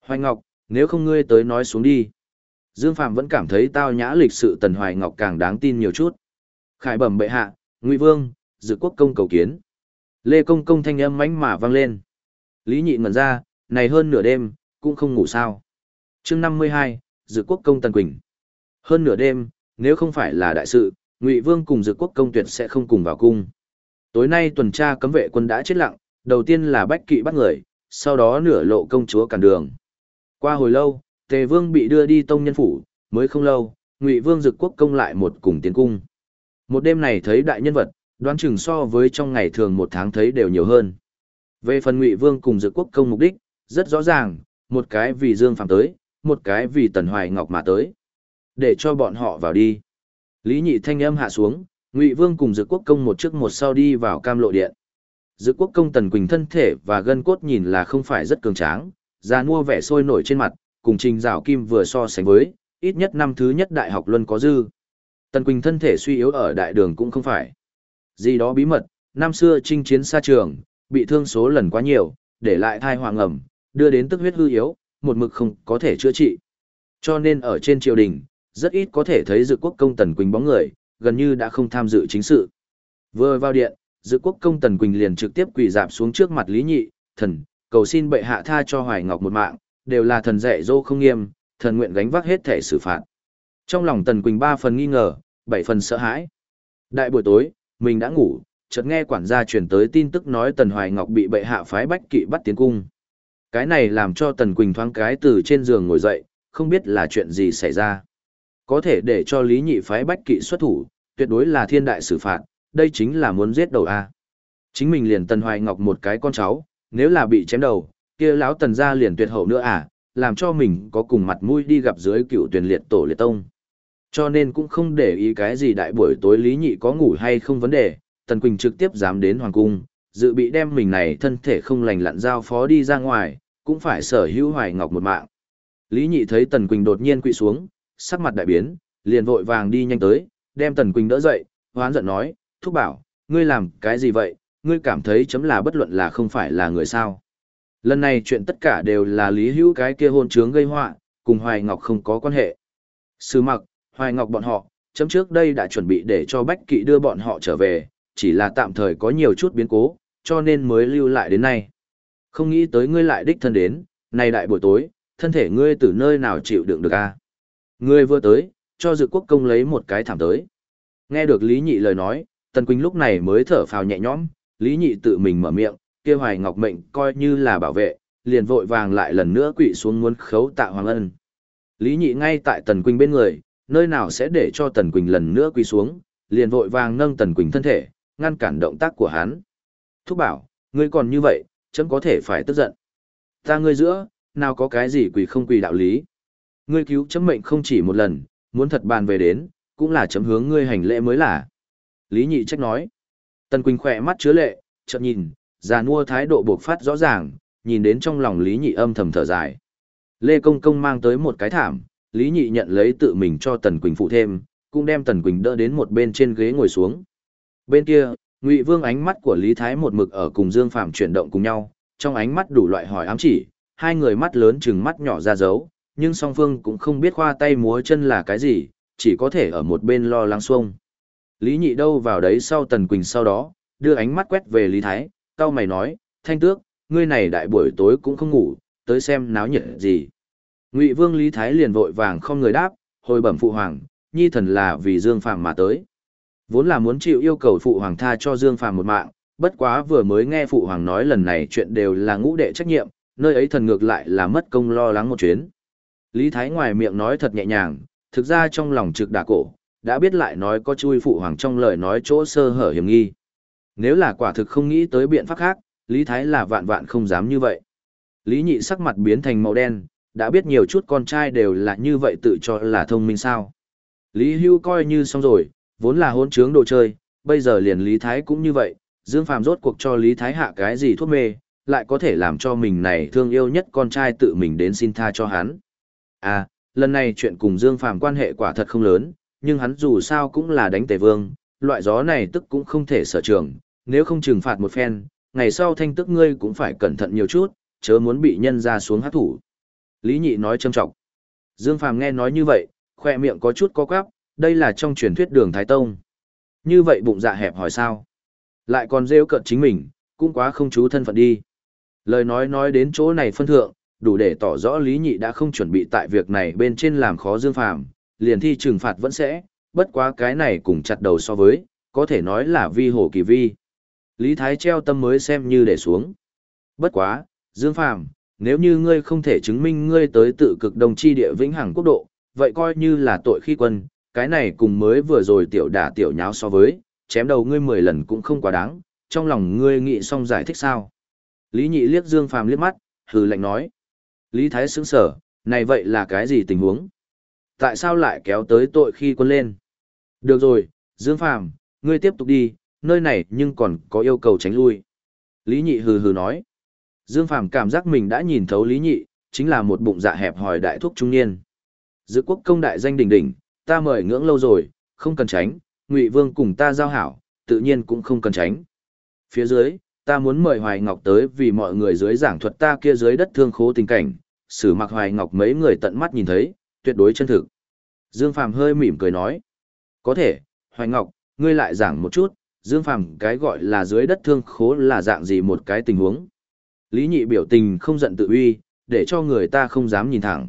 Hoài Ngọc, nếu không ngươi tới nói xuống đi. Dương Phàm vẫn cảm thấy tao nhã lịch sự Tần Hoài Ngọc càng đáng tin nhiều chút. Khải bẩm bệ hạ, Ngụy Vương, Dự Quốc công cầu kiến. Lê Công công thanh âm mãnh mà vang lên. Lý Nhị ngẩn ra, này hơn nửa đêm, cũng không ngủ sao. Chương 52, Dự Quốc công Tần Quỳnh. Hơn nửa đêm, nếu không phải là đại sự, Ngụy Vương cùng Dự Quốc công tuyệt sẽ không cùng vào cung. Tối nay tuần tra cấm vệ quân đã chết lặng, đầu tiên là bách kỵ bắt người, sau đó nửa lộ công chúa cản đường. Qua hồi lâu, Tề Vương bị đưa đi tông nhân phủ, mới không lâu, Ngụy Vương Dực Quốc công lại một cùng tiến cung. Một đêm này thấy đại nhân vật, đoán chừng so với trong ngày thường một tháng thấy đều nhiều hơn. Về phần Ngụy Vương cùng Dực Quốc công mục đích, rất rõ ràng, một cái vì Dương Phàm tới, một cái vì Tần Hoài Ngọc mà tới. Để cho bọn họ vào đi. Lý Nhị thanh âm hạ xuống, Ngụy Vương cùng Dực Quốc công một trước một sau đi vào Cam Lộ điện. Dực Quốc công Tần Quỳnh thân thể và gân cốt nhìn là không phải rất cường tráng, da mua vẻ sôi nổi trên mặt, cùng Trình Giảo Kim vừa so sánh với, ít nhất năm thứ nhất đại học luân có dư. Tần Quỳnh thân thể suy yếu ở đại đường cũng không phải. Gì đó bí mật, năm xưa chinh chiến xa trường, bị thương số lần quá nhiều, để lại thai hoàng ẩm, đưa đến tức huyết hư yếu, một mực không có thể chữa trị. Cho nên ở trên triều đình, rất ít có thể thấy dự quốc công Tần Quỳnh bóng người, gần như đã không tham dự chính sự. Vừa vào điện, dự quốc công Tần Quỳnh liền trực tiếp quỳ dạp xuống trước mặt Lý Nhị, thần, cầu xin bệ hạ tha cho Hoài Ngọc một mạng, đều là thần dạy dỗ không nghiêm, thần nguyện gánh vác hết thể xử phạt. Trong lòng Tần Quỳnh ba phần nghi ngờ, bảy phần sợ hãi. Đại buổi tối, mình đã ngủ, chợt nghe quản gia truyền tới tin tức nói Tần Hoài Ngọc bị bệ hạ phái bách kỵ bắt tiến cung. Cái này làm cho Tần Quỳnh thoáng cái từ trên giường ngồi dậy, không biết là chuyện gì xảy ra. Có thể để cho Lý Nhị phái bách kỵ xuất thủ, tuyệt đối là thiên đại xử phạt, đây chính là muốn giết đầu A. Chính mình liền Tần Hoài Ngọc một cái con cháu, nếu là bị chém đầu, kia lão Tần gia liền tuyệt hậu nữa à, làm cho mình có cùng mặt mũi đi gặp dưới cựu tuyển liệt tổ liệt tông. Cho nên cũng không để ý cái gì đại buổi tối Lý Nhị có ngủ hay không vấn đề, Tần Quỳnh trực tiếp dám đến Hoàng Cung, dự bị đem mình này thân thể không lành lặn giao phó đi ra ngoài, cũng phải sở hữu Hoài Ngọc một mạng. Lý Nhị thấy Tần Quỳnh đột nhiên quỵ xuống, sắc mặt đại biến, liền vội vàng đi nhanh tới, đem Tần Quỳnh đỡ dậy, hoán giận nói, thúc bảo, ngươi làm cái gì vậy, ngươi cảm thấy chấm là bất luận là không phải là người sao. Lần này chuyện tất cả đều là Lý Hữu cái kia hôn trướng gây họa, cùng Hoài Ngọc không có quan hệ. Sư mặc, Hoài Ngọc bọn họ, chấm trước đây đã chuẩn bị để cho Bách Kỵ đưa bọn họ trở về, chỉ là tạm thời có nhiều chút biến cố, cho nên mới lưu lại đến nay. Không nghĩ tới ngươi lại đích thân đến, nay đại buổi tối, thân thể ngươi từ nơi nào chịu đựng được a? Ngươi vừa tới, cho dự quốc công lấy một cái thảm tới. Nghe được Lý Nhị lời nói, Tần Quỳnh lúc này mới thở phào nhẹ nhõm, Lý Nhị tự mình mở miệng, kia Hoài Ngọc mệnh coi như là bảo vệ, liền vội vàng lại lần nữa quỵ xuống muốn khấu tạ Hoàng Ân. Lý Nhị ngay tại Tần Quỳnh bên người, nơi nào sẽ để cho Tần Quỳnh lần nữa quỳ xuống, liền vội vàng nâng Tần Quỳnh thân thể, ngăn cản động tác của hắn. Thúc bảo, ngươi còn như vậy, chấm có thể phải tức giận. Ta ngươi giữa, nào có cái gì quỳ không quỳ đạo lý. Ngươi cứu chấm mệnh không chỉ một lần, muốn thật bàn về đến, cũng là chấm hướng ngươi hành lễ mới là. Lý nhị trách nói. Tần Quỳnh khỏe mắt chứa lệ, chợt nhìn, già nua thái độ buộc phát rõ ràng, nhìn đến trong lòng Lý nhị âm thầm thở dài. Lê Công Công mang tới một cái thảm, Lý nhị nhận lấy tự mình cho Tần Quỳnh phụ thêm, cũng đem Tần Quỳnh đỡ đến một bên trên ghế ngồi xuống. Bên kia, Ngụy Vương ánh mắt của Lý Thái một mực ở cùng Dương Phàm chuyển động cùng nhau, trong ánh mắt đủ loại hỏi ám chỉ, hai người mắt lớn chừng mắt nhỏ ra dấu, nhưng song phương cũng không biết khoa tay múa chân là cái gì, chỉ có thể ở một bên lo lắng xuông. Lý nhị đâu vào đấy sau Tần Quỳnh sau đó, đưa ánh mắt quét về Lý Thái, cao mày nói, thanh tước, ngươi này đại buổi tối cũng không ngủ, tới xem náo nhiệt gì. Ngụy Vương Lý Thái liền vội vàng không người đáp, hồi bẩm phụ hoàng, nhi thần là vì Dương Phàm mà tới. Vốn là muốn chịu yêu cầu phụ hoàng tha cho Dương Phàm một mạng, bất quá vừa mới nghe phụ hoàng nói lần này chuyện đều là ngũ đệ trách nhiệm, nơi ấy thần ngược lại là mất công lo lắng một chuyến. Lý Thái ngoài miệng nói thật nhẹ nhàng, thực ra trong lòng trực đả cổ, đã biết lại nói có chui phụ hoàng trong lời nói chỗ sơ hở hiểm nghi. Nếu là quả thực không nghĩ tới biện pháp khác, Lý Thái là vạn vạn không dám như vậy. Lý Nhị sắc mặt biến thành màu đen, đã biết nhiều chút con trai đều là như vậy tự cho là thông minh sao. Lý Hưu coi như xong rồi, vốn là hôn trướng đồ chơi, bây giờ liền Lý Thái cũng như vậy, Dương Phàm rốt cuộc cho Lý Thái hạ cái gì thuốc mê, lại có thể làm cho mình này thương yêu nhất con trai tự mình đến xin tha cho hắn. À, lần này chuyện cùng Dương Phàm quan hệ quả thật không lớn, nhưng hắn dù sao cũng là đánh tề vương, loại gió này tức cũng không thể sở trường, nếu không trừng phạt một phen, ngày sau thanh tức ngươi cũng phải cẩn thận nhiều chút, chớ muốn bị nhân ra xuống hát thủ. Lý Nhị nói châm trọng. Dương Phàm nghe nói như vậy, khoe miệng có chút co quắp, đây là trong truyền thuyết đường Thái Tông. Như vậy bụng dạ hẹp hỏi sao? Lại còn rêu cận chính mình, cũng quá không chú thân phận đi. Lời nói nói đến chỗ này phân thượng, đủ để tỏ rõ Lý Nhị đã không chuẩn bị tại việc này bên trên làm khó Dương Phàm, liền thi trừng phạt vẫn sẽ, bất quá cái này cùng chặt đầu so với, có thể nói là vi hổ kỳ vi. Lý Thái treo tâm mới xem như để xuống. Bất quá, Dương Phàm, nếu như ngươi không thể chứng minh ngươi tới tự cực đồng chi địa vĩnh hằng quốc độ, vậy coi như là tội khi quân, cái này cùng mới vừa rồi tiểu đả tiểu nháo so với, chém đầu ngươi 10 lần cũng không quá đáng, trong lòng ngươi nghĩ xong giải thích sao. Lý Nhị liếc Dương Phàm liếc mắt, hừ lạnh nói. Lý Thái sững sở, này vậy là cái gì tình huống? Tại sao lại kéo tới tội khi quân lên? Được rồi, Dương Phàm, ngươi tiếp tục đi, nơi này nhưng còn có yêu cầu tránh lui. Lý Nhị hừ hừ nói. Dương Phàm cảm giác mình đã nhìn thấu Lý Nhị, chính là một bụng dạ hẹp hòi đại thúc trung niên. Dự quốc công đại danh đỉnh đỉnh, ta mời ngưỡng lâu rồi, không cần tránh, Ngụy Vương cùng ta giao hảo, tự nhiên cũng không cần tránh. Phía dưới, ta muốn mời Hoài Ngọc tới vì mọi người dưới giảng thuật ta kia dưới đất thương khố tình cảnh, xử mặc Hoài Ngọc mấy người tận mắt nhìn thấy, tuyệt đối chân thực. Dương Phàm hơi mỉm cười nói, có thể, Hoài Ngọc, ngươi lại giảng một chút, Dương Phàm cái gọi là dưới đất thương khố là dạng gì một cái tình huống. Lý nhị biểu tình không giận tự uy, để cho người ta không dám nhìn thẳng.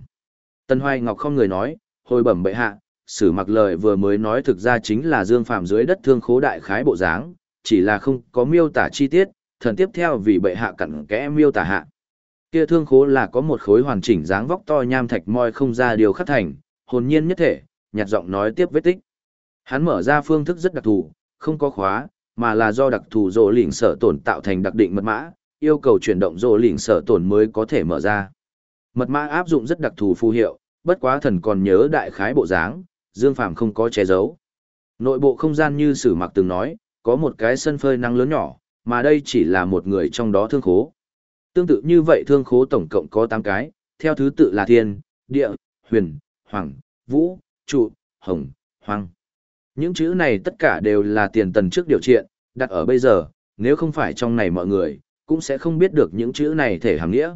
Tân Hoài Ngọc không người nói, hồi bẩm bệ hạ, sử mặc lời vừa mới nói thực ra chính là Dương Phàm dưới đất thương khố đại khái bộ dáng, chỉ là không có miêu tả chi tiết, thần tiếp theo vì bệ hạ cặn kẽ miêu tả hạ. Kia thương khố là có một khối hoàn chỉnh dáng vóc to nham thạch moi không ra điều khắc thành, hồn nhiên nhất thể, nhạt giọng nói tiếp vết tích. Hắn mở ra phương thức rất đặc thù, không có khóa, mà là do đặc thù rỗ lỉnh sở tổn tạo thành đặc định mật mã, yêu cầu chuyển động rỗ lỉnh sở tổn mới có thể mở ra. Mật mã áp dụng rất đặc thù phù hiệu, bất quá thần còn nhớ đại khái bộ dáng, Dương Phàm không có che giấu. Nội bộ không gian như Sử Mặc từng nói, có một cái sân phơi nắng lớn nhỏ, mà đây chỉ là một người trong đó thương khố. Tương tự như vậy thương khố tổng cộng có 8 cái, theo thứ tự là thiên, địa, huyền, hoàng, vũ, trụ, hồng, hoàng. Những chữ này tất cả đều là tiền tần trước điều triện, đặt ở bây giờ, nếu không phải trong này mọi người, cũng sẽ không biết được những chữ này thể hàm nghĩa.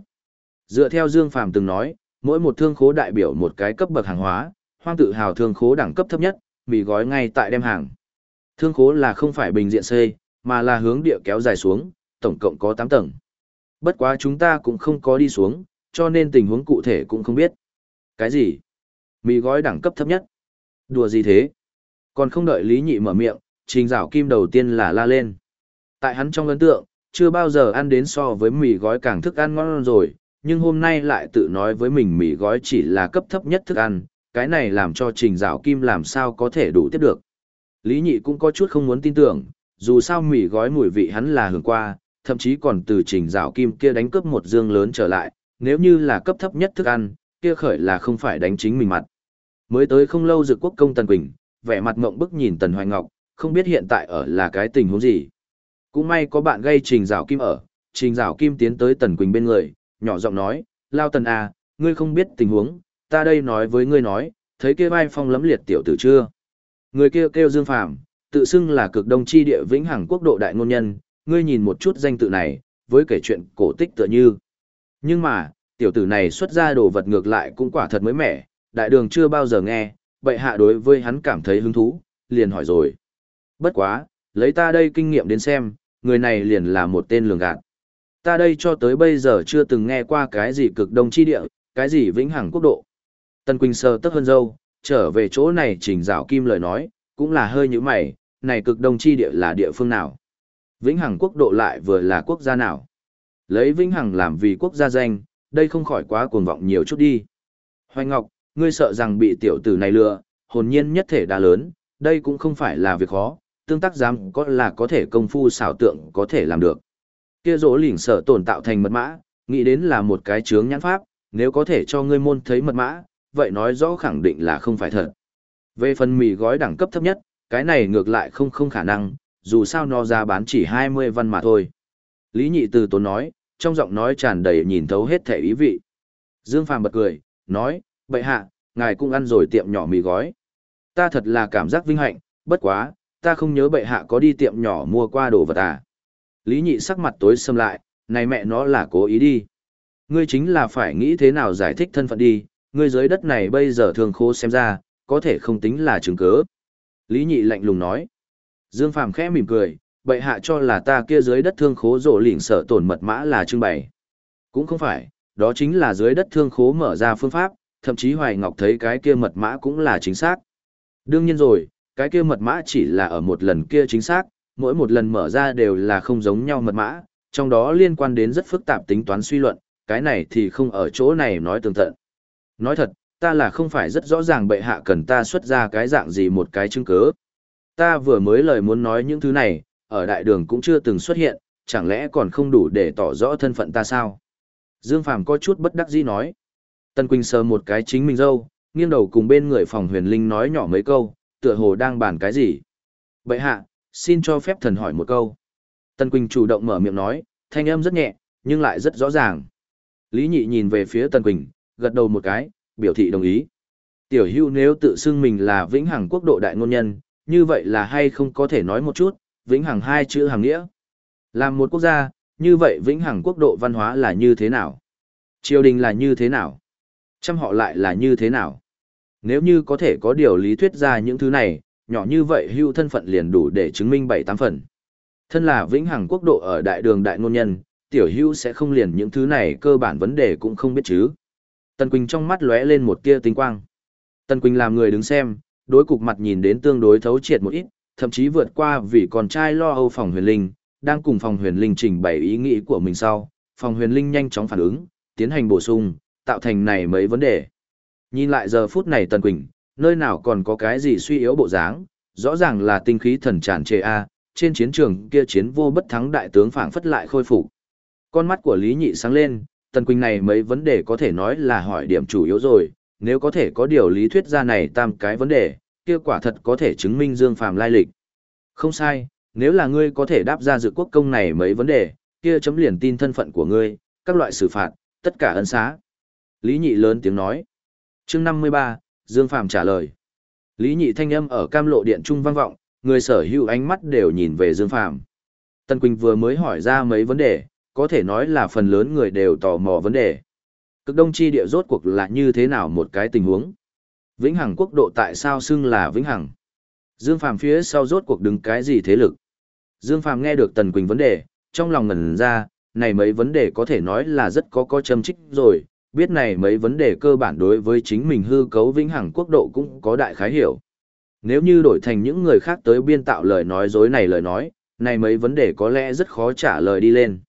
Dựa theo Dương Phàm từng nói, mỗi một thương khố đại biểu một cái cấp bậc hàng hóa, hoang tự hào thương khố đẳng cấp thấp nhất, mì gói ngay tại đem hàng. Thương khố là không phải bình diện xây, mà là hướng địa kéo dài xuống, tổng cộng có 8 tầng. Bất quá chúng ta cũng không có đi xuống, cho nên tình huống cụ thể cũng không biết. Cái gì? Mì gói đẳng cấp thấp nhất. Đùa gì thế? Còn không đợi Lý Nhị mở miệng, trình rào kim đầu tiên là la lên. Tại hắn trong ấn tượng, chưa bao giờ ăn đến so với mì gói càng thức ăn ngon rồi, nhưng hôm nay lại tự nói với mình mì gói chỉ là cấp thấp nhất thức ăn, cái này làm cho trình rào kim làm sao có thể đủ tiếp được. Lý Nhị cũng có chút không muốn tin tưởng, dù sao mỉ gói mùi vị hắn là hưởng qua, thậm chí còn từ trình rào kim kia đánh cướp một dương lớn trở lại, nếu như là cấp thấp nhất thức ăn, kia khởi là không phải đánh chính mình mặt. Mới tới không lâu dự quốc công Tần Quỳnh, vẻ mặt mộng bức nhìn Tần Hoài Ngọc, không biết hiện tại ở là cái tình huống gì. Cũng may có bạn gây trình rào kim ở, trình rào kim tiến tới Tần Quỳnh bên người, nhỏ giọng nói, Lao Tần à, ngươi không biết tình huống, ta đây nói với ngươi nói, thấy kia vai phong lấm liệt tiểu tử chưa? Người kia kêu Dương Phàm tự xưng là cực đông chi địa vĩnh hằng quốc độ đại ngôn nhân, ngươi nhìn một chút danh tự này, với kể chuyện cổ tích tựa như. Nhưng mà, tiểu tử này xuất ra đồ vật ngược lại cũng quả thật mới mẻ, đại đường chưa bao giờ nghe, bệ hạ đối với hắn cảm thấy hứng thú, liền hỏi rồi. Bất quá, lấy ta đây kinh nghiệm đến xem, người này liền là một tên lường gạt. Ta đây cho tới bây giờ chưa từng nghe qua cái gì cực đông chi địa, cái gì vĩnh hằng quốc độ. Tân Quỳnh sơ tức hơn dâu, trở về chỗ này trình rào kim lời nói, cũng là hơi như mày, này cực đông chi địa là địa phương nào? Vĩnh Hằng quốc độ lại vừa là quốc gia nào? Lấy Vĩnh Hằng làm vì quốc gia danh, đây không khỏi quá cuồng vọng nhiều chút đi. Hoài Ngọc, ngươi sợ rằng bị tiểu tử này lừa, hồn nhiên nhất thể đã lớn, đây cũng không phải là việc khó, tương tác giám có là có thể công phu xảo tượng có thể làm được. Kia rỗ lỉnh sở tồn tạo thành mật mã, nghĩ đến là một cái chướng nhãn pháp, nếu có thể cho ngươi môn thấy mật mã, vậy nói rõ khẳng định là không phải thật. Về phần mì gói đẳng cấp thấp nhất, cái này ngược lại không không khả năng, dù sao nó ra bán chỉ 20 văn mà thôi. Lý nhị từ tốn nói, trong giọng nói tràn đầy nhìn thấu hết thể ý vị. Dương Phàm bật cười, nói, bệ hạ, ngài cũng ăn rồi tiệm nhỏ mì gói. Ta thật là cảm giác vinh hạnh, bất quá, ta không nhớ bệ hạ có đi tiệm nhỏ mua qua đồ vật à. Lý nhị sắc mặt tối xâm lại, này mẹ nó là cố ý đi. Ngươi chính là phải nghĩ thế nào giải thích thân phận đi, ngươi dưới đất này bây giờ thường khô xem ra, có thể không tính là chứng cớ. Lý nhị lạnh lùng nói. Dương Phàm khẽ mỉm cười, bệ hạ cho là ta kia dưới đất thương khố rộ lỉnh sợ tổn mật mã là trưng bày. Cũng không phải, đó chính là dưới đất thương khố mở ra phương pháp, thậm chí Hoài Ngọc thấy cái kia mật mã cũng là chính xác. Đương nhiên rồi, cái kia mật mã chỉ là ở một lần kia chính xác, mỗi một lần mở ra đều là không giống nhau mật mã, trong đó liên quan đến rất phức tạp tính toán suy luận, cái này thì không ở chỗ này nói tường tận. Nói thật, ta là không phải rất rõ ràng bệ hạ cần ta xuất ra cái dạng gì một cái chứng cứ. Ta vừa mới lời muốn nói những thứ này, ở đại đường cũng chưa từng xuất hiện, chẳng lẽ còn không đủ để tỏ rõ thân phận ta sao? Dương Phàm có chút bất đắc dĩ nói. Tân Quỳnh sờ một cái chính mình dâu, nghiêng đầu cùng bên người phòng huyền linh nói nhỏ mấy câu, tựa hồ đang bàn cái gì. Bệ hạ, xin cho phép thần hỏi một câu. Tân Quỳnh chủ động mở miệng nói, thanh âm rất nhẹ, nhưng lại rất rõ ràng. Lý Nhị nhìn về phía Tân Quỳnh, gật đầu một cái, biểu thị đồng ý. Tiểu hưu nếu tự xưng mình là vĩnh hằng quốc độ đại ngôn nhân, như vậy là hay không có thể nói một chút, vĩnh hằng hai chữ hàng nghĩa. Làm một quốc gia, như vậy vĩnh hằng quốc độ văn hóa là như thế nào? Triều đình là như thế nào? Trăm họ lại là như thế nào? Nếu như có thể có điều lý thuyết ra những thứ này, nhỏ như vậy hưu thân phận liền đủ để chứng minh bảy tám phần. Thân là vĩnh hằng quốc độ ở đại đường đại ngôn nhân, tiểu hưu sẽ không liền những thứ này cơ bản vấn đề cũng không biết chứ. Tần Quỳnh trong mắt lóe lên một tia tinh quang. Tần Quỳnh làm người đứng xem, đối cục mặt nhìn đến tương đối thấu triệt một ít, thậm chí vượt qua vì con trai lo âu phòng huyền linh, đang cùng phòng huyền linh trình bày ý nghĩ của mình sau, phòng huyền linh nhanh chóng phản ứng, tiến hành bổ sung, tạo thành này mấy vấn đề. Nhìn lại giờ phút này Tần Quỳnh, nơi nào còn có cái gì suy yếu bộ dáng, rõ ràng là tinh khí thần tràn trề A, trên chiến trường kia chiến vô bất thắng đại tướng phảng phất lại khôi phục. Con mắt của Lý Nhị sáng lên, Tần Quỳnh này mấy vấn đề có thể nói là hỏi điểm chủ yếu rồi, nếu có thể có điều lý thuyết ra này tam cái vấn đề, kia quả thật có thể chứng minh Dương Phàm lai lịch. Không sai, nếu là ngươi có thể đáp ra dự quốc công này mấy vấn đề, kia chấm liền tin thân phận của ngươi, các loại xử phạt, tất cả ân xá. Lý Nhị lớn tiếng nói. Chương 53, Dương Phàm trả lời. Lý Nhị thanh âm ở cam lộ điện trung vang vọng, người sở hữu ánh mắt đều nhìn về Dương Phàm. Tân Quỳnh vừa mới hỏi ra mấy vấn đề, có thể nói là phần lớn người đều tò mò vấn đề. Cực đông chi địa rốt cuộc là như thế nào một cái tình huống? Vĩnh Hằng quốc độ tại sao xưng là Vĩnh Hằng? Dương Phàm phía sau rốt cuộc đứng cái gì thế lực? Dương Phàm nghe được Tần Quỳnh vấn đề, trong lòng ngẩn ra, này mấy vấn đề có thể nói là rất có có châm trích rồi, biết này mấy vấn đề cơ bản đối với chính mình hư cấu vĩnh hằng quốc độ cũng có đại khái hiểu. Nếu như đổi thành những người khác tới biên tạo lời nói dối này lời nói, này mấy vấn đề có lẽ rất khó trả lời đi lên.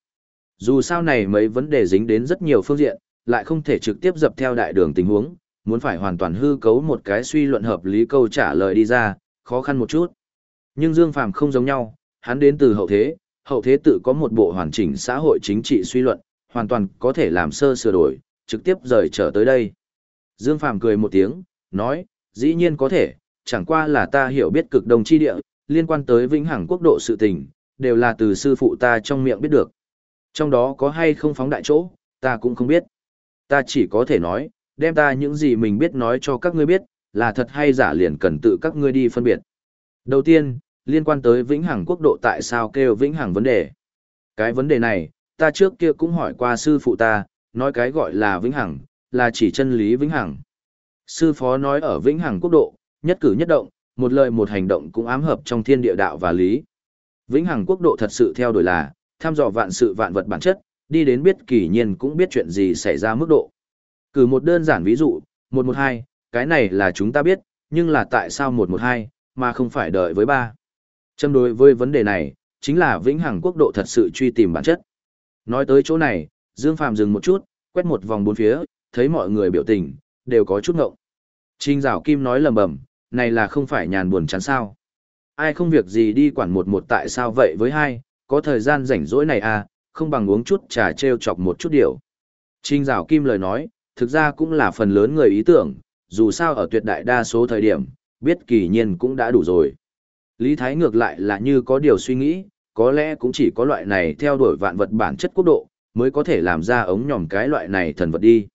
Dù sao này mấy vấn đề dính đến rất nhiều phương diện, lại không thể trực tiếp dập theo đại đường tình huống, muốn phải hoàn toàn hư cấu một cái suy luận hợp lý câu trả lời đi ra, khó khăn một chút. Nhưng Dương Phàm không giống nhau, hắn đến từ hậu thế, hậu thế tự có một bộ hoàn chỉnh xã hội chính trị suy luận, hoàn toàn có thể làm sơ sửa đổi, trực tiếp rời trở tới đây. Dương Phàm cười một tiếng, nói, dĩ nhiên có thể, chẳng qua là ta hiểu biết cực đông chi địa, liên quan tới vĩnh hằng quốc độ sự tình, đều là từ sư phụ ta trong miệng biết được. Trong đó có hay không phóng đại chỗ, ta cũng không biết. Ta chỉ có thể nói, đem ta những gì mình biết nói cho các ngươi biết, là thật hay giả liền cần tự các ngươi đi phân biệt. Đầu tiên, liên quan tới vĩnh hằng quốc độ tại sao kêu vĩnh hằng vấn đề. Cái vấn đề này, ta trước kia cũng hỏi qua sư phụ ta, nói cái gọi là vĩnh hằng, là chỉ chân lý vĩnh hằng. Sư phó nói ở vĩnh hằng quốc độ, nhất cử nhất động, một lời một hành động cũng ám hợp trong thiên địa đạo và lý. Vĩnh hằng quốc độ thật sự theo đuổi là, tham dò vạn sự vạn vật bản chất, đi đến biết kỳ nhiên cũng biết chuyện gì xảy ra mức độ. Cử một đơn giản ví dụ, 112, cái này là chúng ta biết, nhưng là tại sao 112, mà không phải đợi với ba. Châm đối với vấn đề này, chính là vĩnh hằng quốc độ thật sự truy tìm bản chất. Nói tới chỗ này, Dương Phàm dừng một chút, quét một vòng bốn phía, thấy mọi người biểu tình, đều có chút ngộng. Trình Giảo Kim nói lầm bầm, này là không phải nhàn buồn chán sao. Ai không việc gì đi quản một một tại sao vậy với hai, có thời gian rảnh rỗi này à, không bằng uống chút trà treo chọc một chút điều. Trình Giảo Kim lời nói, thực ra cũng là phần lớn người ý tưởng, dù sao ở tuyệt đại đa số thời điểm, biết kỳ nhiên cũng đã đủ rồi. Lý Thái ngược lại là như có điều suy nghĩ, có lẽ cũng chỉ có loại này theo đuổi vạn vật bản chất quốc độ, mới có thể làm ra ống nhòm cái loại này thần vật đi.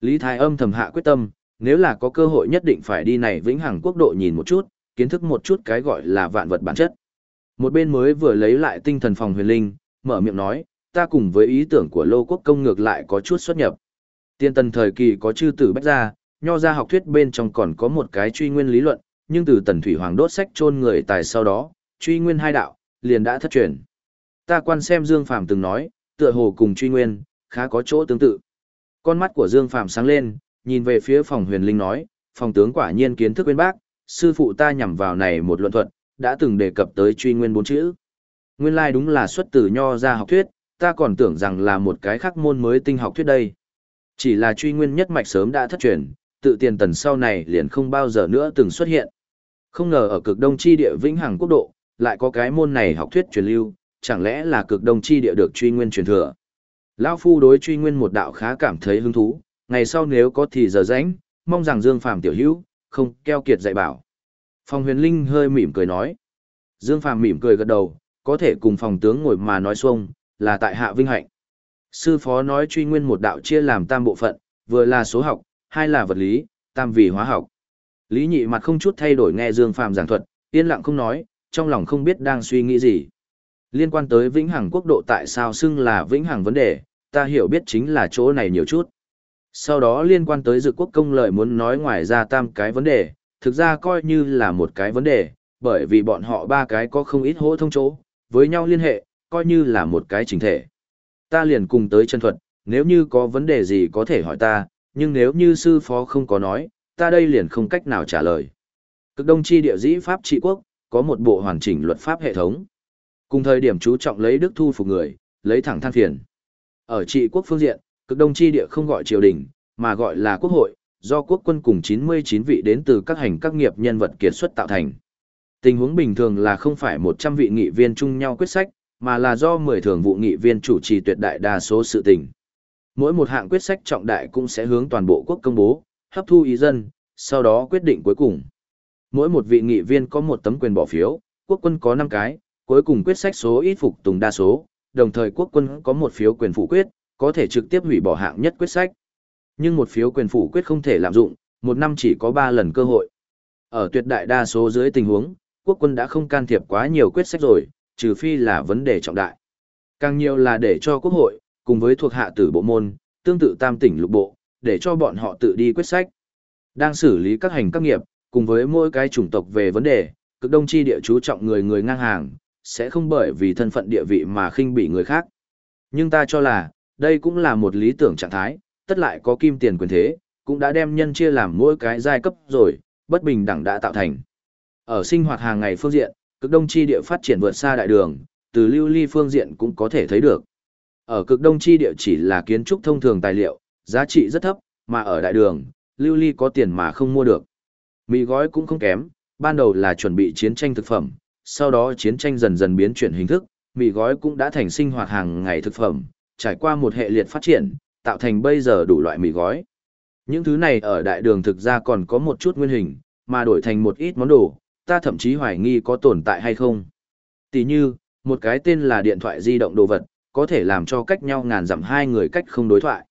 Lý Thái âm thầm hạ quyết tâm, nếu là có cơ hội nhất định phải đi này vĩnh hằng quốc độ nhìn một chút, kiến thức một chút cái gọi là vạn vật bản chất. Một bên mới vừa lấy lại tinh thần phòng huyền linh, mở miệng nói, ta cùng với ý tưởng của lô quốc công ngược lại có chút xuất nhập. Tiên tần thời kỳ có chư tử bách gia, nho ra học thuyết bên trong còn có một cái truy nguyên lý luận, nhưng từ tần thủy hoàng đốt sách chôn người tài sau đó, truy nguyên hai đạo, liền đã thất truyền. Ta quan xem Dương Phàm từng nói, tựa hồ cùng truy nguyên, khá có chỗ tương tự. Con mắt của Dương Phàm sáng lên, nhìn về phía phòng huyền linh nói, phòng tướng quả nhiên kiến thức bên bác, sư phụ ta nhằm vào này một luận thuật, đã từng đề cập tới truy nguyên bốn chữ. Nguyên lai like đúng là xuất từ nho ra học thuyết, ta còn tưởng rằng là một cái khác môn mới tinh học thuyết đây. Chỉ là truy nguyên nhất mạch sớm đã thất truyền, tự tiền tần sau này liền không bao giờ nữa từng xuất hiện. Không ngờ ở cực đông chi địa vĩnh hằng quốc độ, lại có cái môn này học thuyết truyền lưu, chẳng lẽ là cực đông chi địa được truy nguyên truyền thừa. Lão phu đối truy nguyên một đạo khá cảm thấy hứng thú, ngày sau nếu có thì giờ rảnh, mong rằng Dương Phàm tiểu hữu, không keo kiệt dạy bảo. Phong huyền linh hơi mỉm cười nói. Dương Phàm mỉm cười gật đầu, có thể cùng phòng tướng ngồi mà nói xuông, là tại hạ vinh hạnh. Sư phó nói truy nguyên một đạo chia làm tam bộ phận, vừa là số học, hai là vật lý, tam vì hóa học. Lý nhị mặt không chút thay đổi nghe Dương Phàm giảng thuật, yên lặng không nói, trong lòng không biết đang suy nghĩ gì. Liên quan tới vĩnh hằng quốc độ tại sao xưng là vĩnh hằng vấn đề, ta hiểu biết chính là chỗ này nhiều chút. Sau đó liên quan tới dự quốc công lợi muốn nói ngoài ra tam cái vấn đề, thực ra coi như là một cái vấn đề, bởi vì bọn họ ba cái có không ít hỗ thông chỗ, với nhau liên hệ, coi như là một cái chính thể. Ta liền cùng tới chân thuật, nếu như có vấn đề gì có thể hỏi ta, nhưng nếu như sư phó không có nói, ta đây liền không cách nào trả lời. Cực đông chi địa dĩ Pháp trị quốc, có một bộ hoàn chỉnh luật pháp hệ thống. Cùng thời điểm chú trọng lấy đức thu phục người, lấy thẳng than phiền. Ở trị quốc phương diện, cực đông chi địa không gọi triều đình, mà gọi là quốc hội, do quốc quân cùng 99 vị đến từ các hành các nghiệp nhân vật kiệt xuất tạo thành. Tình huống bình thường là không phải 100 vị nghị viên chung nhau quyết sách, mà là do 10 thường vụ nghị viên chủ trì tuyệt đại đa số sự tình. Mỗi một hạng quyết sách trọng đại cũng sẽ hướng toàn bộ quốc công bố, hấp thu ý dân, sau đó quyết định cuối cùng. Mỗi một vị nghị viên có một tấm quyền bỏ phiếu, quốc quân có 5 cái, cuối cùng quyết sách số ít phục tùng đa số, đồng thời quốc quân có một phiếu quyền phủ quyết, có thể trực tiếp hủy bỏ hạng nhất quyết sách. Nhưng một phiếu quyền phủ quyết không thể lạm dụng, một năm chỉ có 3 lần cơ hội. Ở tuyệt đại đa số dưới tình huống, quốc quân đã không can thiệp quá nhiều quyết sách rồi, trừ phi là vấn đề trọng đại. Càng nhiều là để cho quốc hội, cùng với thuộc hạ tử bộ môn, tương tự tam tỉnh lục bộ, để cho bọn họ tự đi quyết sách. Đang xử lý các hành các nghiệp, cùng với mỗi cái chủng tộc về vấn đề, cực đông chi địa chú trọng người người ngang hàng, sẽ không bởi vì thân phận địa vị mà khinh bị người khác. Nhưng ta cho là, đây cũng là một lý tưởng trạng thái, tất lại có kim tiền quyền thế, cũng đã đem nhân chia làm mỗi cái giai cấp rồi, bất bình đẳng đã tạo thành. Ở sinh hoạt hàng ngày phương diện, cực đông chi địa phát triển vượt xa đại đường, từ lưu ly phương diện cũng có thể thấy được. Ở cực đông chi địa chỉ là kiến trúc thông thường tài liệu, giá trị rất thấp, mà ở đại đường, lưu ly có tiền mà không mua được. Mì gói cũng không kém, ban đầu là chuẩn bị chiến tranh thực phẩm, sau đó chiến tranh dần dần biến chuyển hình thức, mì gói cũng đã thành sinh hoạt hàng ngày thực phẩm, trải qua một hệ liệt phát triển, tạo thành bây giờ đủ loại mì gói. Những thứ này ở đại đường thực ra còn có một chút nguyên hình, mà đổi thành một ít món đồ, ta thậm chí hoài nghi có tồn tại hay không. Tỷ như, một cái tên là điện thoại di động đồ vật, có thể làm cho cách nhau ngàn dặm hai người cách không đối thoại.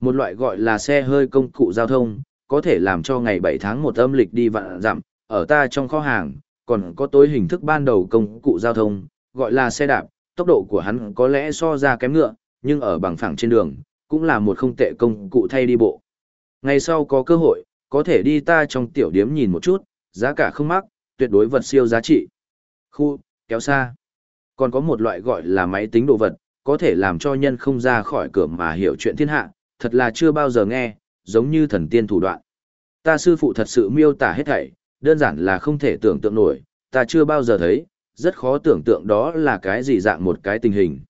Một loại gọi là xe hơi công cụ giao thông, có thể làm cho ngày 7 tháng một âm lịch đi vạn dặm, ở ta trong kho hàng, còn có tối hình thức ban đầu công cụ giao thông, gọi là xe đạp, tốc độ của hắn có lẽ so ra kém ngựa, nhưng ở bằng phẳng trên đường, cũng là một không tệ công cụ thay đi bộ. Ngày sau có cơ hội, có thể đi ta trong tiểu điếm nhìn một chút, giá cả không mắc, tuyệt đối vật siêu giá trị. Khu, kéo xa. Còn có một loại gọi là máy tính đồ vật, có thể làm cho nhân không ra khỏi cửa mà hiểu chuyện thiên hạ, thật là chưa bao giờ nghe, giống như thần tiên thủ đoạn. Ta sư phụ thật sự miêu tả hết thảy, đơn giản là không thể tưởng tượng nổi, ta chưa bao giờ thấy, rất khó tưởng tượng đó là cái gì dạng một cái tình hình.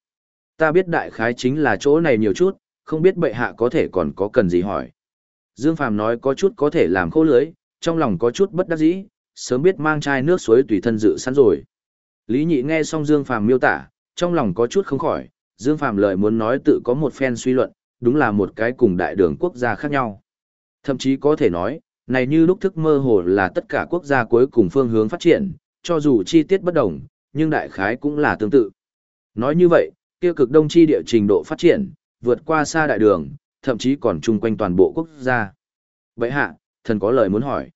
Ta biết đại khái chính là chỗ này nhiều chút, không biết bệ hạ có thể còn có cần gì hỏi. Dương Phàm nói có chút có thể làm khô lưới, trong lòng có chút bất đắc dĩ, sớm biết mang chai nước suối tùy thân dự sẵn rồi. Lý Nhị nghe xong Dương Phàm miêu tả, trong lòng có chút không khỏi, Dương Phàm lời muốn nói tự có một phen suy luận, đúng là một cái cùng đại đường quốc gia khác nhau. Thậm chí có thể nói, này như lúc thức mơ hồ là tất cả quốc gia cuối cùng phương hướng phát triển, cho dù chi tiết bất đồng, nhưng đại khái cũng là tương tự. Nói như vậy, kia cực đông chi địa trình độ phát triển, vượt qua xa đại đường, thậm chí còn chung quanh toàn bộ quốc gia. Vậy hạ, thần có lời muốn hỏi.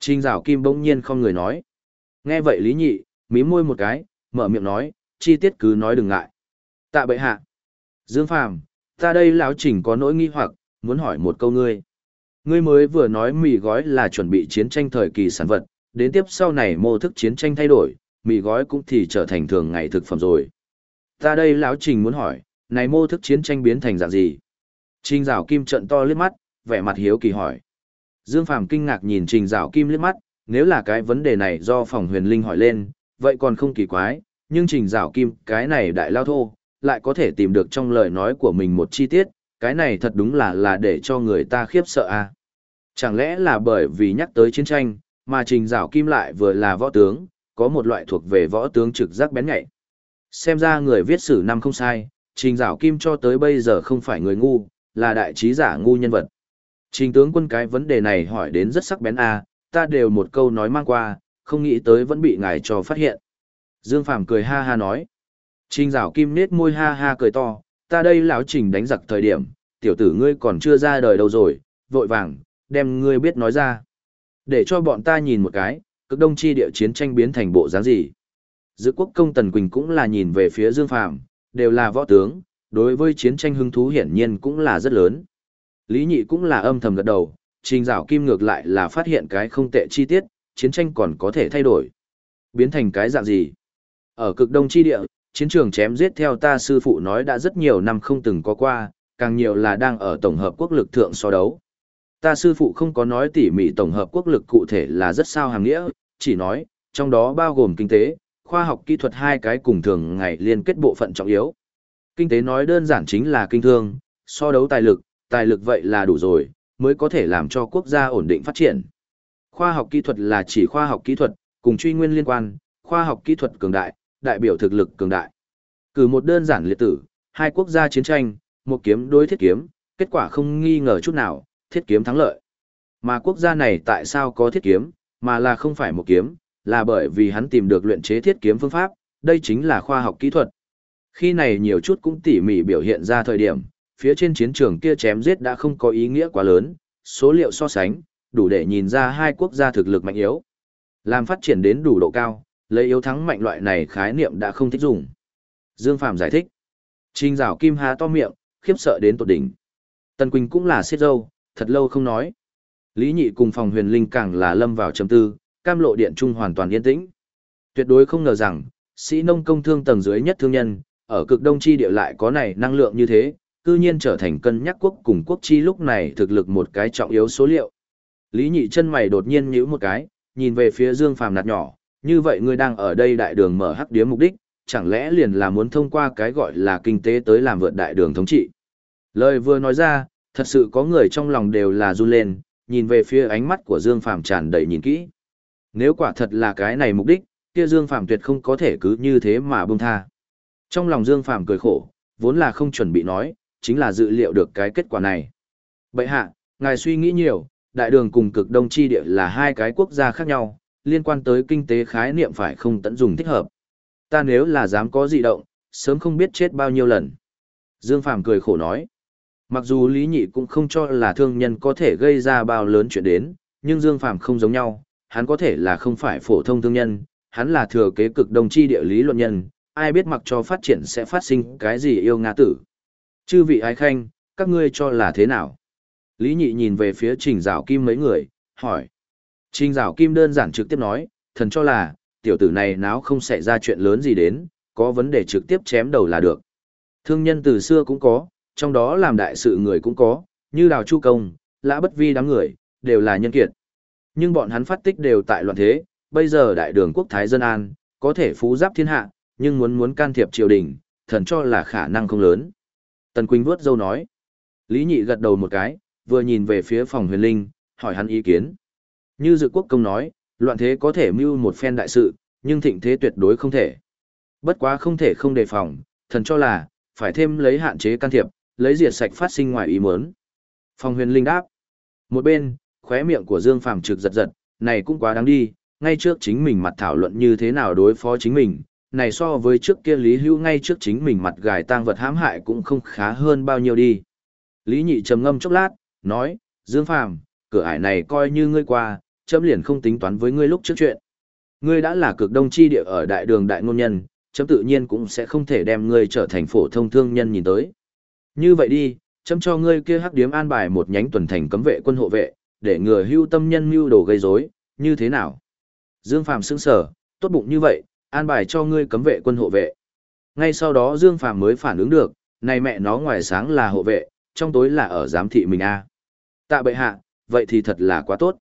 Trình rào kim bỗng nhiên không người nói. Nghe vậy lý nhị, mí môi một cái, mở miệng nói, chi tiết cứ nói đừng ngại. Tạ bệ hạ. Dương Phàm, ta đây lão trình có nỗi nghi hoặc, muốn hỏi một câu ngươi. Ngươi mới vừa nói mì gói là chuẩn bị chiến tranh thời kỳ sản vật, đến tiếp sau này mô thức chiến tranh thay đổi, mì gói cũng thì trở thành thường ngày thực phẩm rồi. Ta đây lão trình muốn hỏi, này mô thức chiến tranh biến thành dạng gì? Trình Dạo kim trận to liếc mắt, vẻ mặt hiếu kỳ hỏi. Dương Phàm kinh ngạc nhìn trình Dạo kim liếc mắt, nếu là cái vấn đề này do phòng huyền linh hỏi lên, vậy còn không kỳ quái, nhưng trình Dạo kim cái này đại lao thô, lại có thể tìm được trong lời nói của mình một chi tiết, cái này thật đúng là là để cho người ta khiếp sợ à. Chẳng lẽ là bởi vì nhắc tới chiến tranh, mà trình Dạo kim lại vừa là võ tướng, có một loại thuộc về võ tướng trực giác bén nhạy. Xem ra người viết sử năm không sai, trình Dạo kim cho tới bây giờ không phải người ngu, là đại trí giả ngu nhân vật. Trình tướng quân cái vấn đề này hỏi đến rất sắc bén a, à, ta đều một câu nói mang qua, không nghĩ tới vẫn bị ngài cho phát hiện. Dương Phàm cười ha ha nói. Trình Dạo kim nết môi ha ha cười to, ta đây lão trình đánh giặc thời điểm, tiểu tử ngươi còn chưa ra đời đâu rồi, vội vàng, đem ngươi biết nói ra. Để cho bọn ta nhìn một cái, cực đông chi địa chiến tranh biến thành bộ dáng gì. Dự quốc công Tần Quỳnh cũng là nhìn về phía Dương Phàm đều là võ tướng, đối với chiến tranh hứng thú hiển nhiên cũng là rất lớn. Lý Nhị cũng là âm thầm gật đầu, trình rào kim ngược lại là phát hiện cái không tệ chi tiết, chiến tranh còn có thể thay đổi. Biến thành cái dạng gì? Ở cực đông chi địa, chiến trường chém giết theo ta sư phụ nói đã rất nhiều năm không từng có qua, càng nhiều là đang ở tổng hợp quốc lực thượng so đấu. Ta sư phụ không có nói tỉ mỉ tổng hợp quốc lực cụ thể là rất sao hàng nghĩa, chỉ nói, trong đó bao gồm kinh tế, khoa học kỹ thuật hai cái cùng thường ngày liên kết bộ phận trọng yếu. Kinh tế nói đơn giản chính là kinh thương, so đấu tài lực, tài lực vậy là đủ rồi, mới có thể làm cho quốc gia ổn định phát triển. Khoa học kỹ thuật là chỉ khoa học kỹ thuật, cùng truy nguyên liên quan, khoa học kỹ thuật cường đại, đại biểu thực lực cường đại. Cử một đơn giản liệt tử, hai quốc gia chiến tranh, một kiếm đối thiết kiếm, kết quả không nghi ngờ chút nào, thiết kiếm thắng lợi. Mà quốc gia này tại sao có thiết kiếm, mà là không phải một kiếm, là bởi vì hắn tìm được luyện chế thiết kiếm phương pháp, đây chính là khoa học kỹ thuật. Khi này nhiều chút cũng tỉ mỉ biểu hiện ra thời điểm, phía trên chiến trường kia chém giết đã không có ý nghĩa quá lớn, số liệu so sánh, đủ để nhìn ra hai quốc gia thực lực mạnh yếu. Làm phát triển đến đủ độ cao, lấy yếu thắng mạnh loại này khái niệm đã không thích dùng. Dương Phạm giải thích. Trình rào kim há to miệng, khiếp sợ đến tột đỉnh. Tần Quỳnh cũng là siết dâu, thật lâu không nói. Lý nhị cùng phòng huyền linh càng là lâm vào trầm tư, cam lộ điện trung hoàn toàn yên tĩnh. Tuyệt đối không ngờ rằng, sĩ nông công thương tầng dưới nhất thương nhân, ở cực đông chi địa lại có này năng lượng như thế, cư nhiên trở thành cân nhắc quốc cùng quốc chi lúc này thực lực một cái trọng yếu số liệu. Lý nhị chân mày đột nhiên nhíu một cái, nhìn về phía Dương Phàm nạt nhỏ, như vậy ngươi đang ở đây đại đường mở hắc điếm mục đích, chẳng lẽ liền là muốn thông qua cái gọi là kinh tế tới làm vượt đại đường thống trị. Lời vừa nói ra, thật sự có người trong lòng đều là run lên, nhìn về phía ánh mắt của Dương Phàm tràn đầy nhìn kỹ. Nếu quả thật là cái này mục đích, kia Dương Phàm tuyệt không có thể cứ như thế mà buông tha. Trong lòng Dương Phàm cười khổ, vốn là không chuẩn bị nói, chính là dự liệu được cái kết quả này. Bậy hạ, ngài suy nghĩ nhiều, đại đường cùng cực đông chi địa là hai cái quốc gia khác nhau, liên quan tới kinh tế khái niệm phải không tận dùng thích hợp. Ta nếu là dám có dị động, sớm không biết chết bao nhiêu lần. Dương Phàm cười khổ nói. Mặc dù Lý Nhị cũng không cho là thương nhân có thể gây ra bao lớn chuyện đến, nhưng Dương Phàm không giống nhau, hắn có thể là không phải phổ thông thương nhân, hắn là thừa kế cực đông chi địa lý luận nhân, ai biết mặc cho phát triển sẽ phát sinh cái gì yêu Nga tử. Chư vị ái khanh, các ngươi cho là thế nào? Lý Nhị nhìn về phía Trình rào Kim mấy người, hỏi. Trình rào Kim đơn giản trực tiếp nói, thần cho là, tiểu tử này náo không xảy ra chuyện lớn gì đến, có vấn đề trực tiếp chém đầu là được. Thương nhân từ xưa cũng có, trong đó làm đại sự người cũng có, như Đào Chu Công, Lã Bất Vi đám người, đều là nhân kiệt. Nhưng bọn hắn phát tích đều tại loạn thế, bây giờ đại đường quốc thái dân an, có thể phú giáp thiên hạ, nhưng muốn muốn can thiệp triều đình, thần cho là khả năng không lớn. Tần Quỳnh vuốt dâu nói. Lý Nhị gật đầu một cái, vừa nhìn về phía phòng huyền linh, hỏi hắn ý kiến. Như dự quốc công nói, loạn thế có thể mưu một phen đại sự, nhưng thịnh thế tuyệt đối không thể. Bất quá không thể không đề phòng, thần cho là, phải thêm lấy hạn chế can thiệp, lấy diệt sạch phát sinh ngoài ý muốn. Phòng huyền linh đáp. Một bên, khóe miệng của Dương Phàm trực giật giật, này cũng quá đáng đi, ngay trước chính mình mặt thảo luận như thế nào đối phó chính mình, này so với trước kia Lý Hữu ngay trước chính mình mặt gài tang vật hãm hại cũng không khá hơn bao nhiêu đi. Lý Nhị trầm ngâm chốc lát, nói, Dương Phàm, cửa ải này coi như ngươi qua, chấm liền không tính toán với ngươi lúc trước chuyện. Ngươi đã là cực đông chi địa ở đại đường đại ngôn nhân, chấm tự nhiên cũng sẽ không thể đem ngươi trở thành phổ thông thương nhân nhìn tới. Như vậy đi, chấm cho ngươi kia hắc điếm an bài một nhánh tuần thành cấm vệ quân hộ vệ, để ngừa hưu tâm nhân mưu đồ gây rối, như thế nào? Dương Phàm sững sờ, tốt bụng như vậy, an bài cho ngươi cấm vệ quân hộ vệ. Ngay sau đó Dương Phàm mới phản ứng được, này mẹ nó ngoài sáng là hộ vệ, trong tối là ở giám thị mình a. À. Tạ bệ hạ, vậy thì thật là quá tốt.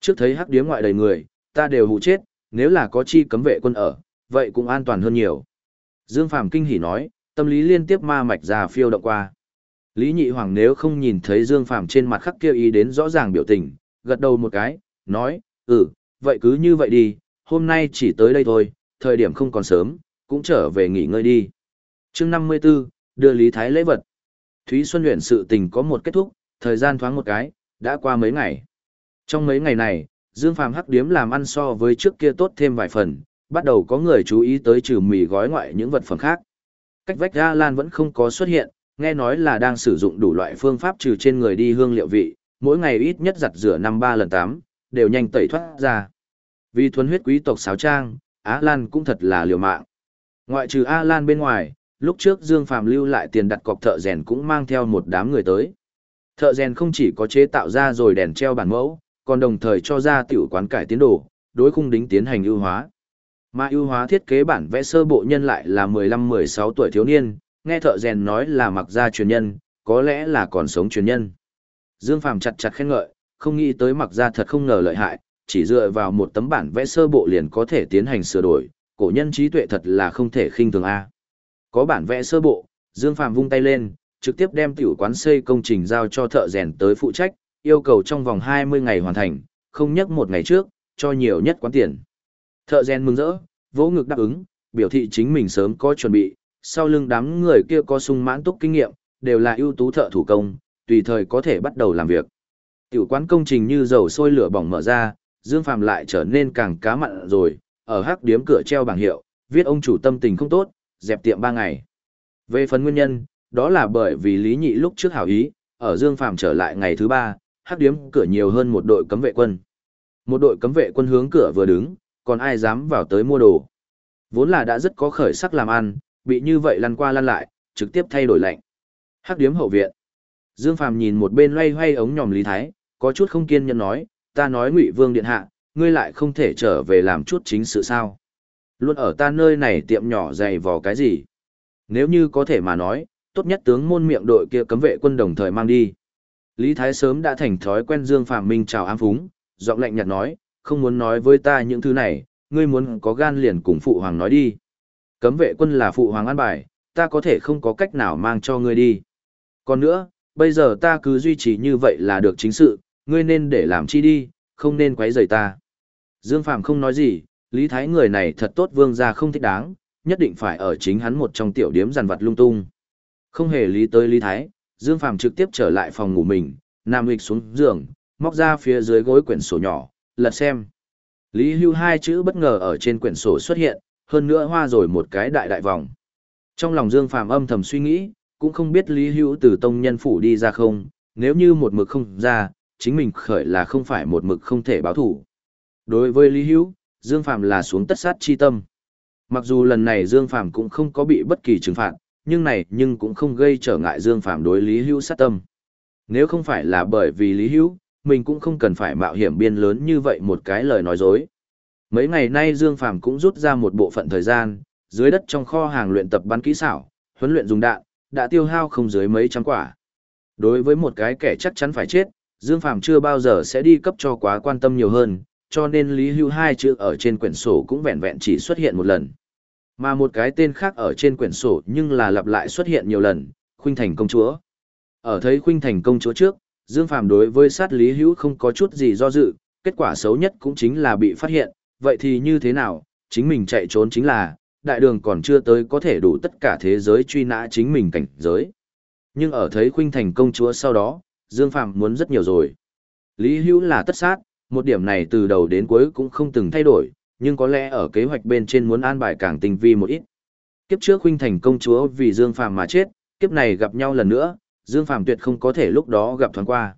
Trước thấy hắc điếm ngoại đầy người, ta đều hụ chết, nếu là có chi cấm vệ quân ở, vậy cũng an toàn hơn nhiều. Dương Phàm kinh hỉ nói, tâm lý liên tiếp ma mạch già phiêu động qua. Lý Nhị Hoàng nếu không nhìn thấy Dương Phàm trên mặt khắc kia ý đến rõ ràng biểu tình, gật đầu một cái, nói, ừ, vậy cứ như vậy đi, hôm nay chỉ tới đây thôi, thời điểm không còn sớm, cũng trở về nghỉ ngơi đi. chương 54, đưa Lý Thái lễ vật. Thúy Xuân luyện sự tình có một kết thúc, thời gian thoáng một cái, đã qua mấy ngày. Trong mấy ngày này, Dương Phàm hắc điếm làm ăn so với trước kia tốt thêm vài phần, bắt đầu có người chú ý tới trừ mì gói ngoại những vật phẩm khác. Cách vách ga lan vẫn không có xuất hiện, nghe nói là đang sử dụng đủ loại phương pháp trừ trên người đi hương liệu vị, mỗi ngày ít nhất giặt rửa năm ba lần tám, đều nhanh tẩy thoát ra. Vì thuần huyết quý tộc sáo trang, Á Lan cũng thật là liều mạng. Ngoại trừ A Lan bên ngoài, lúc trước Dương Phạm lưu lại tiền đặt cọc thợ rèn cũng mang theo một đám người tới. Thợ rèn không chỉ có chế tạo ra rồi đèn treo bản mẫu, còn đồng thời cho ra tiểu quán cải tiến đồ, đối khung đính tiến hành ưu hóa. Mà ưu hóa thiết kế bản vẽ sơ bộ nhân lại là 15-16 tuổi thiếu niên, nghe thợ rèn nói là mặc gia truyền nhân, có lẽ là còn sống truyền nhân. Dương Phàm chặt chặt khen ngợi, không nghĩ tới mặc gia thật không ngờ lợi hại, chỉ dựa vào một tấm bản vẽ sơ bộ liền có thể tiến hành sửa đổi, cổ nhân trí tuệ thật là không thể khinh thường a. Có bản vẽ sơ bộ, Dương Phàm vung tay lên, trực tiếp đem tiểu quán xây công trình giao cho thợ rèn tới phụ trách, yêu cầu trong vòng 20 ngày hoàn thành, không nhắc một ngày trước, cho nhiều nhất quán tiền. Thợ rèn mừng rỡ, vỗ ngực đáp ứng, biểu thị chính mình sớm có chuẩn bị, sau lưng đám người kia có sung mãn túc kinh nghiệm, đều là ưu tú thợ thủ công, tùy thời có thể bắt đầu làm việc. Tiểu quán công trình như dầu sôi lửa bỏng mở ra, Dương Phàm lại trở nên càng cá mặn rồi, ở hắc điếm cửa treo bảng hiệu, viết ông chủ tâm tình không tốt, dẹp tiệm 3 ngày. Về phần nguyên nhân, đó là bởi vì Lý Nhị lúc trước hảo ý, ở Dương Phàm trở lại ngày thứ 3, hắc điếm cửa nhiều hơn một đội cấm vệ quân. Một đội cấm vệ quân hướng cửa vừa đứng, còn ai dám vào tới mua đồ. Vốn là đã rất có khởi sắc làm ăn, bị như vậy lăn qua lăn lại, trực tiếp thay đổi lệnh. Hắc điếm hậu viện. Dương Phàm nhìn một bên loay hoay ống nhòm Lý Thái, có chút không kiên nhẫn nói, ta nói Ngụy Vương điện hạ, ngươi lại không thể trở về làm chút chính sự sao? Luôn ở ta nơi này tiệm nhỏ dày vò cái gì? Nếu như có thể mà nói, tốt nhất tướng môn miệng đội kia cấm vệ quân đồng thời mang đi. Lý Thái sớm đã thành thói quen Dương Phàm Minh chào ám phúng, giọng lạnh nhạt nói, không muốn nói với ta những thứ này, ngươi muốn có gan liền cùng phụ hoàng nói đi. Cấm vệ quân là phụ hoàng an bài, ta có thể không có cách nào mang cho ngươi đi. Còn nữa, bây giờ ta cứ duy trì như vậy là được chính sự, ngươi nên để làm chi đi, không nên quấy rầy ta. Dương Phàm không nói gì, Lý Thái người này thật tốt vương gia không thích đáng, nhất định phải ở chính hắn một trong tiểu điếm giàn vật lung tung. Không hề lý tới Lý Thái, Dương Phàm trực tiếp trở lại phòng ngủ mình, nằm hịch xuống giường, móc ra phía dưới gối quyển sổ nhỏ, lật xem. Lý Hưu hai chữ bất ngờ ở trên quyển sổ xuất hiện, hơn nữa hoa rồi một cái đại đại vòng. Trong lòng Dương Phàm âm thầm suy nghĩ, cũng không biết Lý hữu từ tông nhân phủ đi ra không, nếu như một mực không ra, chính mình khởi là không phải một mực không thể báo thủ. Đối với Lý hữu Dương Phàm là xuống tất sát chi tâm. Mặc dù lần này Dương Phàm cũng không có bị bất kỳ trừng phạt, nhưng này nhưng cũng không gây trở ngại Dương Phàm đối Lý hữu sát tâm. Nếu không phải là bởi vì Lý hữu mình cũng không cần phải mạo hiểm biên lớn như vậy một cái lời nói dối. Mấy ngày nay Dương Phàm cũng rút ra một bộ phận thời gian, dưới đất trong kho hàng luyện tập bắn kỹ xảo, huấn luyện dùng đạn, đã tiêu hao không dưới mấy trăm quả. Đối với một cái kẻ chắc chắn phải chết, Dương Phàm chưa bao giờ sẽ đi cấp cho quá quan tâm nhiều hơn, cho nên Lý Hưu hai chữ ở trên quyển sổ cũng vẹn vẹn chỉ xuất hiện một lần. Mà một cái tên khác ở trên quyển sổ nhưng là lặp lại xuất hiện nhiều lần, Khuynh Thành công chúa. Ở thấy Khuynh Thành công chúa trước, Dương Phàm đối với sát Lý Hữu không có chút gì do dự, kết quả xấu nhất cũng chính là bị phát hiện, vậy thì như thế nào, chính mình chạy trốn chính là, đại đường còn chưa tới có thể đủ tất cả thế giới truy nã chính mình cảnh giới. Nhưng ở thấy Khuynh Thành công chúa sau đó, Dương phạm muốn rất nhiều rồi. Lý Hữu là tất sát, một điểm này từ đầu đến cuối cũng không từng thay đổi, nhưng có lẽ ở kế hoạch bên trên muốn an bài càng tinh vi một ít. Kiếp trước Khuynh Thành công chúa vì Dương Phàm mà chết, kiếp này gặp nhau lần nữa, Dương Phàm tuyệt không có thể lúc đó gặp thoáng qua.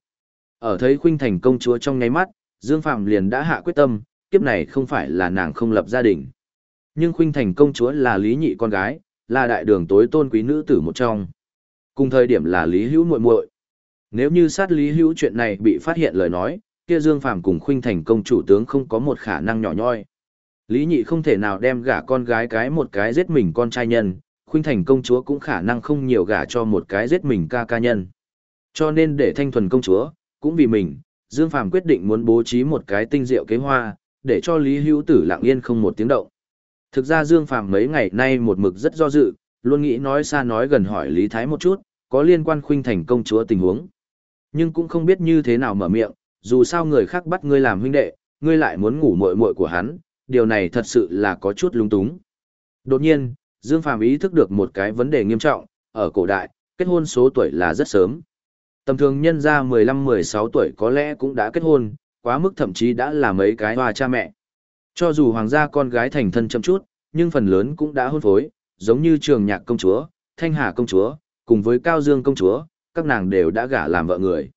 Ở thấy Khuynh Thành công chúa trong nháy mắt, Dương Phàm liền đã hạ quyết tâm, kiếp này không phải là nàng không lập gia đình. Nhưng Khuynh Thành công chúa là Lý Nhị con gái, là đại đường tối tôn quý nữ tử một trong. Cùng thời điểm là Lý Hữu muội muội. Nếu như sát Lý Hữu chuyện này bị phát hiện lời nói, kia Dương Phàm cùng Khuynh Thành công chủ tướng không có một khả năng nhỏ nhoi. Lý Nhị không thể nào đem gả con gái cái một cái giết mình con trai nhân, khuynh thành công chúa cũng khả năng không nhiều gả cho một cái giết mình ca ca nhân. Cho nên để thanh thuần công chúa, cũng vì mình, Dương Phàm quyết định muốn bố trí một cái tinh diệu kế hoa, để cho Lý Hữu Tử lặng yên không một tiếng động. Thực ra Dương Phàm mấy ngày nay một mực rất do dự, luôn nghĩ nói xa nói gần hỏi Lý Thái một chút, có liên quan khuynh thành công chúa tình huống. Nhưng cũng không biết như thế nào mở miệng, dù sao người khác bắt ngươi làm huynh đệ, ngươi lại muốn ngủ muội muội của hắn, điều này thật sự là có chút lung túng. Đột nhiên, Dương Phàm ý thức được một cái vấn đề nghiêm trọng, ở cổ đại, kết hôn số tuổi là rất sớm. Tầm thường nhân ra 15-16 tuổi có lẽ cũng đã kết hôn, quá mức thậm chí đã là mấy cái hoa cha mẹ. Cho dù hoàng gia con gái thành thân chậm chút, nhưng phần lớn cũng đã hôn phối, giống như trường nhạc công chúa, thanh hà công chúa, cùng với cao dương công chúa, các nàng đều đã gả làm vợ người.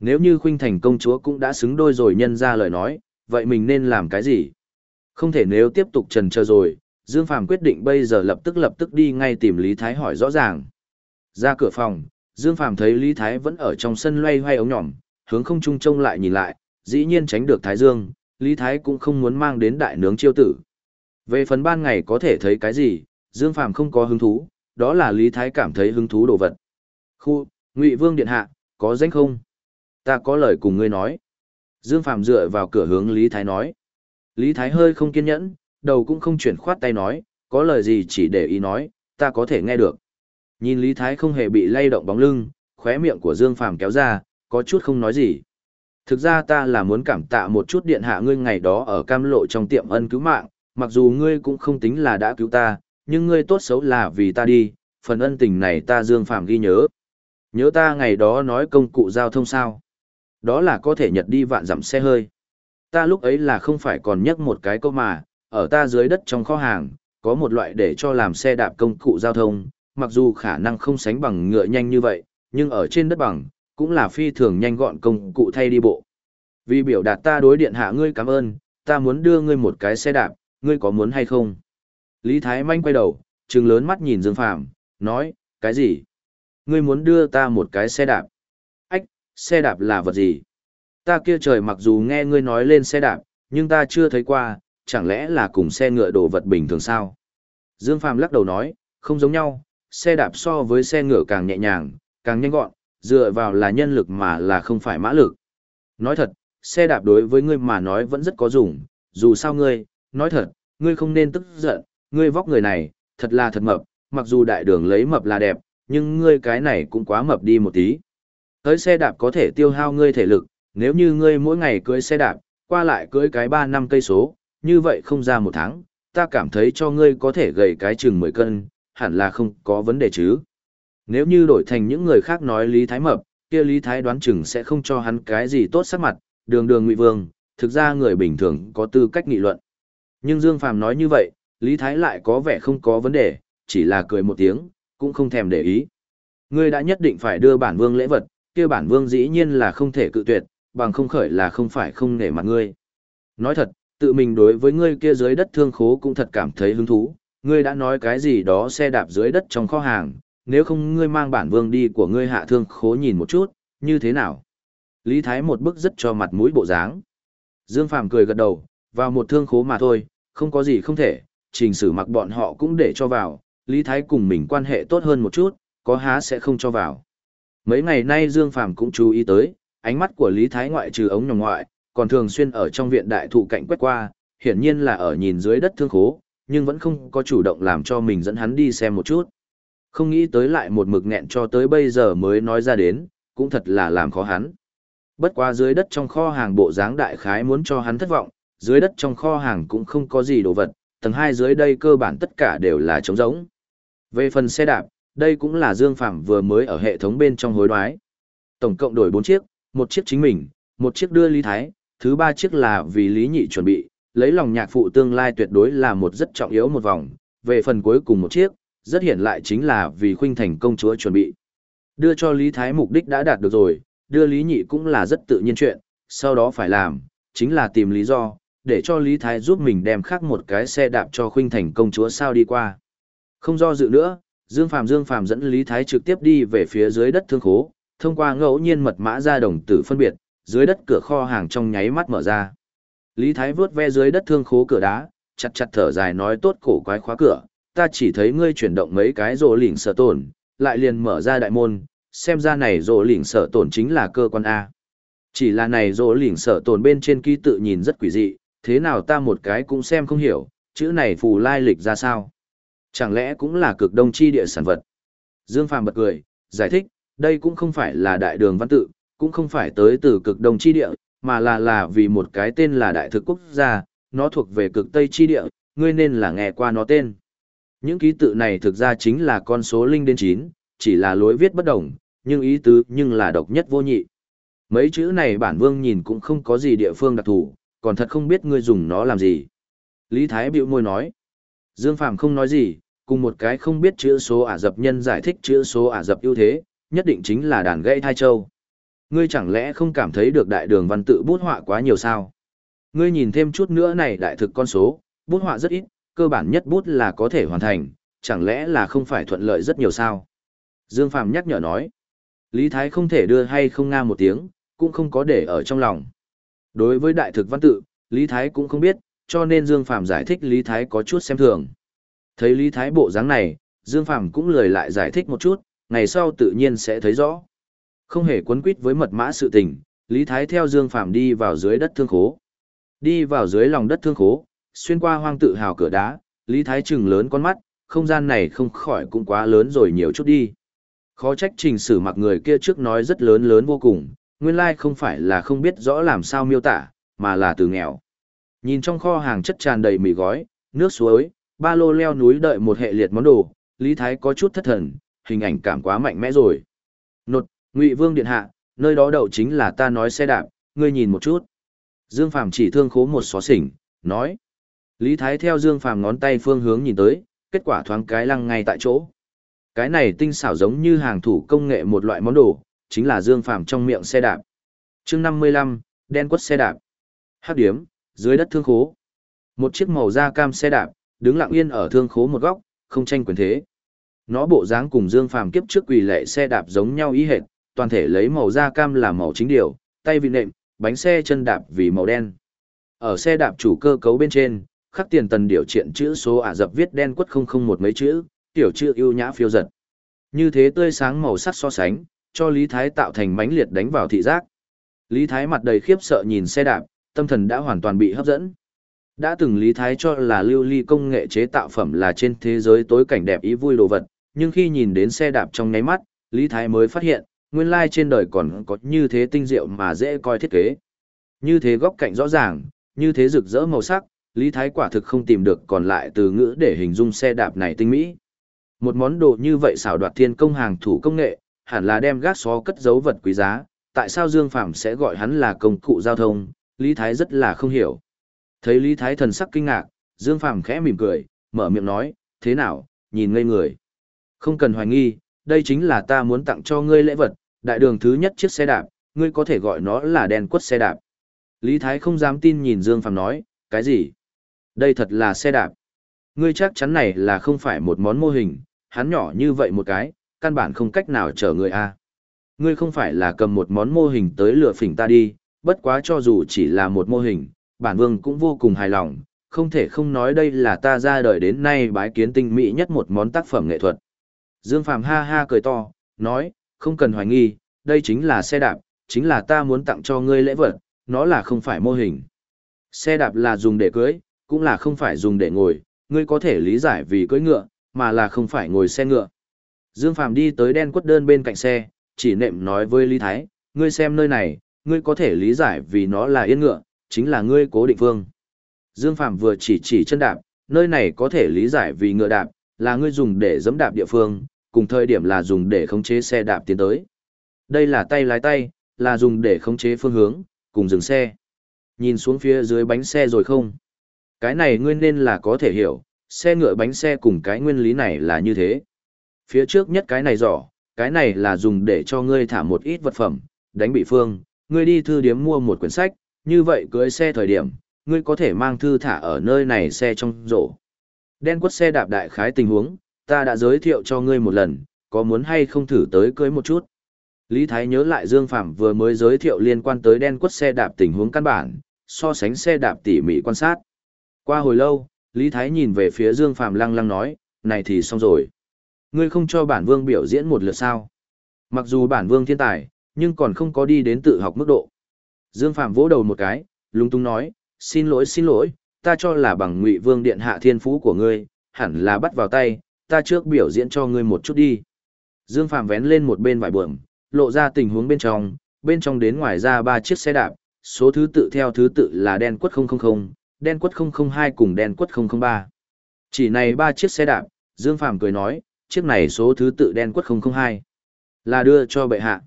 Nếu như khuynh thành công chúa cũng đã xứng đôi rồi nhân ra lời nói, vậy mình nên làm cái gì? Không thể nếu tiếp tục trần chờ rồi, Dương Phàm quyết định bây giờ lập tức lập tức đi ngay tìm Lý Thái hỏi rõ ràng. Ra cửa phòng, Dương Phàm thấy Lý Thái vẫn ở trong sân loay hoay ống nhỏm, hướng không trung trông lại nhìn lại, dĩ nhiên tránh được Thái Dương, Lý Thái cũng không muốn mang đến đại nướng chiêu tử. Về phần ban ngày có thể thấy cái gì, Dương Phàm không có hứng thú, đó là Lý Thái cảm thấy hứng thú đồ vật. Khu, Ngụy Vương Điện Hạ, có danh không? Ta có lời cùng ngươi nói. Dương Phàm dựa vào cửa hướng Lý Thái nói. Lý Thái hơi không kiên nhẫn, đầu cũng không chuyển khoát tay nói, có lời gì chỉ để ý nói, ta có thể nghe được. Nhìn Lý Thái không hề bị lay động bóng lưng, khóe miệng của Dương Phàm kéo ra, có chút không nói gì. Thực ra ta là muốn cảm tạ một chút điện hạ ngươi ngày đó ở cam lộ trong tiệm ân cứu mạng, mặc dù ngươi cũng không tính là đã cứu ta, nhưng ngươi tốt xấu là vì ta đi, phần ân tình này ta Dương Phàm ghi nhớ. Nhớ ta ngày đó nói công cụ giao thông sao? Đó là có thể nhật đi vạn dặm xe hơi. Ta lúc ấy là không phải còn nhắc một cái câu mà, ở ta dưới đất trong kho hàng, có một loại để cho làm xe đạp công cụ giao thông, mặc dù khả năng không sánh bằng ngựa nhanh như vậy, nhưng ở trên đất bằng, cũng là phi thường nhanh gọn công cụ thay đi bộ. Vì biểu đạt ta đối điện hạ ngươi cảm ơn, ta muốn đưa ngươi một cái xe đạp, ngươi có muốn hay không? Lý Thái Manh quay đầu, trừng lớn mắt nhìn Dương Phàm nói, cái gì? Ngươi muốn đưa ta một cái xe đạp? Ách, xe đạp là vật gì? Ta kia trời mặc dù nghe ngươi nói lên xe đạp, nhưng ta chưa thấy qua, chẳng lẽ là cùng xe ngựa đồ vật bình thường sao? Dương Phàm lắc đầu nói, không giống nhau, xe đạp so với xe ngựa càng nhẹ nhàng, càng nhanh gọn, dựa vào là nhân lực mà là không phải mã lực. Nói thật, xe đạp đối với ngươi mà nói vẫn rất có dùng, dù sao ngươi, nói thật, ngươi không nên tức giận, ngươi vóc người này, thật là thật mập, mặc dù đại đường lấy mập là đẹp, nhưng ngươi cái này cũng quá mập đi một tí. Tới xe đạp có thể tiêu hao ngươi thể lực, nếu như ngươi mỗi ngày cưới xe đạp, qua lại cưới cái 3 năm cây số, như vậy không ra một tháng, ta cảm thấy cho ngươi có thể gầy cái chừng 10 cân, hẳn là không có vấn đề chứ. Nếu như đổi thành những người khác nói Lý Thái mập, kia Lý Thái đoán chừng sẽ không cho hắn cái gì tốt sắc mặt, đường đường ngụy vương, thực ra người bình thường có tư cách nghị luận. Nhưng Dương Phàm nói như vậy, Lý Thái lại có vẻ không có vấn đề, chỉ là cười một tiếng, cũng không thèm để ý. Ngươi đã nhất định phải đưa bản vương lễ vật, kia bản vương dĩ nhiên là không thể cự tuyệt, bằng không khởi là không phải không nể mặt ngươi. Nói thật, tự mình đối với ngươi kia dưới đất thương khố cũng thật cảm thấy hứng thú, ngươi đã nói cái gì đó xe đạp dưới đất trong kho hàng, nếu không ngươi mang bản vương đi của ngươi hạ thương khố nhìn một chút, như thế nào? Lý Thái một bức rất cho mặt mũi bộ dáng. Dương Phàm cười gật đầu, vào một thương khố mà thôi, không có gì không thể, trình sử mặc bọn họ cũng để cho vào, Lý Thái cùng mình quan hệ tốt hơn một chút, có há sẽ không cho vào. Mấy ngày nay Dương Phàm cũng chú ý tới, ánh mắt của Lý Thái ngoại trừ ống nhòm ngoại, còn thường xuyên ở trong viện đại thụ cạnh quét qua, hiển nhiên là ở nhìn dưới đất thương khố, nhưng vẫn không có chủ động làm cho mình dẫn hắn đi xem một chút. Không nghĩ tới lại một mực nghẹn cho tới bây giờ mới nói ra đến, cũng thật là làm khó hắn. Bất quá dưới đất trong kho hàng bộ dáng đại khái muốn cho hắn thất vọng, dưới đất trong kho hàng cũng không có gì đồ vật, tầng 2 dưới đây cơ bản tất cả đều là trống rỗng. Về phần xe đạp, đây cũng là Dương Phạm vừa mới ở hệ thống bên trong hối đoái. Tổng cộng đổi 4 chiếc, một chiếc chính mình, một chiếc đưa Lý Thái, thứ ba chiếc là vì Lý Nhị chuẩn bị, lấy lòng nhạc phụ tương lai tuyệt đối là một rất trọng yếu một vòng, về phần cuối cùng một chiếc, rất hiện lại chính là vì khuynh thành công chúa chuẩn bị. Đưa cho Lý Thái mục đích đã đạt được rồi, đưa Lý Nhị cũng là rất tự nhiên chuyện, sau đó phải làm, chính là tìm lý do, để cho Lý Thái giúp mình đem khác một cái xe đạp cho khuynh thành công chúa sao đi qua. Không do dự nữa, Dương Phàm Dương Phàm dẫn Lý Thái trực tiếp đi về phía dưới đất thương khố, thông qua ngẫu nhiên mật mã ra đồng tử phân biệt, dưới đất cửa kho hàng trong nháy mắt mở ra. Lý Thái vướt ve dưới đất thương khố cửa đá, chặt chặt thở dài nói tốt cổ quái khóa cửa, ta chỉ thấy ngươi chuyển động mấy cái rồ lỉnh sở tổn, lại liền mở ra đại môn, xem ra này rồ lỉnh sở tổn chính là cơ quan A. Chỉ là này rồ lỉnh sở tổn bên trên ký tự nhìn rất quỷ dị, thế nào ta một cái cũng xem không hiểu, chữ này phù lai lịch ra sao. Chẳng lẽ cũng là cực đông chi địa sản vật. Dương Phàm bật cười, giải thích, đây cũng không phải là đại đường văn tự, cũng không phải tới từ cực đông chi địa, mà là là vì một cái tên là đại thực quốc gia, nó thuộc về cực tây chi địa, ngươi nên là nghe qua nó tên. Những ký tự này thực ra chính là con số linh đến 9, chỉ là lối viết bất đồng, nhưng ý tứ nhưng là độc nhất vô nhị. Mấy chữ này bản vương nhìn cũng không có gì địa phương đặc thù, còn thật không biết ngươi dùng nó làm gì. Lý Thái bĩu môi nói. Dương Phàm không nói gì, cùng một cái không biết chữ số Ả Dập nhân giải thích chữ số Ả Dập ưu thế, nhất định chính là đàn gãy thai châu. Ngươi chẳng lẽ không cảm thấy được đại đường văn tự bút họa quá nhiều sao? Ngươi nhìn thêm chút nữa này đại thực con số, bút họa rất ít, cơ bản nhất bút là có thể hoàn thành, chẳng lẽ là không phải thuận lợi rất nhiều sao? Dương Phàm nhắc nhở nói, Lý Thái không thể đưa hay không nga một tiếng, cũng không có để ở trong lòng. Đối với đại thực văn tự, Lý Thái cũng không biết, cho nên Dương Phàm giải thích Lý Thái có chút xem thường. Thấy Lý Thái bộ dáng này, Dương Phàm cũng lời lại giải thích một chút, ngày sau tự nhiên sẽ thấy rõ. Không hề quấn quýt với mật mã sự tình, Lý Thái theo Dương Phàm đi vào dưới đất thương khố. Đi vào dưới lòng đất thương khố, xuyên qua hoang tự hào cửa đá, Lý Thái trừng lớn con mắt, không gian này không khỏi cũng quá lớn rồi nhiều chút đi. Khó trách trình sử mặc người kia trước nói rất lớn lớn vô cùng, nguyên lai không phải là không biết rõ làm sao miêu tả, mà là từ nghèo. Nhìn trong kho hàng chất tràn đầy mì gói, nước suối, ba lô leo núi đợi một hệ liệt món đồ, Lý Thái có chút thất thần, hình ảnh cảm quá mạnh mẽ rồi. Nột, Ngụy Vương điện hạ, nơi đó đậu chính là ta nói xe đạp, ngươi nhìn một chút. Dương Phàm chỉ thương khố một xó xỉnh, nói. Lý Thái theo Dương Phàm ngón tay phương hướng nhìn tới, kết quả thoáng cái lăng ngay tại chỗ. Cái này tinh xảo giống như hàng thủ công nghệ một loại món đồ, chính là Dương Phàm trong miệng xe đạp. Chương 55, đen quất xe đạp. Hắc điếm, dưới đất thương khố. Một chiếc màu da cam xe đạp, đứng lặng yên ở thương khố một góc, không tranh quyền thế. Nó bộ dáng cùng Dương Phàm kiếp trước quỳ lệ xe đạp giống nhau ý hệt, toàn thể lấy màu da cam là màu chính điều, tay vị nệm, bánh xe chân đạp vì màu đen. Ở xe đạp chủ cơ cấu bên trên, khắc tiền tần điều triện chữ số ả dập viết đen quất không không một mấy chữ, tiểu chữ ưu nhã phiêu giật. Như thế tươi sáng màu sắc so sánh, cho Lý Thái tạo thành mãnh liệt đánh vào thị giác. Lý Thái mặt đầy khiếp sợ nhìn xe đạp, tâm thần đã hoàn toàn bị hấp dẫn. Đã từng Lý Thái cho là lưu ly công nghệ chế tạo phẩm là trên thế giới tối cảnh đẹp ý vui đồ vật, nhưng khi nhìn đến xe đạp trong nháy mắt, Lý Thái mới phát hiện, nguyên lai trên đời còn có như thế tinh diệu mà dễ coi thiết kế. Như thế góc cạnh rõ ràng, như thế rực rỡ màu sắc, Lý Thái quả thực không tìm được còn lại từ ngữ để hình dung xe đạp này tinh mỹ. Một món đồ như vậy xảo đoạt thiên công hàng thủ công nghệ, hẳn là đem gác xó cất dấu vật quý giá, tại sao Dương Phạm sẽ gọi hắn là công cụ giao thông, Lý Thái rất là không hiểu. Thấy Lý Thái thần sắc kinh ngạc, Dương Phạm khẽ mỉm cười, mở miệng nói, thế nào, nhìn ngây người. Không cần hoài nghi, đây chính là ta muốn tặng cho ngươi lễ vật, đại đường thứ nhất chiếc xe đạp, ngươi có thể gọi nó là đèn quất xe đạp. Lý Thái không dám tin nhìn Dương Phạm nói, cái gì? Đây thật là xe đạp. Ngươi chắc chắn này là không phải một món mô hình, hắn nhỏ như vậy một cái, căn bản không cách nào chở người a. Ngươi không phải là cầm một món mô hình tới lựa phỉnh ta đi, bất quá cho dù chỉ là một mô hình, bản vương cũng vô cùng hài lòng, không thể không nói đây là ta ra đời đến nay bái kiến tinh mỹ nhất một món tác phẩm nghệ thuật. Dương Phàm ha ha cười to, nói, không cần hoài nghi, đây chính là xe đạp, chính là ta muốn tặng cho ngươi lễ vật, nó là không phải mô hình. Xe đạp là dùng để cưới, cũng là không phải dùng để ngồi, ngươi có thể lý giải vì cưỡi ngựa, mà là không phải ngồi xe ngựa. Dương Phàm đi tới đen quất đơn bên cạnh xe, chỉ nệm nói với Lý Thái, ngươi xem nơi này, ngươi có thể lý giải vì nó là yên ngựa, chính là ngươi cố định phương. Dương Phàm vừa chỉ chỉ chân đạp, nơi này có thể lý giải vì ngựa đạp, là ngươi dùng để giẫm đạp địa phương, cùng thời điểm là dùng để khống chế xe đạp tiến tới. Đây là tay lái tay, là dùng để khống chế phương hướng, cùng dừng xe. Nhìn xuống phía dưới bánh xe rồi không? Cái này ngươi nên là có thể hiểu, xe ngựa bánh xe cùng cái nguyên lý này là như thế. Phía trước nhất cái này giỏ, cái này là dùng để cho ngươi thả một ít vật phẩm, đánh bị phương, ngươi đi thư điếm mua một quyển sách, như vậy cưới xe thời điểm, ngươi có thể mang thư thả ở nơi này xe trong rổ. Đen quất xe đạp đại khái tình huống, ta đã giới thiệu cho ngươi một lần, có muốn hay không thử tới cưới một chút. Lý Thái nhớ lại Dương Phạm vừa mới giới thiệu liên quan tới đen quất xe đạp tình huống căn bản, so sánh xe đạp tỉ mỉ quan sát. Qua hồi lâu, Lý Thái nhìn về phía Dương Phạm lăng lăng nói, này thì xong rồi. Ngươi không cho bản vương biểu diễn một lượt sao. Mặc dù bản vương thiên tài, nhưng còn không có đi đến tự học mức độ. Dương Phạm vỗ đầu một cái, lung tung nói, xin lỗi xin lỗi, ta cho là bằng ngụy vương điện hạ thiên phú của ngươi, hẳn là bắt vào tay, ta trước biểu diễn cho ngươi một chút đi. Dương Phạm vén lên một bên vải bượm, lộ ra tình huống bên trong, bên trong đến ngoài ra ba chiếc xe đạp, số thứ tự theo thứ tự là đen quất 000, đen quất 002 cùng đen quất 003. Chỉ này ba chiếc xe đạp, Dương Phạm cười nói, chiếc này số thứ tự đen quất 002. Là đưa cho bệ hạ.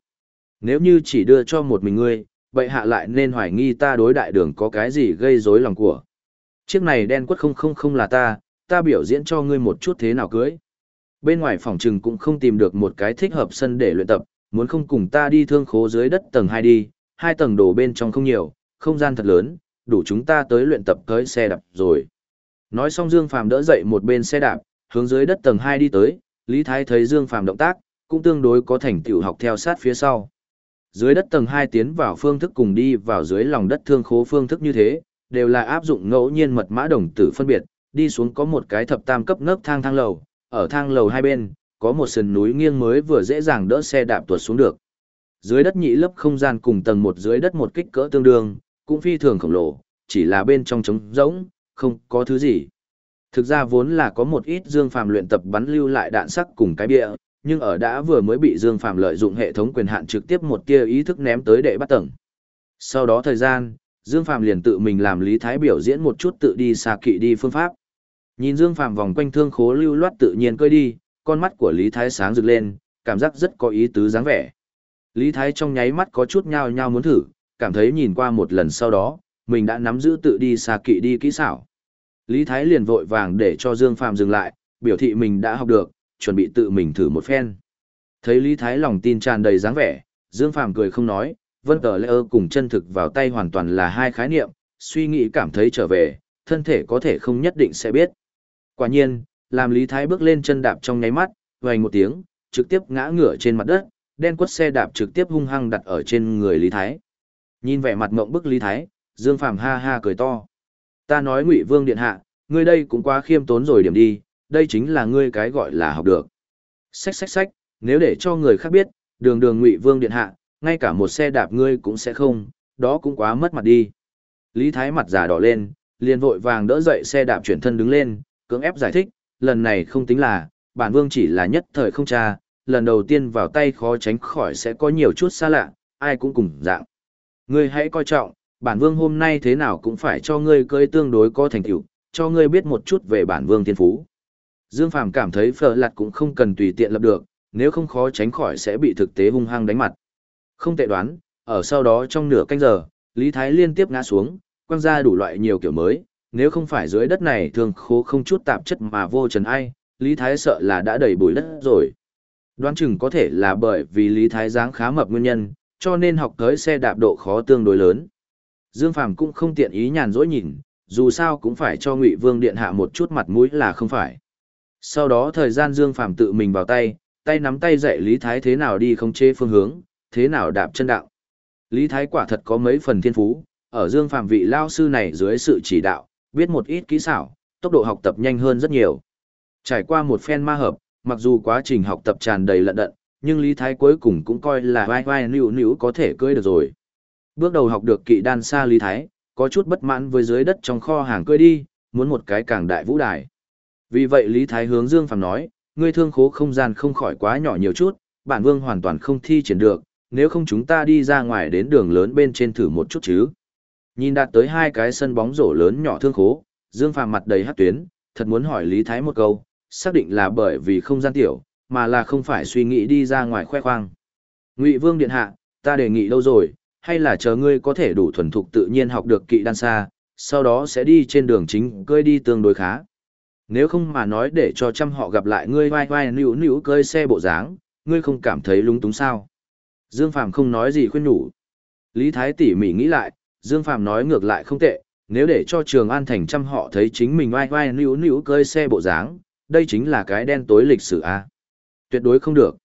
Nếu như chỉ đưa cho một mình ngươi, bệ hạ lại nên hoài nghi ta đối đại đường có cái gì gây rối lòng của. Chiếc này đen quất 000 là ta, ta biểu diễn cho ngươi một chút thế nào cưới. Bên ngoài phòng trừng cũng không tìm được một cái thích hợp sân để luyện tập, muốn không cùng ta đi thương khố dưới đất tầng 2 đi, hai tầng đổ bên trong không nhiều, không gian thật lớn, đủ chúng ta tới luyện tập cưới xe đạp rồi. Nói xong Dương Phàm đỡ dậy một bên xe đạp, hướng dưới đất tầng 2 đi tới, Lý Thái thấy Dương Phàm động tác, cũng tương đối có thành tựu học theo sát phía sau. Dưới đất tầng 2 tiến vào phương thức cùng đi vào dưới lòng đất thương khố phương thức như thế, đều là áp dụng ngẫu nhiên mật mã đồng tử phân biệt, đi xuống có một cái thập tam cấp nấc thang thang lầu, ở thang lầu hai bên, có một sườn núi nghiêng mới vừa dễ dàng đỡ xe đạp tuột xuống được. Dưới đất nhị lớp không gian cùng tầng một dưới đất một kích cỡ tương đương, cũng phi thường khổng lồ, chỉ là bên trong trống rỗng, không có thứ gì. Thực ra vốn là có một ít Dương Phàm luyện tập bắn lưu lại đạn sắc cùng cái bia, nhưng ở đã vừa mới bị Dương Phàm lợi dụng hệ thống quyền hạn trực tiếp một tia ý thức ném tới đệ bắt tầng. Sau đó thời gian, Dương Phàm liền tự mình làm Lý Thái biểu diễn một chút tự đi xa kỵ đi phương pháp. Nhìn Dương Phàm vòng quanh thương khố lưu loát tự nhiên cơi đi, con mắt của Lý Thái sáng rực lên, cảm giác rất có ý tứ dáng vẻ. Lý Thái trong nháy mắt có chút nhao nhao muốn thử, cảm thấy nhìn qua một lần sau đó, mình đã nắm giữ tự đi xa kỵ đi kỹ xảo. Lý Thái liền vội vàng để cho Dương Phàm dừng lại, biểu thị mình đã học được, chuẩn bị tự mình thử một phen. Thấy Lý Thái lòng tin tràn đầy dáng vẻ, Dương Phàm cười không nói, Vân tờ Lê cùng chân thực vào tay hoàn toàn là hai khái niệm, suy nghĩ cảm thấy trở về, thân thể có thể không nhất định sẽ biết. Quả nhiên, làm Lý Thái bước lên chân đạp trong nháy mắt, vành một tiếng, trực tiếp ngã ngửa trên mặt đất, đen quất xe đạp trực tiếp hung hăng đặt ở trên người Lý Thái. Nhìn vẻ mặt ngộng bức Lý Thái, Dương Phàm ha ha cười to. Ta nói Ngụy Vương điện hạ, ngươi đây cũng quá khiêm tốn rồi điểm đi, đây chính là ngươi cái gọi là học được. Xách xách xách, nếu để cho người khác biết, đường đường Ngụy Vương điện hạ, ngay cả một xe đạp ngươi cũng sẽ không, đó cũng quá mất mặt đi. Lý Thái mặt già đỏ lên, liền vội vàng đỡ dậy xe đạp chuyển thân đứng lên, cưỡng ép giải thích, lần này không tính là, bản vương chỉ là nhất thời không tra, lần đầu tiên vào tay khó tránh khỏi sẽ có nhiều chút xa lạ, ai cũng cùng dạng. Ngươi hãy coi trọng, bản vương hôm nay thế nào cũng phải cho ngươi cưới tương đối có thành tựu, cho ngươi biết một chút về bản vương thiên phú. Dương Phàm cảm thấy phở lặt cũng không cần tùy tiện lập được, nếu không khó tránh khỏi sẽ bị thực tế hung hăng đánh mặt. Không tệ đoán, ở sau đó trong nửa canh giờ, Lý Thái liên tiếp ngã xuống, quăng ra đủ loại nhiều kiểu mới, nếu không phải dưới đất này thường khô không chút tạp chất mà vô trần ai, Lý Thái sợ là đã đầy bụi đất rồi. Đoán chừng có thể là bởi vì Lý Thái dáng khá mập nguyên nhân, cho nên học tới xe đạp độ khó tương đối lớn. Dương Phàm cũng không tiện ý nhàn rỗi nhìn, dù sao cũng phải cho Ngụy Vương điện hạ một chút mặt mũi là không phải. Sau đó thời gian Dương Phàm tự mình vào tay, tay nắm tay dạy Lý Thái thế nào đi không chế phương hướng, thế nào đạp chân đạo. Lý Thái quả thật có mấy phần thiên phú, ở Dương Phàm vị lao sư này dưới sự chỉ đạo, biết một ít kỹ xảo, tốc độ học tập nhanh hơn rất nhiều. Trải qua một phen ma hợp, mặc dù quá trình học tập tràn đầy lận đận, nhưng Lý Thái cuối cùng cũng coi là vai vai nữu nữu có thể cưỡi được rồi. Bước đầu học được kỵ đan xa Lý Thái, có chút bất mãn với dưới đất trong kho hàng cưỡi đi, muốn một cái càng đại vũ đài. Vì vậy Lý Thái hướng Dương Phàm nói, ngươi thương khố không gian không khỏi quá nhỏ nhiều chút, bản vương hoàn toàn không thi triển được, nếu không chúng ta đi ra ngoài đến đường lớn bên trên thử một chút chứ. Nhìn đạt tới hai cái sân bóng rổ lớn nhỏ thương khố, Dương Phàm mặt đầy hát tuyến, thật muốn hỏi Lý Thái một câu, xác định là bởi vì không gian tiểu, mà là không phải suy nghĩ đi ra ngoài khoe khoang. Ngụy Vương Điện Hạ, ta đề nghị lâu rồi, hay là chờ ngươi có thể đủ thuần thục tự nhiên học được kỵ đan xa, sau đó sẽ đi trên đường chính cưỡi đi tương đối khá. Nếu không mà nói để cho trăm họ gặp lại ngươi vai vai nữu nữu cơi xe bộ dáng, ngươi không cảm thấy lúng túng sao? Dương Phàm không nói gì khuyên nhủ. Lý Thái tỉ mỉ nghĩ lại, Dương Phàm nói ngược lại không tệ, nếu để cho Trường An thành trăm họ thấy chính mình vai vai nữu nữu cơi xe bộ dáng, đây chính là cái đen tối lịch sử a. Tuyệt đối không được.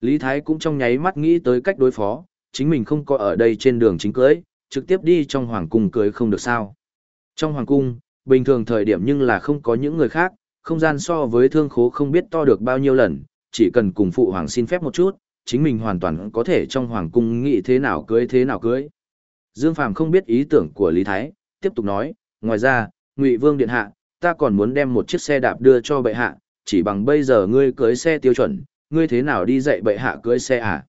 Lý Thái cũng trong nháy mắt nghĩ tới cách đối phó, chính mình không có ở đây trên đường chính cưới, trực tiếp đi trong hoàng cung cưới không được sao. Trong hoàng cung, bình thường thời điểm nhưng là không có những người khác, không gian so với thương khố không biết to được bao nhiêu lần, chỉ cần cùng phụ hoàng xin phép một chút, chính mình hoàn toàn có thể trong hoàng cung nghĩ thế nào cưới thế nào cưới. Dương Phàm không biết ý tưởng của Lý Thái, tiếp tục nói, ngoài ra, Ngụy Vương điện hạ, ta còn muốn đem một chiếc xe đạp đưa cho bệ hạ, chỉ bằng bây giờ ngươi cưới xe tiêu chuẩn, ngươi thế nào đi dạy bệ hạ cưới xe à?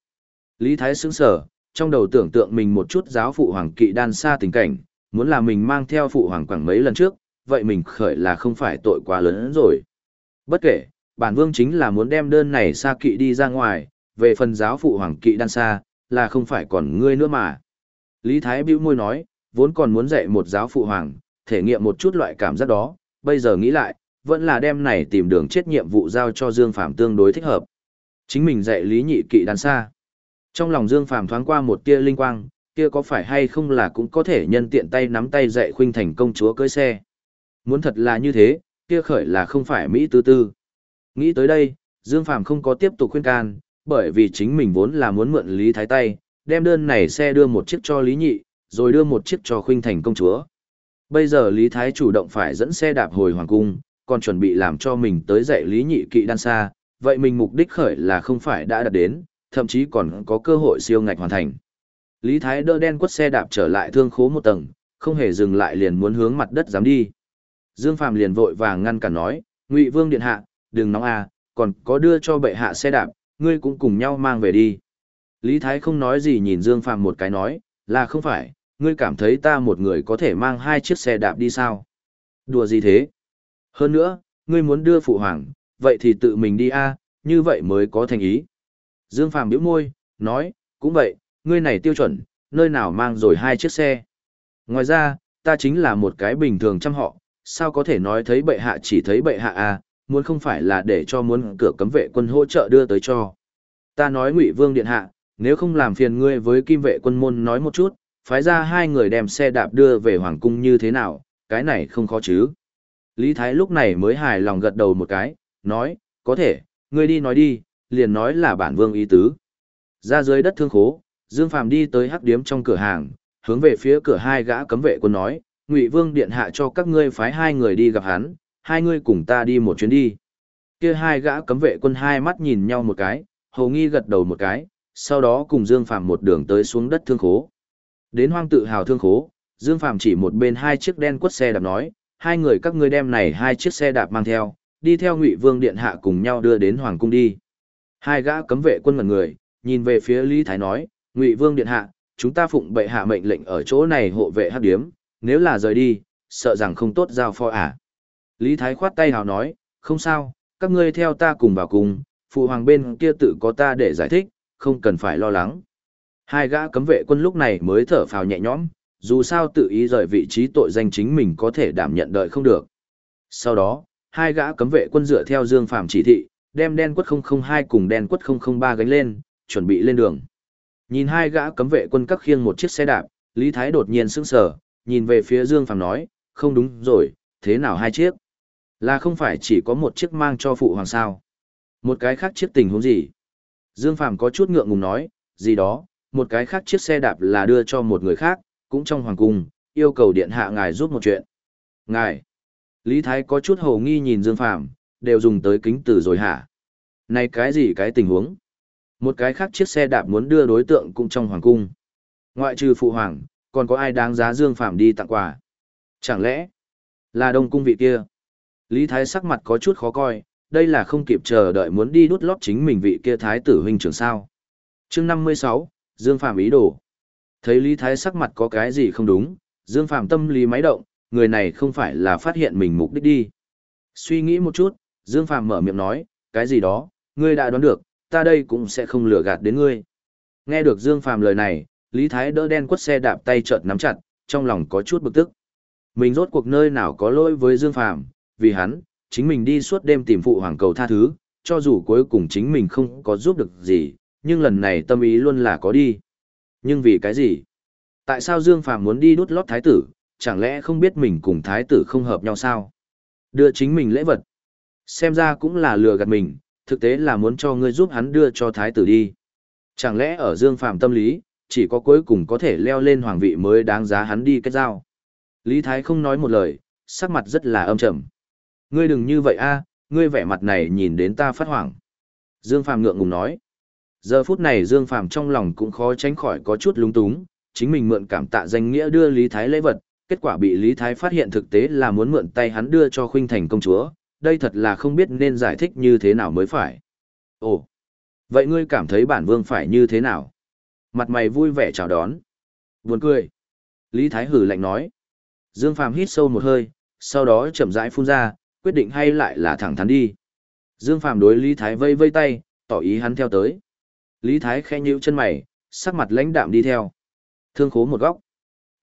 Lý Thái sững sờ, trong đầu tưởng tượng mình một chút giáo phụ hoàng kỵ đan xa tình cảnh, muốn là mình mang theo phụ hoàng quảng mấy lần trước, vậy mình khởi là không phải tội quá lớn rồi. Bất kể, bản vương chính là muốn đem đơn này xa kỵ đi ra ngoài, về phần giáo phụ hoàng kỵ đan xa, là không phải còn ngươi nữa mà. Lý Thái bĩu môi nói, vốn còn muốn dạy một giáo phụ hoàng, thể nghiệm một chút loại cảm giác đó, bây giờ nghĩ lại, vẫn là đem này tìm đường chết nhiệm vụ giao cho Dương Phạm tương đối thích hợp. Chính mình dạy Lý Nhị kỵ đan xa. Trong lòng Dương Phạm thoáng qua một tia linh quang, kia có phải hay không là cũng có thể nhân tiện tay nắm tay dạy khuynh thành công chúa cưới xe. Muốn thật là như thế, kia khởi là không phải Mỹ tư tư. Nghĩ tới đây, Dương Phàm không có tiếp tục khuyên can, bởi vì chính mình vốn là muốn mượn Lý Thái tay, đem đơn này xe đưa một chiếc cho Lý Nhị, rồi đưa một chiếc cho Khuynh Thành công chúa. Bây giờ Lý Thái chủ động phải dẫn xe đạp hồi hoàng cung, còn chuẩn bị làm cho mình tới dạy Lý Nhị kỵ đan xa, vậy mình mục đích khởi là không phải đã đạt đến, thậm chí còn có cơ hội siêu ngạch hoàn thành. Lý Thái đỡ đen quất xe đạp trở lại thương khố một tầng, không hề dừng lại liền muốn hướng mặt đất dám đi. Dương Phàm liền vội vàng ngăn cản nói, Ngụy Vương điện hạ, đừng nóng à, còn có đưa cho bệ hạ xe đạp, ngươi cũng cùng nhau mang về đi. Lý Thái không nói gì nhìn Dương Phàm một cái nói, là không phải, ngươi cảm thấy ta một người có thể mang hai chiếc xe đạp đi sao? Đùa gì thế? Hơn nữa, ngươi muốn đưa phụ hoàng, vậy thì tự mình đi a, như vậy mới có thành ý. Dương Phàm bĩu môi, nói, cũng vậy, ngươi này tiêu chuẩn, nơi nào mang rồi hai chiếc xe. Ngoài ra, ta chính là một cái bình thường chăm họ, sao có thể nói thấy bệ hạ chỉ thấy bệ hạ à, muốn không phải là để cho muốn cửa cấm vệ quân hỗ trợ đưa tới cho. Ta nói Ngụy Vương điện hạ, nếu không làm phiền ngươi với kim vệ quân môn nói một chút, phái ra hai người đem xe đạp đưa về hoàng cung như thế nào, cái này không khó chứ. Lý Thái lúc này mới hài lòng gật đầu một cái, nói, có thể, ngươi đi nói đi, liền nói là bản vương ý tứ. Ra dưới đất thương khố, Dương Phàm đi tới hắc điếm trong cửa hàng, hướng về phía cửa hai gã cấm vệ quân nói, Ngụy Vương điện hạ cho các ngươi phái hai người đi gặp hắn, hai ngươi cùng ta đi một chuyến đi. Kia hai gã cấm vệ quân hai mắt nhìn nhau một cái, hầu nghi gật đầu một cái, sau đó cùng Dương Phàm một đường tới xuống đất thương khố. Đến hoang tự hào thương khố, Dương Phàm chỉ một bên hai chiếc đen quất xe đạp nói, hai người các ngươi đem này hai chiếc xe đạp mang theo, đi theo Ngụy Vương điện hạ cùng nhau đưa đến hoàng cung đi. Hai gã cấm vệ quân mặt người, nhìn về phía Lý Thái nói, Ngụy Vương điện hạ, chúng ta phụng bệ hạ mệnh lệnh ở chỗ này hộ vệ hắc điếm, nếu là rời đi, sợ rằng không tốt giao phó à. Lý Thái khoát tay hào nói, không sao, các ngươi theo ta cùng vào cùng, phụ hoàng bên kia tự có ta để giải thích, không cần phải lo lắng. Hai gã cấm vệ quân lúc này mới thở phào nhẹ nhõm, dù sao tự ý rời vị trí tội danh chính mình có thể đảm nhận đợi không được. Sau đó, hai gã cấm vệ quân dựa theo Dương Phàm chỉ thị, đem đen quất 002 cùng đen quất 003 gánh lên, chuẩn bị lên đường. Nhìn hai gã cấm vệ quân các khiêng một chiếc xe đạp, Lý Thái đột nhiên sững sờ, nhìn về phía Dương Phàm nói, không đúng rồi, thế nào hai chiếc? Là không phải chỉ có một chiếc mang cho phụ hoàng sao? Một cái khác chiếc tình huống gì? Dương Phàm có chút ngượng ngùng nói, gì đó, một cái khác chiếc xe đạp là đưa cho một người khác, cũng trong hoàng cung, yêu cầu điện hạ ngài giúp một chuyện. Ngài! Lý Thái có chút hồ nghi nhìn Dương Phàm đều dùng tới kính từ rồi hả? Này cái gì cái tình huống? Một cái khác chiếc xe đạp muốn đưa đối tượng cũng trong hoàng cung. Ngoại trừ phụ hoàng, còn có ai đáng giá Dương Phạm đi tặng quà? Chẳng lẽ là đông cung vị kia? Lý Thái sắc mặt có chút khó coi, đây là không kịp chờ đợi muốn đi đút lót chính mình vị kia thái tử huynh trưởng sao. chương 56, Dương Phạm ý đồ. Thấy Lý Thái sắc mặt có cái gì không đúng, Dương Phạm tâm lý máy động, người này không phải là phát hiện mình mục đích đi. Suy nghĩ một chút, Dương Phạm mở miệng nói, cái gì đó, ngươi đã đoán được, ta đây cũng sẽ không lừa gạt đến ngươi. Nghe được Dương Phạm lời này, Lý Thái đỡ đen quất xe đạp tay chợt nắm chặt, trong lòng có chút bực tức. Mình rốt cuộc nơi nào có lỗi với Dương Phàm, vì hắn, chính mình đi suốt đêm tìm phụ hoàng cầu tha thứ, cho dù cuối cùng chính mình không có giúp được gì, nhưng lần này tâm ý luôn là có đi. Nhưng vì cái gì? Tại sao Dương Phàm muốn đi đút lót thái tử, chẳng lẽ không biết mình cùng thái tử không hợp nhau sao? Đưa chính mình lễ vật. Xem ra cũng là lừa gạt mình, thực tế là muốn cho ngươi giúp hắn đưa cho thái tử đi. Chẳng lẽ ở Dương Phàm tâm lý, chỉ có cuối cùng có thể leo lên hoàng vị mới đáng giá hắn đi kết giao. Lý Thái không nói một lời, sắc mặt rất là âm trầm. Ngươi đừng như vậy a, ngươi vẻ mặt này nhìn đến ta phát hoảng. Dương Phàm ngượng ngùng nói. Giờ phút này Dương Phàm trong lòng cũng khó tránh khỏi có chút lúng túng, chính mình mượn cảm tạ danh nghĩa đưa Lý Thái lễ vật, kết quả bị Lý Thái phát hiện thực tế là muốn mượn tay hắn đưa cho Khuynh Thành công chúa, đây thật là không biết nên giải thích như thế nào mới phải. Ồ, vậy ngươi cảm thấy bản vương phải như thế nào? Mặt mày vui vẻ chào đón. Buồn cười. Lý Thái hử lạnh nói. Dương Phàm hít sâu một hơi, sau đó chậm rãi phun ra, quyết định hay lại là thẳng thắn đi. Dương Phàm đối Lý Thái vây vây tay, tỏ ý hắn theo tới. Lý Thái khẽ nhíu chân mày, sắc mặt lãnh đạm đi theo. Thương khố một góc.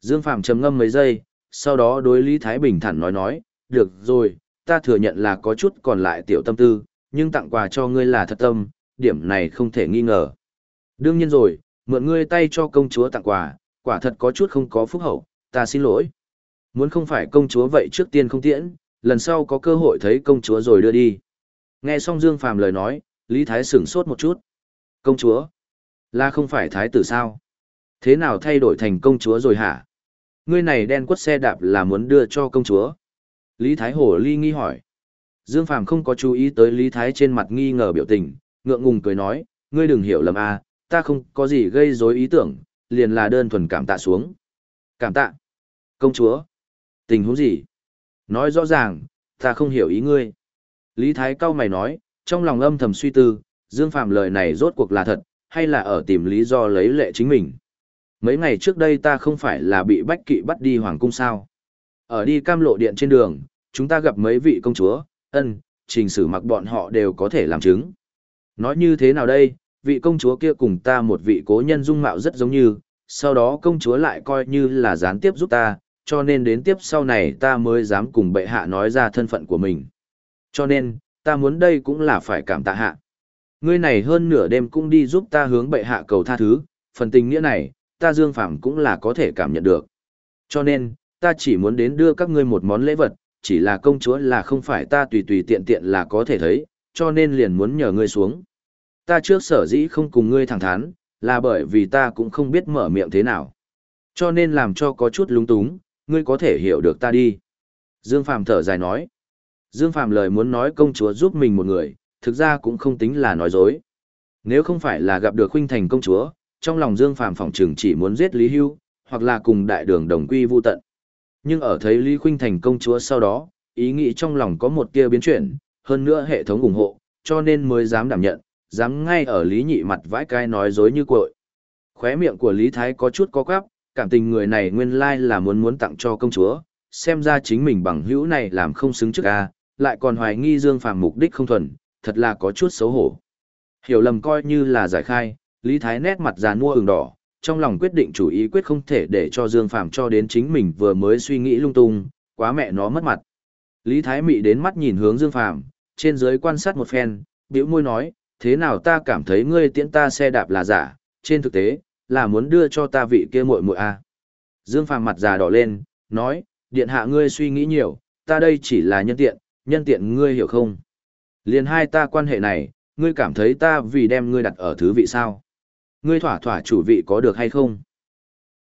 Dương Phàm trầm ngâm mấy giây, sau đó đối Lý Thái bình thản nói nói, được rồi, ta thừa nhận là có chút còn lại tiểu tâm tư, nhưng tặng quà cho ngươi là thật tâm, điểm này không thể nghi ngờ. Đương nhiên rồi, mượn ngươi tay cho công chúa tặng quà, quả thật có chút không có phúc hậu, ta xin lỗi. Muốn không phải công chúa vậy trước tiên không tiễn, lần sau có cơ hội thấy công chúa rồi đưa đi. Nghe xong Dương Phàm lời nói, Lý Thái sửng sốt một chút. Công chúa? Là không phải thái tử sao? Thế nào thay đổi thành công chúa rồi hả? Ngươi này đen quất xe đạp là muốn đưa cho công chúa. Lý Thái Hổ ly nghi hỏi. Dương Phàm không có chú ý tới Lý Thái trên mặt nghi ngờ biểu tình, ngượng ngùng cười nói, ngươi đừng hiểu lầm à, ta không có gì gây rối ý tưởng, liền là đơn thuần cảm tạ xuống. Cảm tạ? Công chúa? Tình huống gì? Nói rõ ràng, ta không hiểu ý ngươi. Lý Thái cao mày nói, trong lòng âm thầm suy tư, Dương Phạm lời này rốt cuộc là thật, hay là ở tìm lý do lấy lệ chính mình. Mấy ngày trước đây ta không phải là bị bách kỵ bắt đi hoàng cung sao. Ở đi cam lộ điện trên đường, chúng ta gặp mấy vị công chúa, ân, trình sử mặc bọn họ đều có thể làm chứng. Nói như thế nào đây, vị công chúa kia cùng ta một vị cố nhân dung mạo rất giống như, sau đó công chúa lại coi như là gián tiếp giúp ta, cho nên đến tiếp sau này ta mới dám cùng bệ hạ nói ra thân phận của mình. Cho nên, ta muốn đây cũng là phải cảm tạ hạ. Ngươi này hơn nửa đêm cũng đi giúp ta hướng bệ hạ cầu tha thứ, phần tình nghĩa này, ta Dương Phạm cũng là có thể cảm nhận được. Cho nên, ta chỉ muốn đến đưa các ngươi một món lễ vật, chỉ là công chúa là không phải ta tùy tùy tiện tiện là có thể thấy, cho nên liền muốn nhờ ngươi xuống. Ta trước sở dĩ không cùng ngươi thẳng thắn, là bởi vì ta cũng không biết mở miệng thế nào. Cho nên làm cho có chút lung túng, ngươi có thể hiểu được ta đi. Dương Phạm thở dài nói. Dương Phạm lời muốn nói công chúa giúp mình một người, thực ra cũng không tính là nói dối. Nếu không phải là gặp được huynh thành công chúa, trong lòng Dương Phàm phỏng Trường chỉ muốn giết Lý Hưu, hoặc là cùng đại đường đồng quy vu tận. Nhưng ở thấy Lý Khuynh thành công chúa sau đó, ý nghĩ trong lòng có một tia biến chuyển, hơn nữa hệ thống ủng hộ, cho nên mới dám đảm nhận, dám ngay ở Lý Nhị mặt vãi cái nói dối như cội. Khóe miệng của Lý Thái có chút có quắp, cảm tình người này nguyên lai là muốn muốn tặng cho công chúa, xem ra chính mình bằng hữu này làm không xứng trước a, lại còn hoài nghi Dương Phàm mục đích không thuần, thật là có chút xấu hổ. Hiểu lầm coi như là giải khai, Lý Thái nét mặt giàn mua ửng đỏ, trong lòng quyết định chủ ý quyết không thể để cho Dương Phàm cho đến chính mình vừa mới suy nghĩ lung tung, quá mẹ nó mất mặt. Lý Thái mị đến mắt nhìn hướng Dương Phàm, trên dưới quan sát một phen, bĩu môi nói, thế nào ta cảm thấy ngươi tiễn ta xe đạp là giả, trên thực tế, là muốn đưa cho ta vị kia muội muội a. Dương Phàm mặt già đỏ lên, nói, điện hạ ngươi suy nghĩ nhiều, ta đây chỉ là nhân tiện, nhân tiện ngươi hiểu không? Liền hai ta quan hệ này, ngươi cảm thấy ta vì đem ngươi đặt ở thứ vị sao? Ngươi thỏa thỏa chủ vị có được hay không?